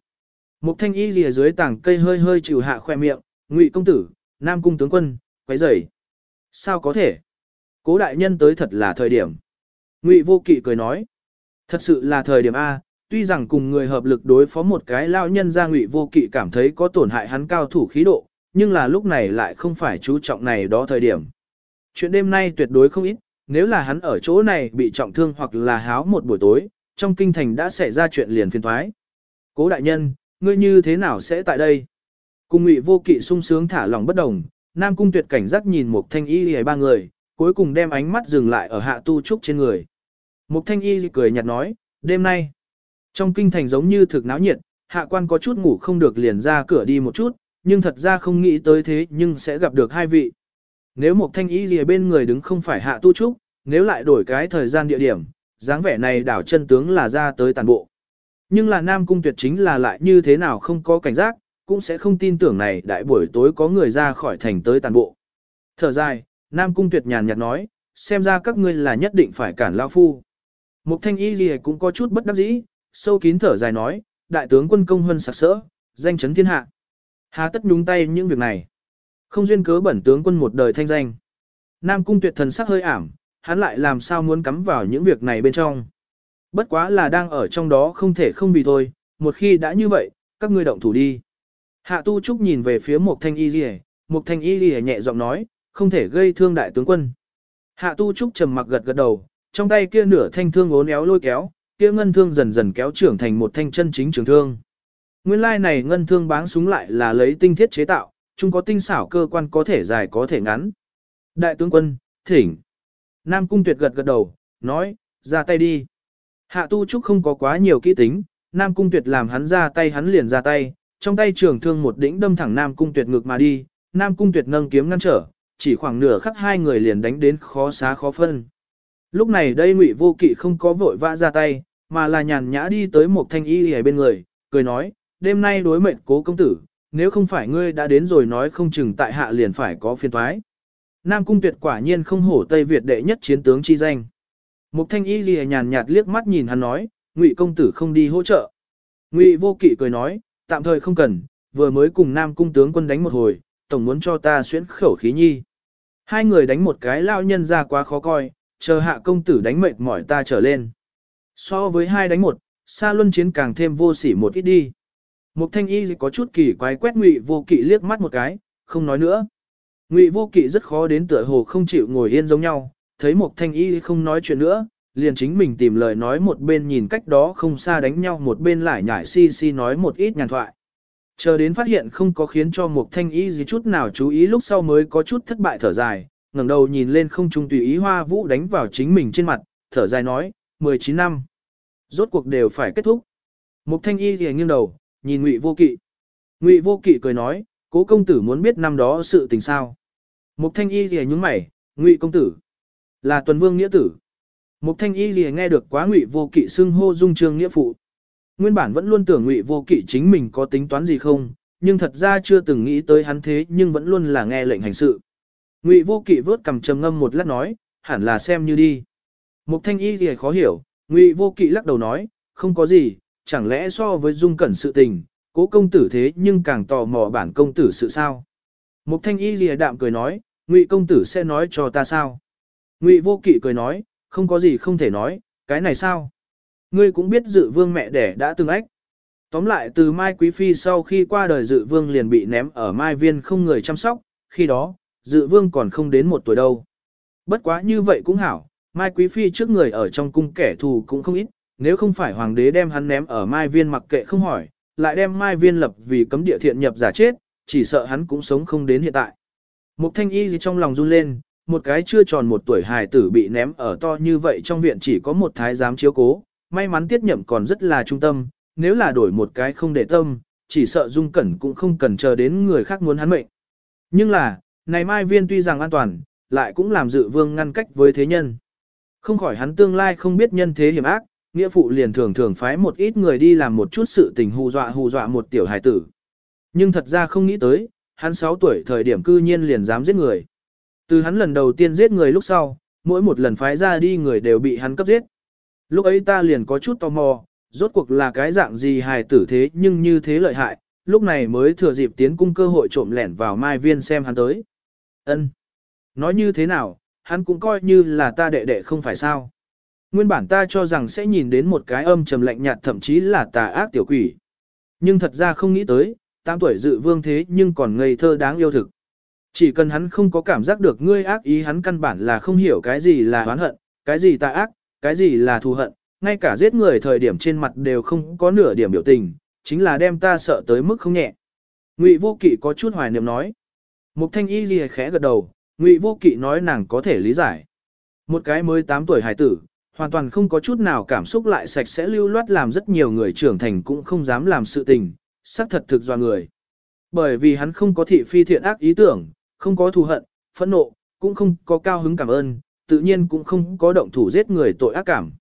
Một thanh y lìa dưới tảng cây hơi hơi chịu hạ khoe miệng, ngụy công tử, nam cung tướng quân, quấy rầy. Sao có thể? Cố đại nhân tới thật là thời điểm. Ngụy vô kỵ cười nói. Thật sự là thời điểm A, tuy rằng cùng người hợp lực đối phó một cái lao nhân ra ngụy vô kỵ cảm thấy có tổn hại hắn cao thủ khí độ, nhưng là lúc này lại không phải chú trọng này đó thời điểm. Chuyện đêm nay tuyệt đối không ít, nếu là hắn ở chỗ này bị trọng thương hoặc là háo một buổi tối, trong kinh thành đã xảy ra chuyện liền phiền thoái. Cố đại nhân, ngươi như thế nào sẽ tại đây? Cùng ngụy vô kỵ sung sướng thả lòng bất đồng, Nam Cung tuyệt cảnh giác nhìn một thanh y hề ba người, cuối cùng đem ánh mắt dừng lại ở hạ tu trúc trên người. Một thanh y cười nhạt nói, đêm nay, trong kinh thành giống như thực náo nhiệt, hạ quan có chút ngủ không được liền ra cửa đi một chút, nhưng thật ra không nghĩ tới thế nhưng sẽ gặp được hai vị. Nếu một thanh y gì bên người đứng không phải hạ tu trúc, nếu lại đổi cái thời gian địa điểm, dáng vẻ này đảo chân tướng là ra tới tàn bộ. Nhưng là Nam Cung tuyệt chính là lại như thế nào không có cảnh giác, cũng sẽ không tin tưởng này đại buổi tối có người ra khỏi thành tới tàn bộ. Thở dài, Nam Cung tuyệt nhàn nhạt nói, xem ra các ngươi là nhất định phải cản lao phu. Mục thanh y gì cũng có chút bất đắc dĩ, sâu kín thở dài nói, đại tướng quân công hơn sặc sỡ, danh chấn thiên hạ. Hà tất nhúng tay những việc này. Không duyên cớ bẩn tướng quân một đời thanh danh. Nam Cung tuyệt thần sắc hơi ảm, hắn lại làm sao muốn cắm vào những việc này bên trong. Bất quá là đang ở trong đó không thể không vì thôi, một khi đã như vậy, các ngươi động thủ đi. Hạ Tu Trúc nhìn về phía một thanh y rìa, một thanh y rìa nhẹ giọng nói, không thể gây thương đại tướng quân. Hạ Tu Trúc trầm mặc gật gật đầu, trong tay kia nửa thanh thương ốn éo lôi kéo, kia ngân thương dần dần kéo trưởng thành một thanh chân chính trường thương. Nguyên lai này ngân thương báng súng lại là lấy tinh thiết chế tạo, chúng có tinh xảo cơ quan có thể dài có thể ngắn. Đại tướng quân, thỉnh. Nam Cung Tuyệt gật gật đầu, nói, ra tay đi. Hạ Tu Trúc không có quá nhiều kỹ tính, Nam Cung Tuyệt làm hắn ra tay hắn liền ra tay, trong tay trường thương một đỉnh đâm thẳng Nam Cung Tuyệt ngược mà đi, Nam Cung Tuyệt nâng kiếm ngăn trở, chỉ khoảng nửa khắc hai người liền đánh đến khó xá khó phân. Lúc này đây Ngụy Vô Kỵ không có vội vã ra tay, mà là nhàn nhã đi tới một thanh y ở bên người, cười nói, đêm nay đối mệnh cố công tử, nếu không phải ngươi đã đến rồi nói không chừng tại hạ liền phải có phiên toái. Nam Cung Tuyệt quả nhiên không hổ Tây Việt đệ nhất chiến tướng chi danh. Mục thanh y lìa nhàn nhạt liếc mắt nhìn hắn nói, ngụy công tử không đi hỗ trợ. Ngụy vô kỵ cười nói, tạm thời không cần, vừa mới cùng Nam Cung tướng quân đánh một hồi, tổng muốn cho ta xuyễn khẩu khí nhi. Hai người đánh một cái lao nhân ra quá khó coi, chờ hạ công tử đánh mệt mỏi ta trở lên. So với hai đánh một, xa luân chiến càng thêm vô sỉ một ít đi. Mục thanh y có chút kỳ quái quét ngụy vô kỵ liếc mắt một cái, không nói nữa. Ngụy vô kỵ rất khó đến tựa hồ không chịu ngồi yên giống nhau, thấy Mục thanh y không nói chuyện nữa, liền chính mình tìm lời nói một bên nhìn cách đó không xa đánh nhau một bên lại nhải si si nói một ít nhàn thoại. Chờ đến phát hiện không có khiến cho Mục thanh y gì chút nào chú ý lúc sau mới có chút thất bại thở dài, ngẩng đầu nhìn lên không trung tùy ý hoa vũ đánh vào chính mình trên mặt, thở dài nói, 19 năm. Rốt cuộc đều phải kết thúc. Mục thanh y thì nghiêng đầu, nhìn ngụy vô kỵ. Ngụy vô kỵ cười nói, cố công tử muốn biết năm đó sự tình sao. Một thanh y lìa nhúng mày, ngụy công tử. Là tuần vương nghĩa tử. Mục thanh y lìa nghe được quá ngụy vô kỵ xưng hô dung trương nghĩa phụ. Nguyên bản vẫn luôn tưởng ngụy vô kỵ chính mình có tính toán gì không, nhưng thật ra chưa từng nghĩ tới hắn thế nhưng vẫn luôn là nghe lệnh hành sự. Ngụy vô kỵ vớt cầm trầm ngâm một lát nói, hẳn là xem như đi. Mục thanh y lìa khó hiểu, ngụy vô kỵ lắc đầu nói, không có gì, chẳng lẽ so với dung cẩn sự tình, cố công tử thế nhưng càng tò mò bản công tử sự sao. Mục thanh y lìa đạm cười nói, ngụy công tử sẽ nói cho ta sao. Ngụy vô kỵ cười nói, không có gì không thể nói, cái này sao? Ngươi cũng biết dự vương mẹ đẻ đã từng ách. Tóm lại từ Mai Quý Phi sau khi qua đời dự vương liền bị ném ở Mai Viên không người chăm sóc, khi đó, dự vương còn không đến một tuổi đâu. Bất quá như vậy cũng hảo, Mai Quý Phi trước người ở trong cung kẻ thù cũng không ít, nếu không phải hoàng đế đem hắn ném ở Mai Viên mặc kệ không hỏi, lại đem Mai Viên lập vì cấm địa thiện nhập giả chết, chỉ sợ hắn cũng sống không đến hiện tại. Mục thanh y gì trong lòng run lên, một cái chưa tròn một tuổi hài tử bị ném ở to như vậy trong viện chỉ có một thái giám chiếu cố, may mắn tiết nhậm còn rất là trung tâm, nếu là đổi một cái không để tâm, chỉ sợ dung cẩn cũng không cần chờ đến người khác muốn hắn mệnh. Nhưng là, này mai viên tuy rằng an toàn, lại cũng làm dự vương ngăn cách với thế nhân. Không khỏi hắn tương lai không biết nhân thế hiểm ác, nghĩa phụ liền thường thường phái một ít người đi làm một chút sự tình hù dọa hù dọa một tiểu hài tử. Nhưng thật ra không nghĩ tới, hắn 6 tuổi thời điểm cư nhiên liền dám giết người. Từ hắn lần đầu tiên giết người lúc sau, mỗi một lần phái ra đi người đều bị hắn cấp giết. Lúc ấy ta liền có chút tò mò, rốt cuộc là cái dạng gì hài tử thế nhưng như thế lợi hại, lúc này mới thừa dịp tiến cung cơ hội trộm lẻn vào mai viên xem hắn tới. Ân, Nói như thế nào, hắn cũng coi như là ta đệ đệ không phải sao. Nguyên bản ta cho rằng sẽ nhìn đến một cái âm trầm lạnh nhạt thậm chí là tà ác tiểu quỷ. Nhưng thật ra không nghĩ tới, tám tuổi dự vương thế nhưng còn ngây thơ đáng yêu thực. Chỉ cần hắn không có cảm giác được ngươi ác ý hắn căn bản là không hiểu cái gì là oán hận, cái gì tà ác, cái gì là thù hận, ngay cả giết người thời điểm trên mặt đều không có nửa điểm biểu tình, chính là đem ta sợ tới mức không nhẹ. Ngụy Vô Kỵ có chút hoài niệm nói. Mục Thanh Y lìa khẽ gật đầu, Ngụy Vô Kỵ nói nàng có thể lý giải. Một cái mới 8 tuổi hải tử, hoàn toàn không có chút nào cảm xúc lại sạch sẽ lưu loát làm rất nhiều người trưởng thành cũng không dám làm sự tình, xác thật thực do người. Bởi vì hắn không có thị phi thiện ác ý tưởng, không có thù hận, phẫn nộ, cũng không có cao hứng cảm ơn, tự nhiên cũng không có động thủ giết người tội ác cảm.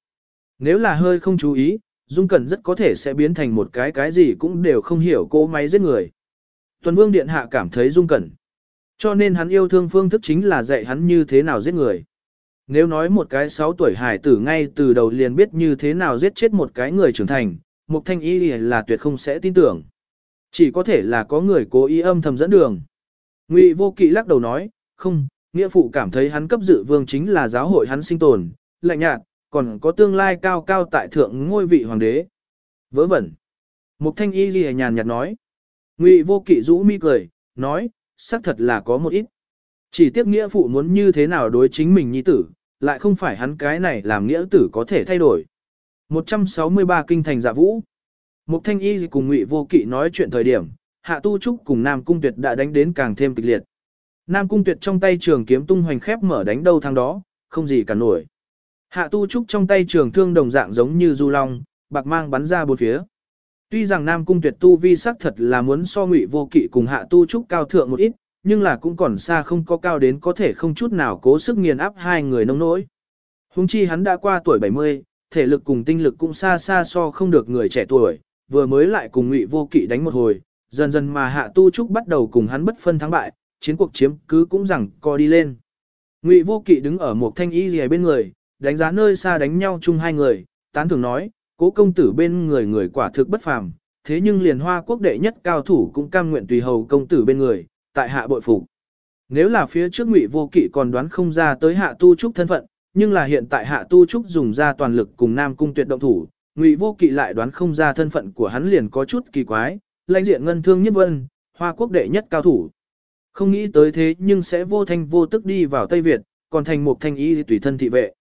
Nếu là hơi không chú ý, Dung Cẩn rất có thể sẽ biến thành một cái cái gì cũng đều không hiểu cô máy giết người. Tuần Vương Điện Hạ cảm thấy Dung Cẩn. Cho nên hắn yêu thương phương thức chính là dạy hắn như thế nào giết người. Nếu nói một cái 6 tuổi hải tử ngay từ đầu liền biết như thế nào giết chết một cái người trưởng thành, Mục Thanh Y là tuyệt không sẽ tin tưởng. Chỉ có thể là có người cố ý âm thầm dẫn đường. Ngụy vô kỵ lắc đầu nói, không, nghĩa phụ cảm thấy hắn cấp dự vương chính là giáo hội hắn sinh tồn, lạnh nhạt, còn có tương lai cao cao tại thượng ngôi vị hoàng đế. Vớ vẩn. Mục thanh y ghi nhàn nhạt nói. Ngụy vô kỵ rũ mi cười, nói, xác thật là có một ít. Chỉ tiếc nghĩa phụ muốn như thế nào đối chính mình nhi tử, lại không phải hắn cái này làm nghĩa tử có thể thay đổi. 163 kinh thành dạ vũ. Mục thanh y cùng ngụy vô kỵ nói chuyện thời điểm, hạ tu trúc cùng Nam Cung Tuyệt đã đánh đến càng thêm kịch liệt. Nam Cung Tuyệt trong tay trường kiếm tung hoành khép mở đánh đâu thằng đó, không gì cả nổi. Hạ tu trúc trong tay trường thương đồng dạng giống như du long, bạc mang bắn ra bốn phía. Tuy rằng Nam Cung Tuyệt tu vi sắc thật là muốn so ngụy vô kỵ cùng hạ tu trúc cao thượng một ít, nhưng là cũng còn xa không có cao đến có thể không chút nào cố sức nghiền áp hai người nông nỗi. Hùng chi hắn đã qua tuổi 70, thể lực cùng tinh lực cũng xa xa so không được người trẻ tuổi, vừa mới lại cùng ngụy vô kỵ đánh một hồi, dần dần mà hạ tu trúc bắt đầu cùng hắn bất phân thắng bại, chiến cuộc chiếm cứ cũng rằng co đi lên. Ngụy vô kỵ đứng ở một thanh y rìa bên người, đánh giá nơi xa đánh nhau chung hai người, tán thường nói, cố công tử bên người người quả thực bất phàm, thế nhưng liền hoa quốc đệ nhất cao thủ cũng cam nguyện tùy hầu công tử bên người, tại hạ bội phục. Nếu là phía trước ngụy vô kỵ còn đoán không ra tới hạ tu trúc thân phận, nhưng là hiện tại hạ tu trúc dùng ra toàn lực cùng nam cung tuyệt động thủ, ngụy vô kỵ lại đoán không ra thân phận của hắn liền có chút kỳ quái, lãnh diện ngân thương nhất vân, hoa quốc đệ nhất cao thủ. Không nghĩ tới thế nhưng sẽ vô thanh vô tức đi vào Tây Việt, còn thành một thanh y tùy thân thị vệ.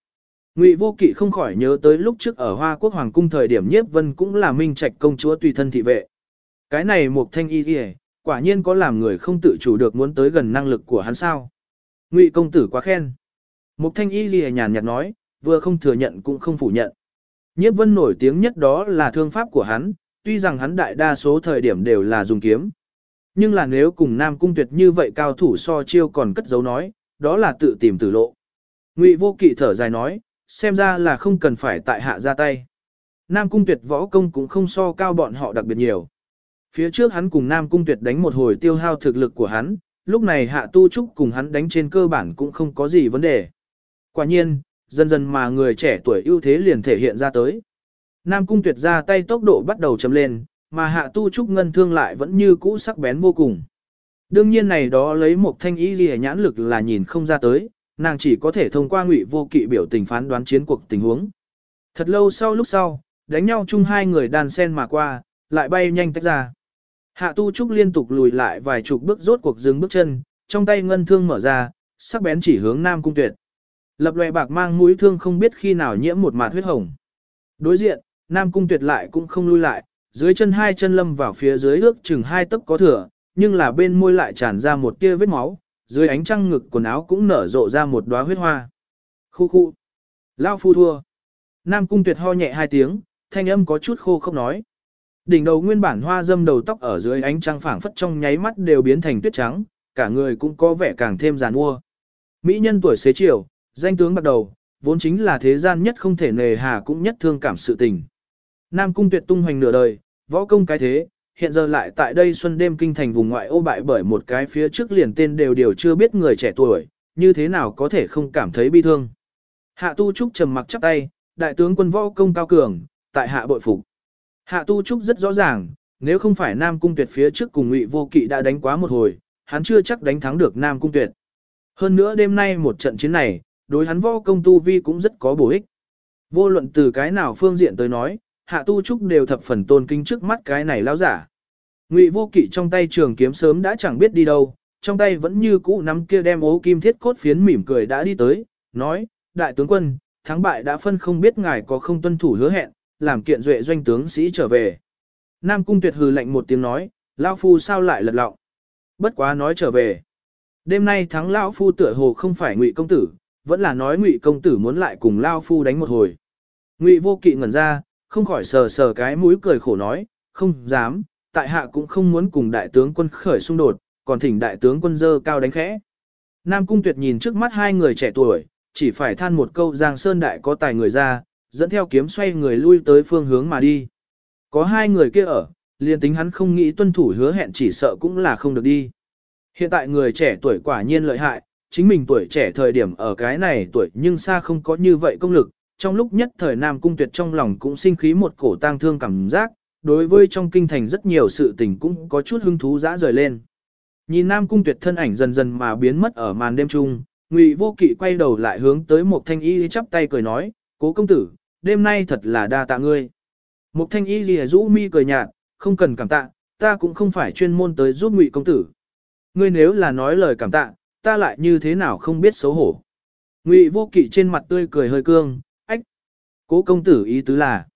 Ngụy Vô Kỵ không khỏi nhớ tới lúc trước ở Hoa Quốc Hoàng cung thời điểm Nhiếp Vân cũng là minh trạch công chúa tùy thân thị vệ. Cái này một thanh y y, quả nhiên có làm người không tự chủ được muốn tới gần năng lực của hắn sao? Ngụy công tử quá khen. Một thanh y y nhàn nhạt nói, vừa không thừa nhận cũng không phủ nhận. Nhiếp Vân nổi tiếng nhất đó là thương pháp của hắn, tuy rằng hắn đại đa số thời điểm đều là dùng kiếm. Nhưng là nếu cùng Nam Cung Tuyệt như vậy cao thủ so chiêu còn cất giấu nói, đó là tự tìm tử lộ. Ngụy Vô Kỵ thở dài nói, xem ra là không cần phải tại hạ ra tay. Nam Cung Tuyệt võ công cũng không so cao bọn họ đặc biệt nhiều. Phía trước hắn cùng Nam Cung Tuyệt đánh một hồi tiêu hao thực lực của hắn, lúc này hạ tu trúc cùng hắn đánh trên cơ bản cũng không có gì vấn đề. Quả nhiên, dần dần mà người trẻ tuổi ưu thế liền thể hiện ra tới. Nam Cung Tuyệt ra tay tốc độ bắt đầu chấm lên, mà hạ tu trúc ngân thương lại vẫn như cũ sắc bén vô cùng. Đương nhiên này đó lấy một thanh ý gì nhãn lực là nhìn không ra tới, nàng chỉ có thể thông qua ngụy vô kỵ biểu tình phán đoán chiến cuộc tình huống. Thật lâu sau lúc sau, đánh nhau chung hai người đàn sen mà qua, lại bay nhanh tách ra. Hạ tu trúc liên tục lùi lại vài chục bước rốt cuộc dừng bước chân, trong tay ngân thương mở ra, sắc bén chỉ hướng nam cung tuyệt. Lập loè bạc mang mũi thương không biết khi nào nhiễm một mạt huyết hồng. Đối diện, nam cung tuyệt lại cũng không lui lại, dưới chân hai chân lâm vào phía dưới ước chừng hai tấc có thừa, nhưng là bên môi lại tràn ra một tia vết máu, dưới ánh trăng ngực quần áo cũng nở rộ ra một đóa huyết hoa. Khu khu. Lao phu thua. Nam cung tuyệt ho nhẹ hai tiếng, thanh âm có chút khô không nói. Đỉnh đầu nguyên bản hoa dâm đầu tóc ở dưới ánh trăng phảng phất trong nháy mắt đều biến thành tuyết trắng, cả người cũng có vẻ càng thêm giàn mua. Mỹ nhân tuổi xế chiều, danh tướng bắt đầu, vốn chính là thế gian nhất không thể nề hà cũng nhất thương cảm sự tình. Nam cung tuyệt tung hoành nửa đời, võ công cái thế, hiện giờ lại tại đây xuân đêm kinh thành vùng ngoại ô bại bởi một cái phía trước liền tên đều đều chưa biết người trẻ tuổi, như thế nào có thể không cảm thấy bi thương. Hạ Tu Trúc trầm mặc chắp tay, đại tướng quân võ công cao cường, tại hạ bội phục. Hạ Tu Trúc rất rõ ràng, nếu không phải Nam Cung Tuyệt phía trước cùng Ngụy Vô Kỵ đã đánh quá một hồi, hắn chưa chắc đánh thắng được Nam Cung Tuyệt. Hơn nữa đêm nay một trận chiến này, đối hắn võ công tu vi cũng rất có bổ ích. Vô luận từ cái nào phương diện tới nói, Hạ Tu Trúc đều thập phần tôn kính trước mắt cái này lão giả. Ngụy Vô Kỵ trong tay trường kiếm sớm đã chẳng biết đi đâu, trong tay vẫn như cũ nắm kia đem ố kim thiết cốt phiến mỉm cười đã đi tới, nói, đại tướng quân, thắng bại đã phân không biết ngài có không tuân thủ hứa hẹn, làm kiện duệ doanh tướng sĩ trở về. Nam Cung Tuyệt hừ lạnh một tiếng nói, lão phu sao lại lật lọng? Bất quá nói trở về. Đêm nay thắng lão phu tựa hồ không phải Ngụy công tử, vẫn là nói Ngụy công tử muốn lại cùng lão phu đánh một hồi. Ngụy Vô Kỵ ngẩn ra, không khỏi sờ sờ cái mũi cười khổ nói, không dám, tại hạ cũng không muốn cùng đại tướng quân khởi xung đột, còn thỉnh đại tướng quân dơ cao đánh khẽ. Nam Cung Tuyệt nhìn trước mắt hai người trẻ tuổi, chỉ phải than một câu Giang Sơn Đại có tài người ra, dẫn theo kiếm xoay người lui tới phương hướng mà đi. Có hai người kia ở, liền tính hắn không nghĩ tuân thủ hứa hẹn chỉ sợ cũng là không được đi. Hiện tại người trẻ tuổi quả nhiên lợi hại, chính mình tuổi trẻ thời điểm ở cái này tuổi nhưng xa không có như vậy công lực, trong lúc nhất thời Nam Cung Tuyệt trong lòng cũng sinh khí một cổ tang thương cảm giác, đối với trong kinh thành rất nhiều sự tình cũng có chút hứng thú dã rời lên. Nhìn Nam Cung Tuyệt thân ảnh dần dần mà biến mất ở màn đêm trung, Ngụy Vô Kỵ quay đầu lại hướng tới một thanh y chắp tay cười nói, cố công tử, đêm nay thật là đa tạ ngươi. Một thanh y lìa rũ mi cười nhạt, không cần cảm tạ, ta cũng không phải chuyên môn tới giúp Ngụy công tử. Ngươi nếu là nói lời cảm tạ, ta lại như thế nào không biết xấu hổ. Ngụy vô kỵ trên mặt tươi cười hơi cương, ách. Cố công tử ý tứ là.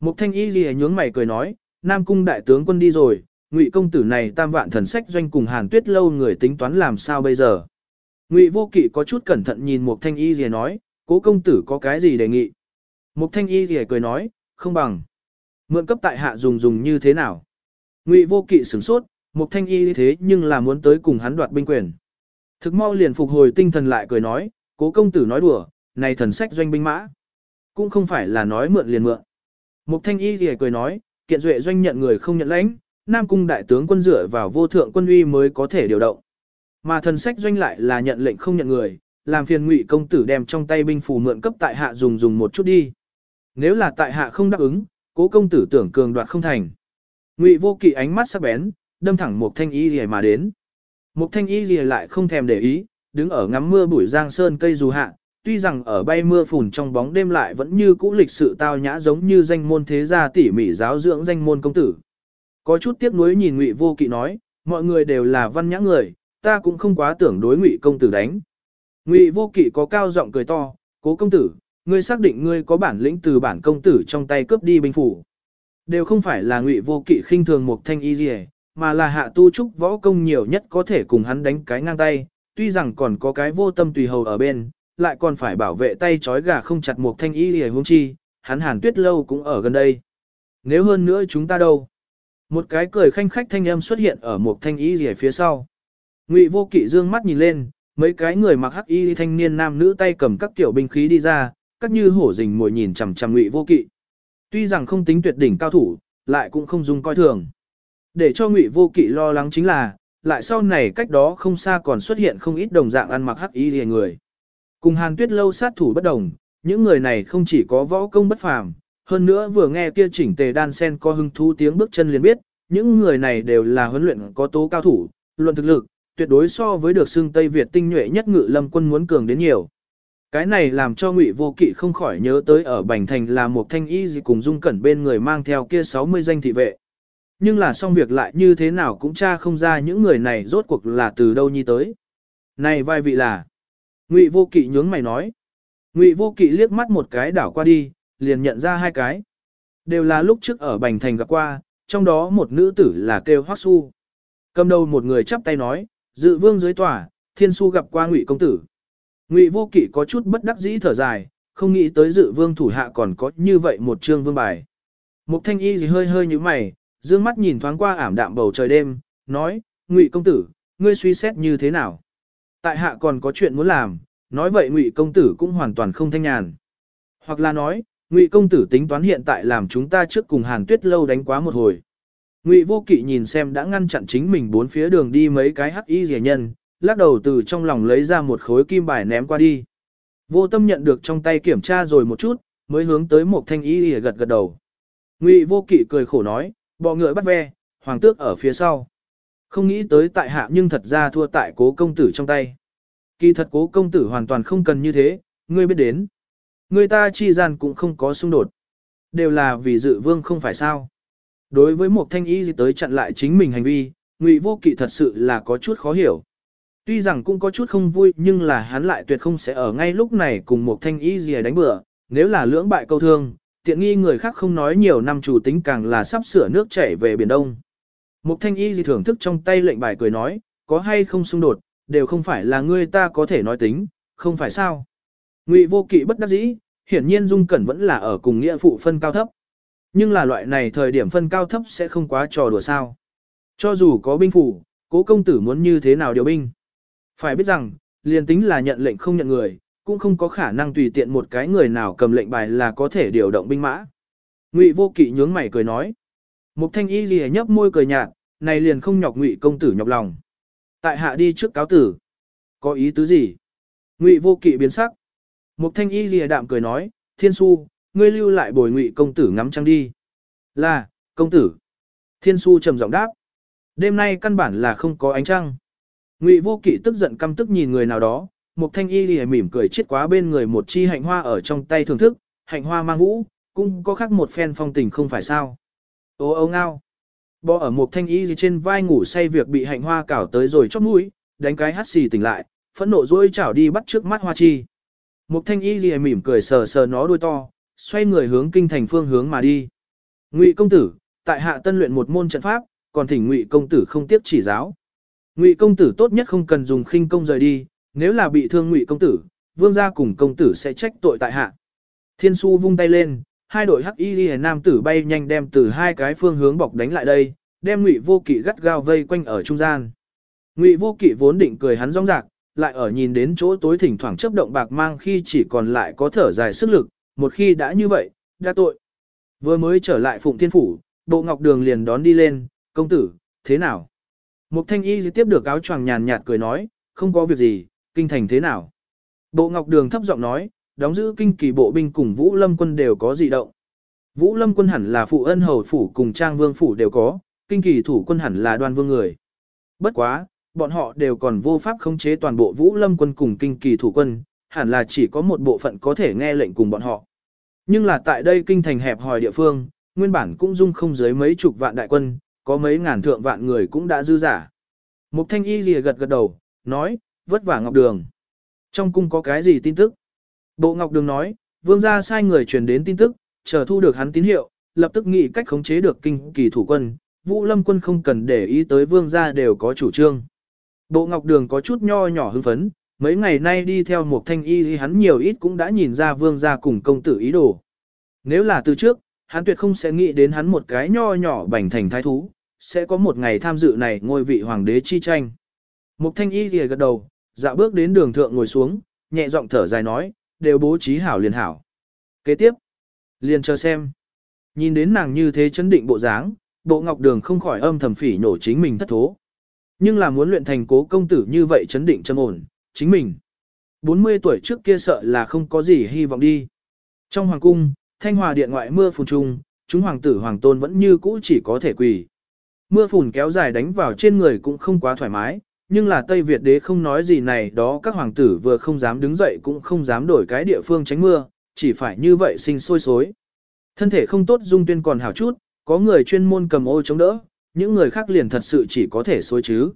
Mục thanh y gì nhướng mày cười nói, Nam cung đại tướng quân đi rồi, Ngụy công tử này tam vạn thần sách doanh cùng Hàn Tuyết lâu người tính toán làm sao bây giờ. Ngụy vô kỵ có chút cẩn thận nhìn Mục thanh y gì nói, cố công tử có cái gì đề nghị. Mục thanh y gì cười nói, không bằng. Mượn cấp tại hạ dùng dùng như thế nào. Ngụy vô kỵ sửng sốt, Mục thanh y thế nhưng là muốn tới cùng hắn đoạt binh quyền. Thực mau liền phục hồi tinh thần lại cười nói, cố công tử nói đùa, này thần sách doanh binh mã. Cũng không phải là nói mượn liền mượn. Mục thanh y thì cười nói, kiện duệ doanh nhận người không nhận lãnh, Nam cung đại tướng quân dựa vào vô thượng quân uy mới có thể điều động. Mà thần sách doanh lại là nhận lệnh không nhận người, làm phiền ngụy công tử đem trong tay binh phù mượn cấp tại hạ dùng dùng một chút đi. Nếu là tại hạ không đáp ứng, cố công tử tưởng cường đoạt không thành. Ngụy vô kỵ ánh mắt sắc bén, đâm thẳng một thanh y lìa mà đến. Một thanh y lìa lại không thèm để ý, đứng ở ngắm mưa bụi giang sơn cây dù hạ, tuy rằng ở bay mưa phùn trong bóng đêm lại vẫn như cũ lịch sự tao nhã giống như danh môn thế gia tỉ mỉ giáo dưỡng danh môn công tử. Có chút tiếc nuối nhìn Ngụy Vô Kỵ nói, mọi người đều là văn nhã người, ta cũng không quá tưởng đối Ngụy công tử đánh. Ngụy Vô Kỵ có cao giọng cười to, "Cố công tử, ngươi xác định ngươi có bản lĩnh từ bản công tử trong tay cướp đi binh phủ?" Đều không phải là Ngụy Vô Kỵ khinh thường một thanh y liễu, mà là hạ tu trúc võ công nhiều nhất có thể cùng hắn đánh cái ngang tay, tuy rằng còn có cái vô tâm tùy hầu ở bên, lại còn phải bảo vệ tay trói gà không chặt một thanh y lì huống chi, hắn Hàn Tuyết lâu cũng ở gần đây. Nếu hơn nữa chúng ta đâu? Một cái cười khanh khách thanh âm xuất hiện ở một thanh y lì phía sau. Ngụy vô kỵ dương mắt nhìn lên, mấy cái người mặc hắc y thanh niên nam nữ tay cầm các kiểu binh khí đi ra, các như hổ rình mồi nhìn chằm chằm Ngụy vô kỵ. Tuy rằng không tính tuyệt đỉnh cao thủ, lại cũng không dung coi thường. Để cho Ngụy vô kỵ lo lắng chính là, lại sau này cách đó không xa còn xuất hiện không ít đồng dạng ăn mặc hắc y rìa người. Cùng Hàn Tuyết lâu sát thủ bất đồng, những người này không chỉ có võ công bất phàm, hơn nữa vừa nghe kia chỉnh tề đan sen có hưng thú tiếng bước chân liền biết, những người này đều là huấn luyện có tố cao thủ, luận thực lực, tuyệt đối so với được xưng Tây Việt tinh nhuệ nhất ngự lâm quân muốn cường đến nhiều. Cái này làm cho Ngụy Vô Kỵ không khỏi nhớ tới ở Bành Thành là một thanh y gì cùng dung cẩn bên người mang theo kia 60 danh thị vệ. Nhưng là xong việc lại như thế nào cũng tra không ra những người này rốt cuộc là từ đâu nhi tới. Này vai vị là. Ngụy Vô Kỵ nhướng mày nói. Ngụy Vô Kỵ liếc mắt một cái đảo qua đi, liền nhận ra hai cái. Đều là lúc trước ở Bành Thành gặp qua, trong đó một nữ tử là kêu Hoắc Su. Cầm đầu một người chắp tay nói, dự vương dưới tòa, thiên su gặp qua ngụy công tử. Ngụy vô kỵ có chút bất đắc dĩ thở dài, không nghĩ tới dự vương thủ hạ còn có như vậy một trương vương bài. Mục thanh y gì hơi hơi như mày, dương mắt nhìn thoáng qua ảm đạm bầu trời đêm, nói, ngụy công tử, ngươi suy xét như thế nào? Tại hạ còn có chuyện muốn làm, nói vậy ngụy công tử cũng hoàn toàn không thanh nhàn. Hoặc là nói, Ngụy công tử tính toán hiện tại làm chúng ta trước cùng Hàn Tuyết lâu đánh quá một hồi. Ngụy Vô Kỵ nhìn xem đã ngăn chặn chính mình bốn phía đường đi mấy cái hắc y rẻ nhân, lắc đầu từ trong lòng lấy ra một khối kim bài ném qua đi. Vô Tâm nhận được trong tay kiểm tra rồi một chút, mới hướng tới một thanh y rẻ gật gật đầu. Ngụy Vô Kỵ cười khổ nói, bọ ngựa bắt ve, hoàng tước ở phía sau. Không nghĩ tới tại hạ nhưng thật ra thua tại cố công tử trong tay. Kỳ thật cố công tử hoàn toàn không cần như thế, ngươi biết đến. Người ta chi gian cũng không có xung đột. Đều là vì dự vương không phải sao. Đối với một thanh ý gì tới chặn lại chính mình hành vi, ngụy vô kỵ thật sự là có chút khó hiểu. Tuy rằng cũng có chút không vui nhưng là hắn lại tuyệt không sẽ ở ngay lúc này cùng một thanh ý gì đánh bừa. Nếu là lưỡng bại câu thương, tiện nghi người khác không nói nhiều năm chủ tính càng là sắp sửa nước chảy về Biển Đông. Một thanh y gì thưởng thức trong tay lệnh bài cười nói, có hay không xung đột, đều không phải là ngươi ta có thể nói tính, không phải sao. Ngụy vô kỵ bất đắc dĩ, hiển nhiên Dung Cẩn vẫn là ở cùng nghĩa phụ phân cao thấp. Nhưng là loại này thời điểm phân cao thấp sẽ không quá trò đùa sao. Cho dù có binh phủ, cố công tử muốn như thế nào điều binh. Phải biết rằng, liền tính là nhận lệnh không nhận người, cũng không có khả năng tùy tiện một cái người nào cầm lệnh bài là có thể điều động binh mã. Ngụy vô kỵ nhướng mày cười nói. Mục thanh y gì nhấp môi cười nhạt, này liền không nhọc ngụy công tử nhọc lòng. Tại hạ đi trước cáo tử. Có ý tứ gì? Ngụy vô kỵ biến sắc. Mục thanh y lìa đạm cười nói, thiên su, ngươi lưu lại bồi ngụy công tử ngắm trăng đi. Là, công tử. Thiên su trầm giọng đáp. Đêm nay căn bản là không có ánh trăng. Ngụy vô kỵ tức giận căm tức nhìn người nào đó, mục thanh y lìa mỉm cười chết quá bên người một chi hạnh hoa ở trong tay thưởng thức, hạnh hoa mang vũ, cũng có khác một phen phong tình không phải sao. Ô ô ngao. Bò ở một thanh y trên vai ngủ say việc bị hạnh hoa cào tới rồi chót mũi, đánh cái hắt xì tỉnh lại, phẫn nộ dỗi chảo đi bắt trước mắt hoa chi. Mục thanh y lìa mỉm cười sờ sờ nó đuôi to, xoay người hướng kinh thành phương hướng mà đi. Ngụy công tử, tại hạ tân luyện một môn trận pháp, còn thỉnh Ngụy công tử không tiếp chỉ giáo. Ngụy công tử tốt nhất không cần dùng khinh công rời đi, nếu là bị thương Ngụy công tử, vương gia cùng công tử sẽ trách tội tại hạ. Thiên su vung tay lên, hai đội hắc y liễu nam tử bay nhanh đem từ hai cái phương hướng bọc đánh lại đây, đem Ngụy Vô Kỵ gắt gao vây quanh ở trung gian. Ngụy Vô Kỵ vốn định cười hắn rong rạc, lại ở nhìn đến chỗ tối thỉnh thoảng chớp động bạc mang khi chỉ còn lại có thở dài sức lực, một khi đã như vậy, đã tội. Vừa mới trở lại Phụng Thiên Phủ, Bộ Ngọc Đường liền đón đi lên, công tử, thế nào? Mục Thanh Y tiếp được áo choàng nhàn nhạt cười nói, không có việc gì, kinh thành thế nào? Bộ Ngọc Đường thấp giọng nói, đóng giữ kinh kỳ bộ binh cùng Vũ Lâm quân đều có dị động. Vũ Lâm quân hẳn là phụ ân hầu phủ cùng Trang Vương phủ đều có, kinh kỳ thủ quân hẳn là đoan vương người. Bất quá, bọn họ đều còn vô pháp khống chế toàn bộ Vũ Lâm quân cùng kinh kỳ thủ quân, hẳn là chỉ có một bộ phận có thể nghe lệnh cùng bọn họ. Nhưng là tại đây kinh thành hẹp hòi địa phương, nguyên bản cũng dung không dưới mấy chục vạn đại quân, có mấy ngàn thượng vạn người cũng đã dư giả. Mục thanh y lìa gật gật đầu, nói, vất vả Ngọc Đường. Trong cung có cái gì tin tức? Bộ Ngọc Đường nói, vương gia sai người truyền đến tin tức, chờ thu được hắn tín hiệu, lập tức nghĩ cách khống chế được kinh kỳ thủ quân, Vũ Lâm quân không cần để ý tới vương gia đều có chủ trương. Bộ Ngọc Đường có chút nho nhỏ hưng phấn, mấy ngày nay đi theo một thanh y hắn nhiều ít cũng đã nhìn ra vương gia cùng công tử ý đồ. Nếu là từ trước, hắn tuyệt không sẽ nghĩ đến hắn một cái nho nhỏ bành thành thái thú, sẽ có một ngày tham dự này ngôi vị hoàng đế chi tranh. Mục thanh y thì gật đầu, dạo bước đến đường thượng ngồi xuống, nhẹ giọng thở dài nói, đều bố trí hảo liền hảo. Kế tiếp, liền chờ xem. Nhìn đến nàng như thế chấn định bộ dáng, bộ ngọc đường không khỏi âm thầm phỉ nổ chính mình thất thố. Nhưng là muốn luyện thành cố công tử như vậy chấn định châm ổn, chính mình. 40 tuổi trước kia sợ là không có gì hy vọng đi. Trong hoàng cung, thanh hòa điện ngoại mưa phùn trung, chúng hoàng tử hoàng tôn vẫn như cũ chỉ có thể quỳ. Mưa phùn kéo dài đánh vào trên người cũng không quá thoải mái, nhưng là Tây Việt đế không nói gì này đó các hoàng tử vừa không dám đứng dậy cũng không dám đổi cái địa phương tránh mưa, chỉ phải như vậy sinh sôi xối. Thân thể không tốt dung tuyên còn hảo chút, có người chuyên môn cầm ô chống đỡ, những người khác liền thật sự chỉ có thể xối chứ.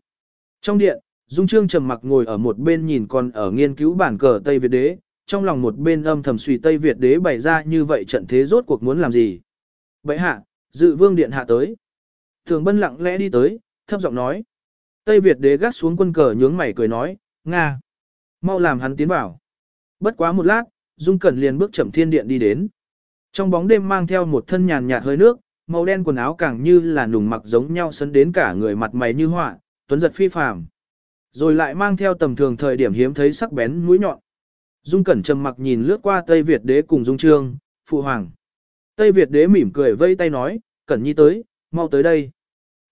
Trong điện, Dung Trương trầm mặc ngồi ở một bên nhìn còn ở nghiên cứu bản cờ Tây Việt đế, trong lòng một bên âm thầm suy Tây Việt đế bày ra như vậy trận thế rốt cuộc muốn làm gì. Vậy hạ, dự vương điện hạ tới. Thường bân lặng lẽ đi tới, thấp giọng nói. Tây Việt đế gác xuống quân cờ nhướng mày cười nói, Nga. Mau làm hắn tiến vào. Bất quá một lát, Dung Cẩn liền bước chậm thiên điện đi đến. Trong bóng đêm mang theo một thân nhàn nhạt hơi nước, màu đen quần áo càng như là nùng mặc giống nhau sấn đến cả người mặt mày như họa, tuấn giật phi phàm. Rồi lại mang theo tầm thường thời điểm hiếm thấy sắc bén mũi nhọn. Dung Cẩn trầm mặc nhìn lướt qua Tây Việt đế cùng Dung Trương, phụ hoàng. Tây Việt đế mỉm cười vây tay nói, Cẩn nhi tới, mau tới đây.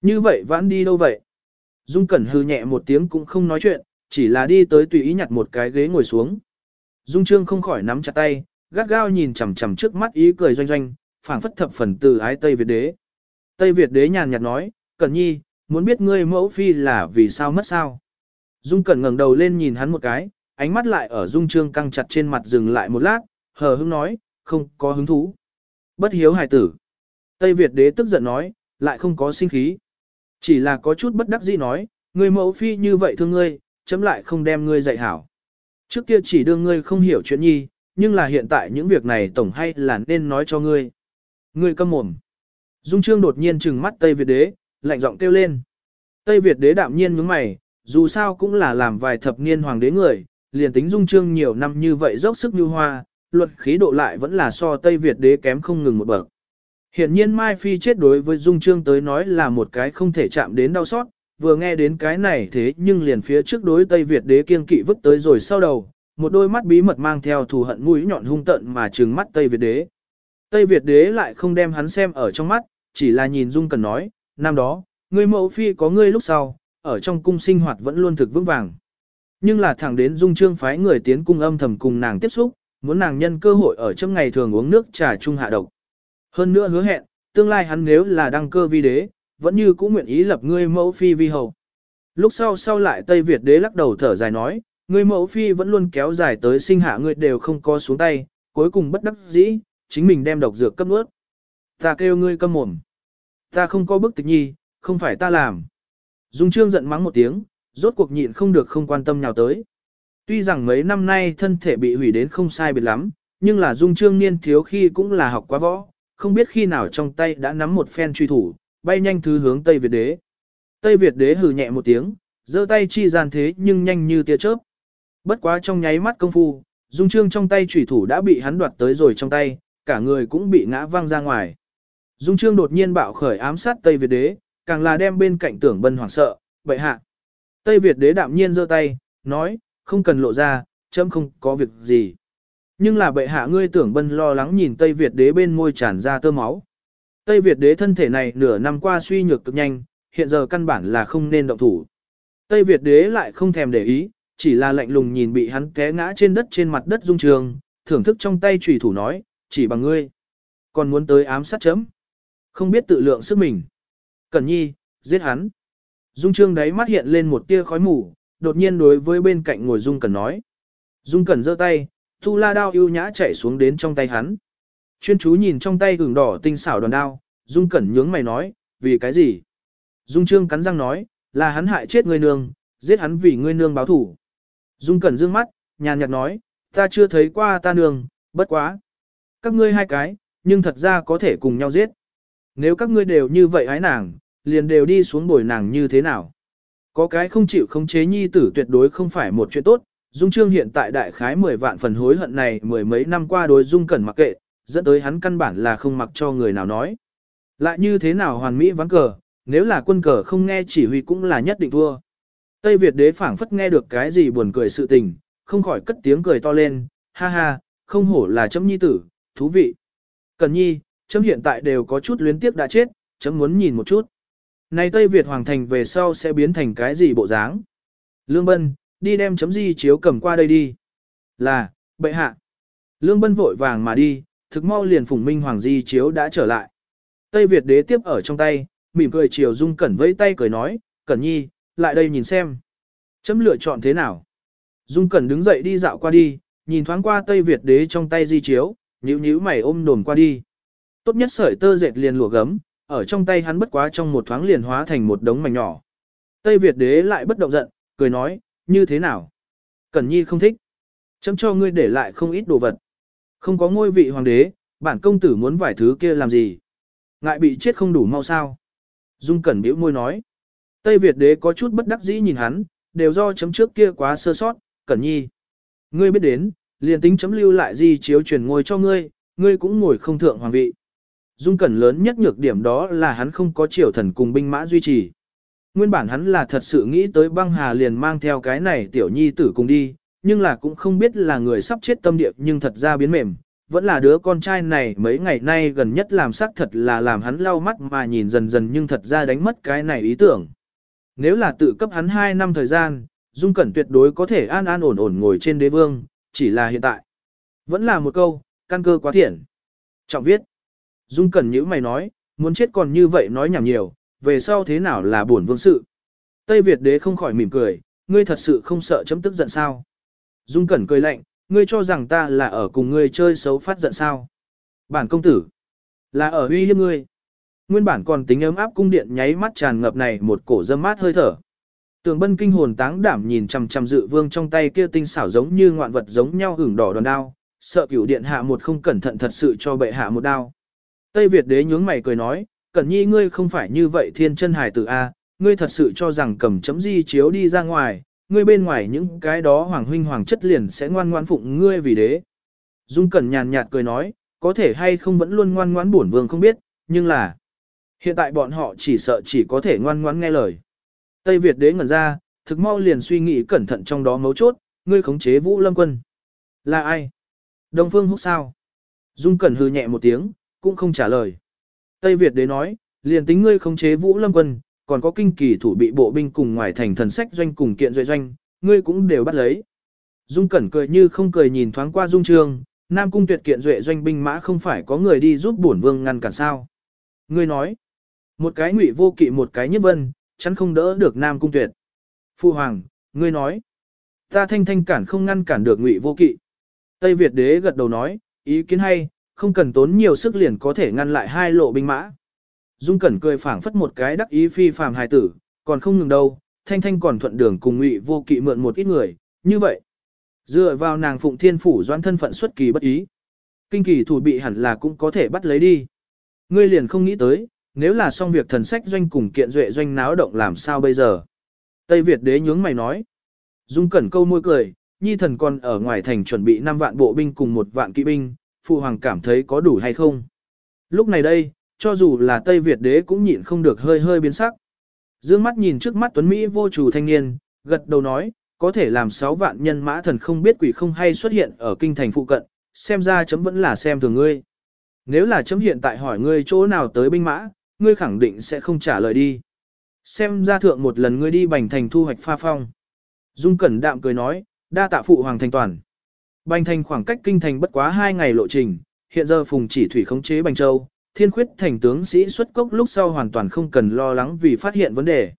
Như vậy vãn đi đâu vậy? Dung Cẩn hư nhẹ một tiếng cũng không nói chuyện, chỉ là đi tới tùy ý nhặt một cái ghế ngồi xuống. Dung Trương không khỏi nắm chặt tay, gắt gao nhìn chằm chằm trước mắt ý cười doanh doanh, phảng phất thập phần từ ái Tây Việt đế. Tây Việt đế nhàn nhạt nói, Cẩn nhi, muốn biết ngươi mẫu phi là vì sao mất sao? Dung Cẩn ngẩng đầu lên nhìn hắn một cái, ánh mắt lại ở Dung Trương căng chặt trên mặt dừng lại một lát, hờ hững nói, không có hứng thú. Bất hiếu hài tử. Tây Việt đế tức giận nói, lại không có sinh khí. Chỉ là có chút bất đắc dĩ nói, người mẫu phi như vậy thương ngươi, chấm lại không đem ngươi dạy hảo. Trước kia chỉ đưa ngươi không hiểu chuyện nhi, nhưng là hiện tại những việc này tổng hay là nên nói cho ngươi. Ngươi câm mồm. Dung Trương đột nhiên trừng mắt Tây Việt đế, lạnh giọng kêu lên. Tây Việt đế đạm nhiên nhướng mày, dù sao cũng là làm vài thập niên hoàng đế người, liền tính dung trương nhiều năm như vậy dốc sức như hoa, luật khí độ lại vẫn là so Tây Việt đế kém không ngừng một bậc. Hiện nhiên Mai Phi chết đối với dung trương tới nói là một cái không thể chạm đến đau xót, vừa nghe đến cái này thế nhưng liền phía trước đối Tây Việt đế kiên kỵ vứt tới rồi sau đầu, một đôi mắt bí mật mang theo thù hận mũi nhọn hung tận mà trừng mắt Tây Việt đế. Tây Việt đế lại không đem hắn xem ở trong mắt, chỉ là nhìn dung cần nói, năm đó, ngươi mẫu phi có ngươi lúc sau, ở trong cung sinh hoạt vẫn luôn thực vững vàng. Nhưng là thẳng đến Dung Trương phái người tiến cung âm thầm cùng nàng tiếp xúc, muốn nàng nhân cơ hội ở trong ngày thường uống nước trà chung hạ độc. Hơn nữa hứa hẹn, tương lai hắn nếu là đăng cơ vi đế, vẫn như cũng nguyện ý lập ngươi mẫu phi vi hầu. Lúc sau sau lại Tây Việt đế lắc đầu thở dài nói, ngươi mẫu phi vẫn luôn kéo dài tới sinh hạ ngươi đều không có xuống tay, cuối cùng bất đắc dĩ, chính mình đem độc dược cấp nuốt. Ta kêu ngươi câm mồm. Ta không có bức tịch nhi, không phải ta làm. Dung Trương giận mắng một tiếng, rốt cuộc nhịn không được không quan tâm nhào tới. Tuy rằng mấy năm nay thân thể bị hủy đến không sai biệt lắm, nhưng là dung trương niên thiếu khi cũng là học quá võ, không biết khi nào trong tay đã nắm một phen truy thủ, bay nhanh thứ hướng Tây Việt đế. Tây Việt đế hừ nhẹ một tiếng, giơ tay chi gian thế nhưng nhanh như tia chớp. Bất quá trong nháy mắt công phu, dung trương trong tay truy thủ đã bị hắn đoạt tới rồi trong tay, cả người cũng bị ngã văng ra ngoài. Dung trương đột nhiên bạo khởi ám sát Tây Việt đế, càng là đem bên cạnh tưởng bân hoảng sợ, vậy hạ. Tây Việt đế đạm nhiên giơ tay, nói, không cần lộ ra, chấm không có việc gì. Nhưng là bệ hạ ngươi tưởng bân lo lắng nhìn Tây Việt đế bên môi tràn ra tơ máu. Tây Việt đế thân thể này nửa năm qua suy nhược cực nhanh, hiện giờ căn bản là không nên động thủ. Tây Việt đế lại không thèm để ý, chỉ là lạnh lùng nhìn bị hắn té ngã trên đất trên mặt đất dung trường, thưởng thức trong tay trùy thủ nói, chỉ bằng ngươi. Còn muốn tới ám sát chấm. Không biết tự lượng sức mình. Cẩn nhi, giết hắn. Dung trương đấy mắt hiện lên một tia khói mù, đột nhiên đối với bên cạnh ngồi Dung Cẩn nói. Dung Cẩn giơ tay, Tu la đao ưu nhã chạy xuống đến trong tay hắn. Chuyên chú nhìn trong tay gừng đỏ tinh xảo đoàn đao, Dung Cẩn nhướng mày nói, vì cái gì? Dung Trương cắn răng nói, là hắn hại chết ngươi nương, giết hắn vì ngươi nương báo thủ. Dung Cẩn dương mắt, nhàn nhạt nói, ta chưa thấy qua ta nương, bất quá. Các ngươi hai cái, nhưng thật ra có thể cùng nhau giết. Nếu các ngươi đều như vậy hái nàng, liền đều đi xuống bồi nàng như thế nào? Có cái không chịu khống chế nhi tử tuyệt đối không phải một chuyện tốt, Dung Trương hiện tại đại khái 10 vạn phần hối hận này mười mấy năm qua đối Dung Cẩn mặc kệ, dẫn tới hắn căn bản là không mặc cho người nào nói. Lại như thế nào hoàn mỹ vắng cờ, nếu là quân cờ không nghe chỉ huy cũng là nhất định thua. Tây Việt đế phảng phất nghe được cái gì buồn cười sự tình, không khỏi cất tiếng cười to lên, ha ha, không hổ là chấm nhi tử, thú vị. Cần nhi, chấm hiện tại đều có chút luyến tiếc đã chết, chấm muốn nhìn một chút. Này Tây Việt Hoàng Thành về sau sẽ biến thành cái gì bộ dáng? Lương Bân, đi đem chấm di chiếu cầm qua đây đi. Là, bệ hạ. Lương Bân vội vàng mà đi, thực mau liền phủng minh hoàng di chiếu đã trở lại. Tây Việt đế tiếp ở trong tay, mỉm cười chiều dung cẩn vẫy tay cười nói, cẩn nhi, lại đây nhìn xem. Chấm lựa chọn thế nào? Dung cẩn đứng dậy đi dạo qua đi, nhìn thoáng qua Tây Việt đế trong tay di chiếu, nhíu nhíu mày ôm đồn qua đi. Tốt nhất sợi tơ dệt liền lụa gấm, ở trong tay hắn bất quá trong một thoáng liền hóa thành một đống mảnh nhỏ. Tây Việt đế lại bất động giận, cười nói, như thế nào? Cẩn nhi không thích. Chấm cho ngươi để lại không ít đồ vật. Không có ngôi vị hoàng đế, bản công tử muốn vài thứ kia làm gì? Ngại bị chết không đủ mau sao? Dung Cẩn bĩu môi nói. Tây Việt đế có chút bất đắc dĩ nhìn hắn, đều do chấm trước kia quá sơ sót, Cẩn nhi. Ngươi biết đến, liền tính chấm lưu lại gì chiếu truyền ngôi cho ngươi, ngươi cũng ngồi không thượng hoàng vị. Dung Cẩn lớn nhất nhược điểm đó là hắn không có triều thần cùng binh mã duy trì. Nguyên bản hắn là thật sự nghĩ tới băng hà liền mang theo cái này tiểu nhi tử cùng đi, nhưng là cũng không biết là người sắp chết tâm địa nhưng thật ra biến mềm. Vẫn là đứa con trai này mấy ngày nay gần nhất làm sắc thật là làm hắn lau mắt mà nhìn dần dần nhưng thật ra đánh mất cái này ý tưởng. Nếu là tự cấp hắn 2 năm thời gian, Dung Cẩn tuyệt đối có thể an an ổn ổn ngồi trên đế vương, chỉ là hiện tại. Vẫn là một câu, căn cơ quá thiện. Trọng viết. Dung Cẩn nhữ mày nói, muốn chết còn như vậy nói nhảm nhiều, về sau thế nào là buồn vương sự. Tây Việt đế không khỏi mỉm cười, ngươi thật sự không sợ chấm tức giận sao. Dung Cẩn cười lạnh, ngươi cho rằng ta là ở cùng ngươi chơi xấu phát giận sao. Bản công tử, là ở uy hiếp ngươi. Nguyên bản còn tính ấm áp cung điện nháy mắt tràn ngập này một cổ dâm mát hơi thở. Tường bân kinh hồn táng đảm nhìn chằm chằm dự vương trong tay kia tinh xảo giống như ngoạn vật giống nhau hưởng đỏ đòn đao, sợ cửu điện hạ một không cẩn thận thật sự cho bệ hạ một đao. Tây Việt đế nhướng mày cười nói, Cẩn nhi ngươi không phải như vậy thiên chân hài tử A, ngươi thật sự cho rằng cầm chấm di chiếu đi ra ngoài, ngươi bên ngoài những cái đó hoàng huynh hoàng chất liền sẽ ngoan ngoan phụng ngươi vì đế. Dung Cẩn nhàn nhạt cười nói, có thể hay không vẫn luôn ngoan ngoãn bổn vương không biết, nhưng là hiện tại bọn họ chỉ sợ chỉ có thể ngoan ngoãn nghe lời. Tây Việt đế ngẩn ra, thực mau liền suy nghĩ cẩn thận trong đó mấu chốt, ngươi khống chế Vũ Lâm quân. Là ai? Đông Phương Húc sao? Dung Cẩn hừ nhẹ một tiếng, cũng không trả lời. Tây Việt đế nói, liền tính ngươi khống chế Vũ Lâm quân, còn có kinh kỳ thủ bị bộ binh cùng ngoài thành thần sách doanh cùng kiện duệ doanh, ngươi cũng đều bắt lấy. Dung Cẩn cười như không cười nhìn thoáng qua Dung Trương, Nam cung tuyệt kiện duệ doanh binh mã không phải có người đi giúp bổn vương ngăn cản sao. Ngươi nói, một cái ngụy vô kỵ một cái nhất vân, chắn không đỡ được Nam cung tuyệt. Phu Hoàng, ngươi nói, ta thanh thanh cản không ngăn cản được ngụy vô kỵ. Tây Việt đế gật đầu nói, ý kiến hay, không cần tốn nhiều sức liền có thể ngăn lại hai lộ binh mã. Dung Cẩn cười phảng phất một cái đắc ý phi phàm hài tử, còn không ngừng đâu, Thanh Thanh còn thuận đường cùng Ngụy Vô Kỵ mượn một ít người, như vậy. Dựa vào nàng phụng thiên phủ doãn thân phận xuất kỳ bất ý. Kinh kỳ thủ bị hẳn là cũng có thể bắt lấy đi. Ngươi liền không nghĩ tới, nếu là xong việc thần sách doanh cùng kiện duệ doanh náo động làm sao bây giờ. Tây Việt đế nhướng mày nói. Dung cẩn câu môi cười, nhi thần còn ở ngoài thành chuẩn bị 5 vạn bộ binh cùng một vạn kỵ binh, phụ hoàng cảm thấy có đủ hay không. Lúc này đây, cho dù là Tây Việt đế cũng nhịn không được hơi hơi biến sắc. Dương mắt nhìn trước mắt Tuấn Mỹ vô chủ thanh niên, gật đầu nói, có thể làm 6 vạn nhân mã thần không biết quỷ không hay xuất hiện ở kinh thành phụ cận, xem ra chấm vẫn là xem thường ngươi. Nếu là chấm hiện tại hỏi ngươi chỗ nào tới binh mã, ngươi khẳng định sẽ không trả lời đi. Xem ra thượng một lần ngươi đi bành thành thu hoạch pha phong. Dung Cẩn đạm cười nói, đa tạ phụ hoàng thành toàn. Bành thành khoảng cách kinh thành bất quá 2 ngày lộ trình, hiện giờ phùng chỉ thủy khống chế bành châu, thiên khuyết thành tướng sĩ xuất cốc lúc sau hoàn toàn không cần lo lắng vì phát hiện vấn đề.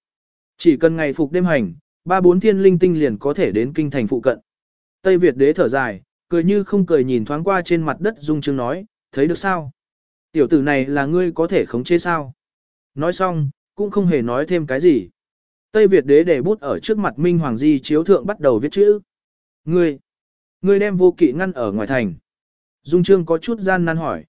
Chỉ cần ngày phục đêm hành, ba bốn thiên linh tinh liền có thể đến kinh thành phụ cận. Tây Việt đế thở dài, cười như không cười nhìn thoáng qua trên mặt đất dung chương nói, thấy được sao? Tiểu tử này là ngươi có thể khống chế sao? Nói xong, cũng không hề nói thêm cái gì. Tây Việt đế để bút ở trước mặt Minh Hoàng Di chiếu thượng bắt đầu viết chữ. Ngươi, ngươi đem vô kỵ ngăn ở ngoài thành. Dung Trương có chút gian nan hỏi.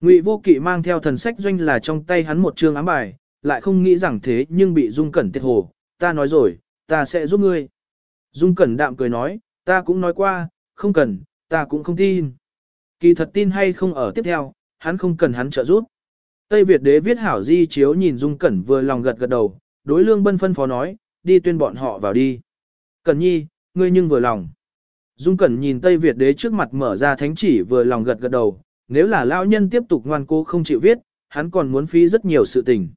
Ngụy vô kỵ mang theo thần sách doanh là trong tay hắn một chương ám bài, lại không nghĩ rằng thế nhưng bị Dung Cẩn tiệt hồ. Ta nói rồi, ta sẽ giúp ngươi. Dung Cẩn đạm cười nói, ta cũng nói qua, không cần, ta cũng không tin. Kỳ thật tin hay không ở tiếp theo, hắn không cần hắn trợ giúp. Tây Việt đế viết hảo di chiếu nhìn Dung Cẩn vừa lòng gật gật đầu, đối lương bân phân phó nói, đi tuyên bọn họ vào đi. Cẩn nhi, ngươi nhưng vừa lòng. Dung Cẩn nhìn Tây Việt đế trước mặt mở ra thánh chỉ vừa lòng gật gật đầu, nếu là lão nhân tiếp tục ngoan cố không chịu viết, hắn còn muốn phí rất nhiều sự tình.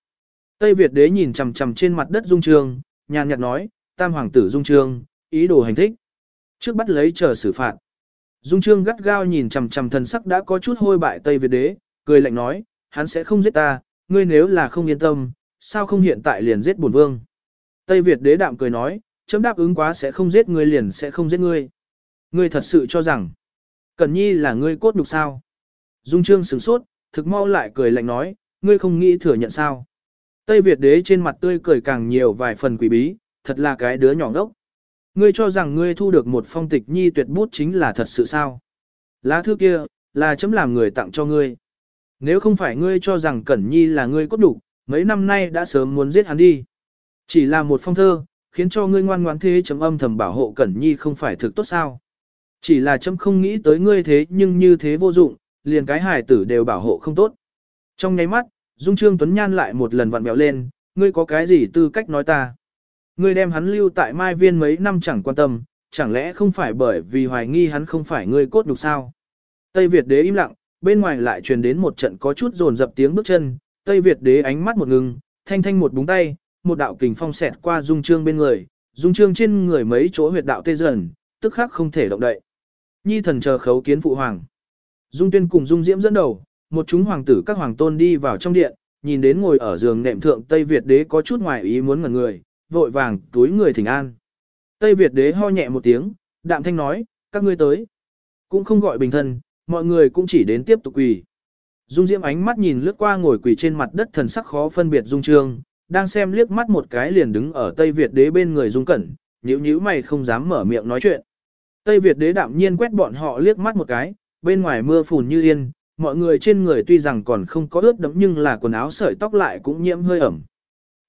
Tây Việt đế nhìn chằm chằm trên mặt đất Dung Trương, nhàn nhạt nói, tam hoàng tử Dung Trương, ý đồ hành thích. Trước bắt lấy chờ xử phạt. Dung Trương gắt gao nhìn chằm chằm thần sắc đã có chút hôi bại Tây Việt đế, cười lạnh nói, hắn sẽ không giết ta, ngươi nếu là không yên tâm, sao không hiện tại liền giết bổn vương. Tây Việt đế đạm cười nói, chấm đáp ứng quá sẽ không giết ngươi liền sẽ không giết ngươi. Ngươi thật sự cho rằng, Cẩn Nhi là ngươi cốt nhục sao. Dung Trương sửng sốt, thực mau lại cười lạnh nói, ngươi không nghĩ thừa nhận sao. Tây Việt đế trên mặt tươi cười càng nhiều vài phần quỷ bí, thật là cái đứa nhỏ ngốc. Ngươi cho rằng ngươi thu được một phong tịch nhi tuyệt bút chính là thật sự sao? Lá thư kia, là chấm làm người tặng cho ngươi. Nếu không phải ngươi cho rằng Cẩn Nhi là ngươi cốt đủ, mấy năm nay đã sớm muốn giết hắn đi. Chỉ là một phong thơ, khiến cho ngươi ngoan ngoãn thế chấm âm thầm bảo hộ Cẩn Nhi không phải thực tốt sao. Chỉ là chấm không nghĩ tới ngươi thế nhưng như thế vô dụng, liền cái hài tử đều bảo hộ không tốt. Trong nháy mắt, Dung Trương Tuấn Nhan lại một lần vặn mẹo lên, ngươi có cái gì tư cách nói ta. Ngươi đem hắn lưu tại Mai Viên mấy năm chẳng quan tâm, chẳng lẽ không phải bởi vì hoài nghi hắn không phải ngươi cốt nhục sao? Tây Việt đế im lặng, bên ngoài lại truyền đến một trận có chút rồn dập tiếng bước chân, Tây Việt đế ánh mắt một ngừng, thanh thanh một búng tay, một đạo kình phong xẹt qua dung trương bên người, dung trương trên người mấy chỗ huyệt đạo tê dần, tức khắc không thể động đậy. Nhi thần chờ khấu kiến phụ hoàng. Dung tuyên cùng dung diễm dẫn đầu, một chúng hoàng tử các hoàng tôn đi vào trong điện, nhìn đến ngồi ở giường nệm thượng Tây Việt đế có chút ngoài ý muốn ngẩn người, vội vàng túi người thỉnh an. Tây Việt đế ho nhẹ một tiếng, đạm thanh nói, các ngươi tới. Cũng không gọi bình thân, mọi người cũng chỉ đến tiếp tục quỳ. Dung Diễm ánh mắt nhìn lướt qua ngồi quỳ trên mặt đất thần sắc khó phân biệt Dung Trương, đang xem liếc mắt một cái liền đứng ở Tây Việt đế bên người Dung Cẩn, nhíu nhíu mày không dám mở miệng nói chuyện. Tây Việt đế đạm nhiên quét bọn họ liếc mắt một cái, bên ngoài mưa phùn như yên, mọi người trên người tuy rằng còn không có ướt đẫm nhưng là quần áo sợi tóc lại cũng nhiễm hơi ẩm.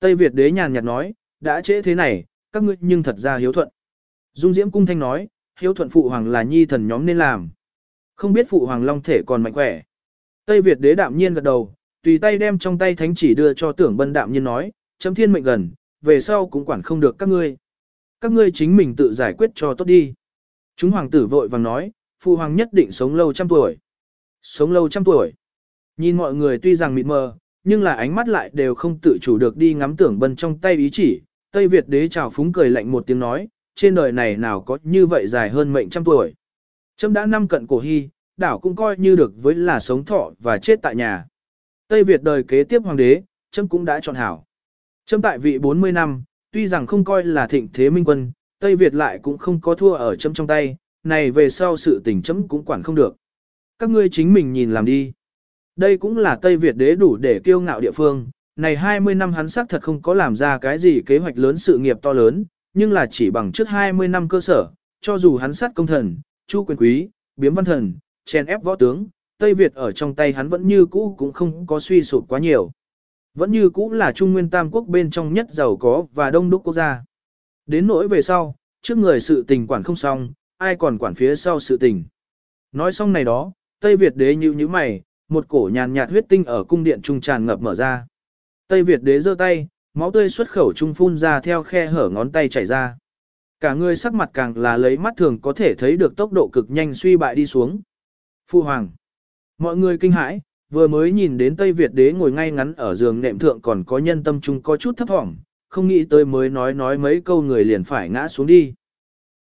Tây Việt đế nhàn nhạt nói, đã trễ thế này, các ngươi nhưng thật ra hiếu thuận. Dung Diễm Cung Thanh nói, hiếu thuận phụ hoàng là nhi thần nhóm nên làm. Không biết phụ hoàng long thể còn mạnh khỏe. Tây Việt đế đạm nhiên gật đầu, tùy tay đem trong tay thánh chỉ đưa cho tưởng bân đạm nhiên nói, chấm thiên mệnh gần, về sau cũng quản không được các ngươi. Các ngươi chính mình tự giải quyết cho tốt đi. Chúng hoàng tử vội vàng nói, phụ hoàng nhất định sống lâu trăm tuổi. Sống lâu trăm tuổi. Nhìn mọi người tuy rằng mịt mờ, nhưng là ánh mắt lại đều không tự chủ được đi ngắm tưởng bân trong tay ý chỉ. Tây Việt đế chào phúng cười lạnh một tiếng nói, trên đời này nào có như vậy dài hơn mệnh trăm tuổi. Trâm đã năm cận cổ hy, đảo cũng coi như được với là sống thọ và chết tại nhà. Tây Việt đời kế tiếp hoàng đế, Trâm cũng đã chọn hảo. Trâm tại vị 40 năm, tuy rằng không coi là thịnh thế minh quân, Tây Việt lại cũng không có thua ở chấm trong tay, này về sau sự tình chấm cũng quản không được. Các ngươi chính mình nhìn làm đi. Đây cũng là Tây Việt đế đủ để kiêu ngạo địa phương, này 20 năm hắn xác thật không có làm ra cái gì kế hoạch lớn sự nghiệp to lớn, nhưng là chỉ bằng trước 20 năm cơ sở, cho dù hắn sát công thần, chu quyền quý, biếm văn thần, chèn ép võ tướng, Tây Việt ở trong tay hắn vẫn như cũ cũng không có suy sụp quá nhiều. Vẫn như cũ là Trung Nguyên Tam Quốc bên trong nhất giàu có và đông đúc quốc gia. Đến nỗi về sau, trước người sự tình quản không xong, ai còn quản phía sau sự tình. Nói xong này đó, Tây Việt đế như như mày, một cổ nhàn nhạt huyết tinh ở cung điện trung tràn ngập mở ra. Tây Việt đế giơ tay, máu tươi xuất khẩu trung phun ra theo khe hở ngón tay chảy ra. Cả người sắc mặt càng là lấy mắt thường có thể thấy được tốc độ cực nhanh suy bại đi xuống. Phu hoàng. Mọi người kinh hãi, vừa mới nhìn đến Tây Việt đế ngồi ngay ngắn ở giường nệm thượng còn có nhân tâm trung có chút thấp thỏm, không nghĩ tới mới nói nói mấy câu người liền phải ngã xuống đi.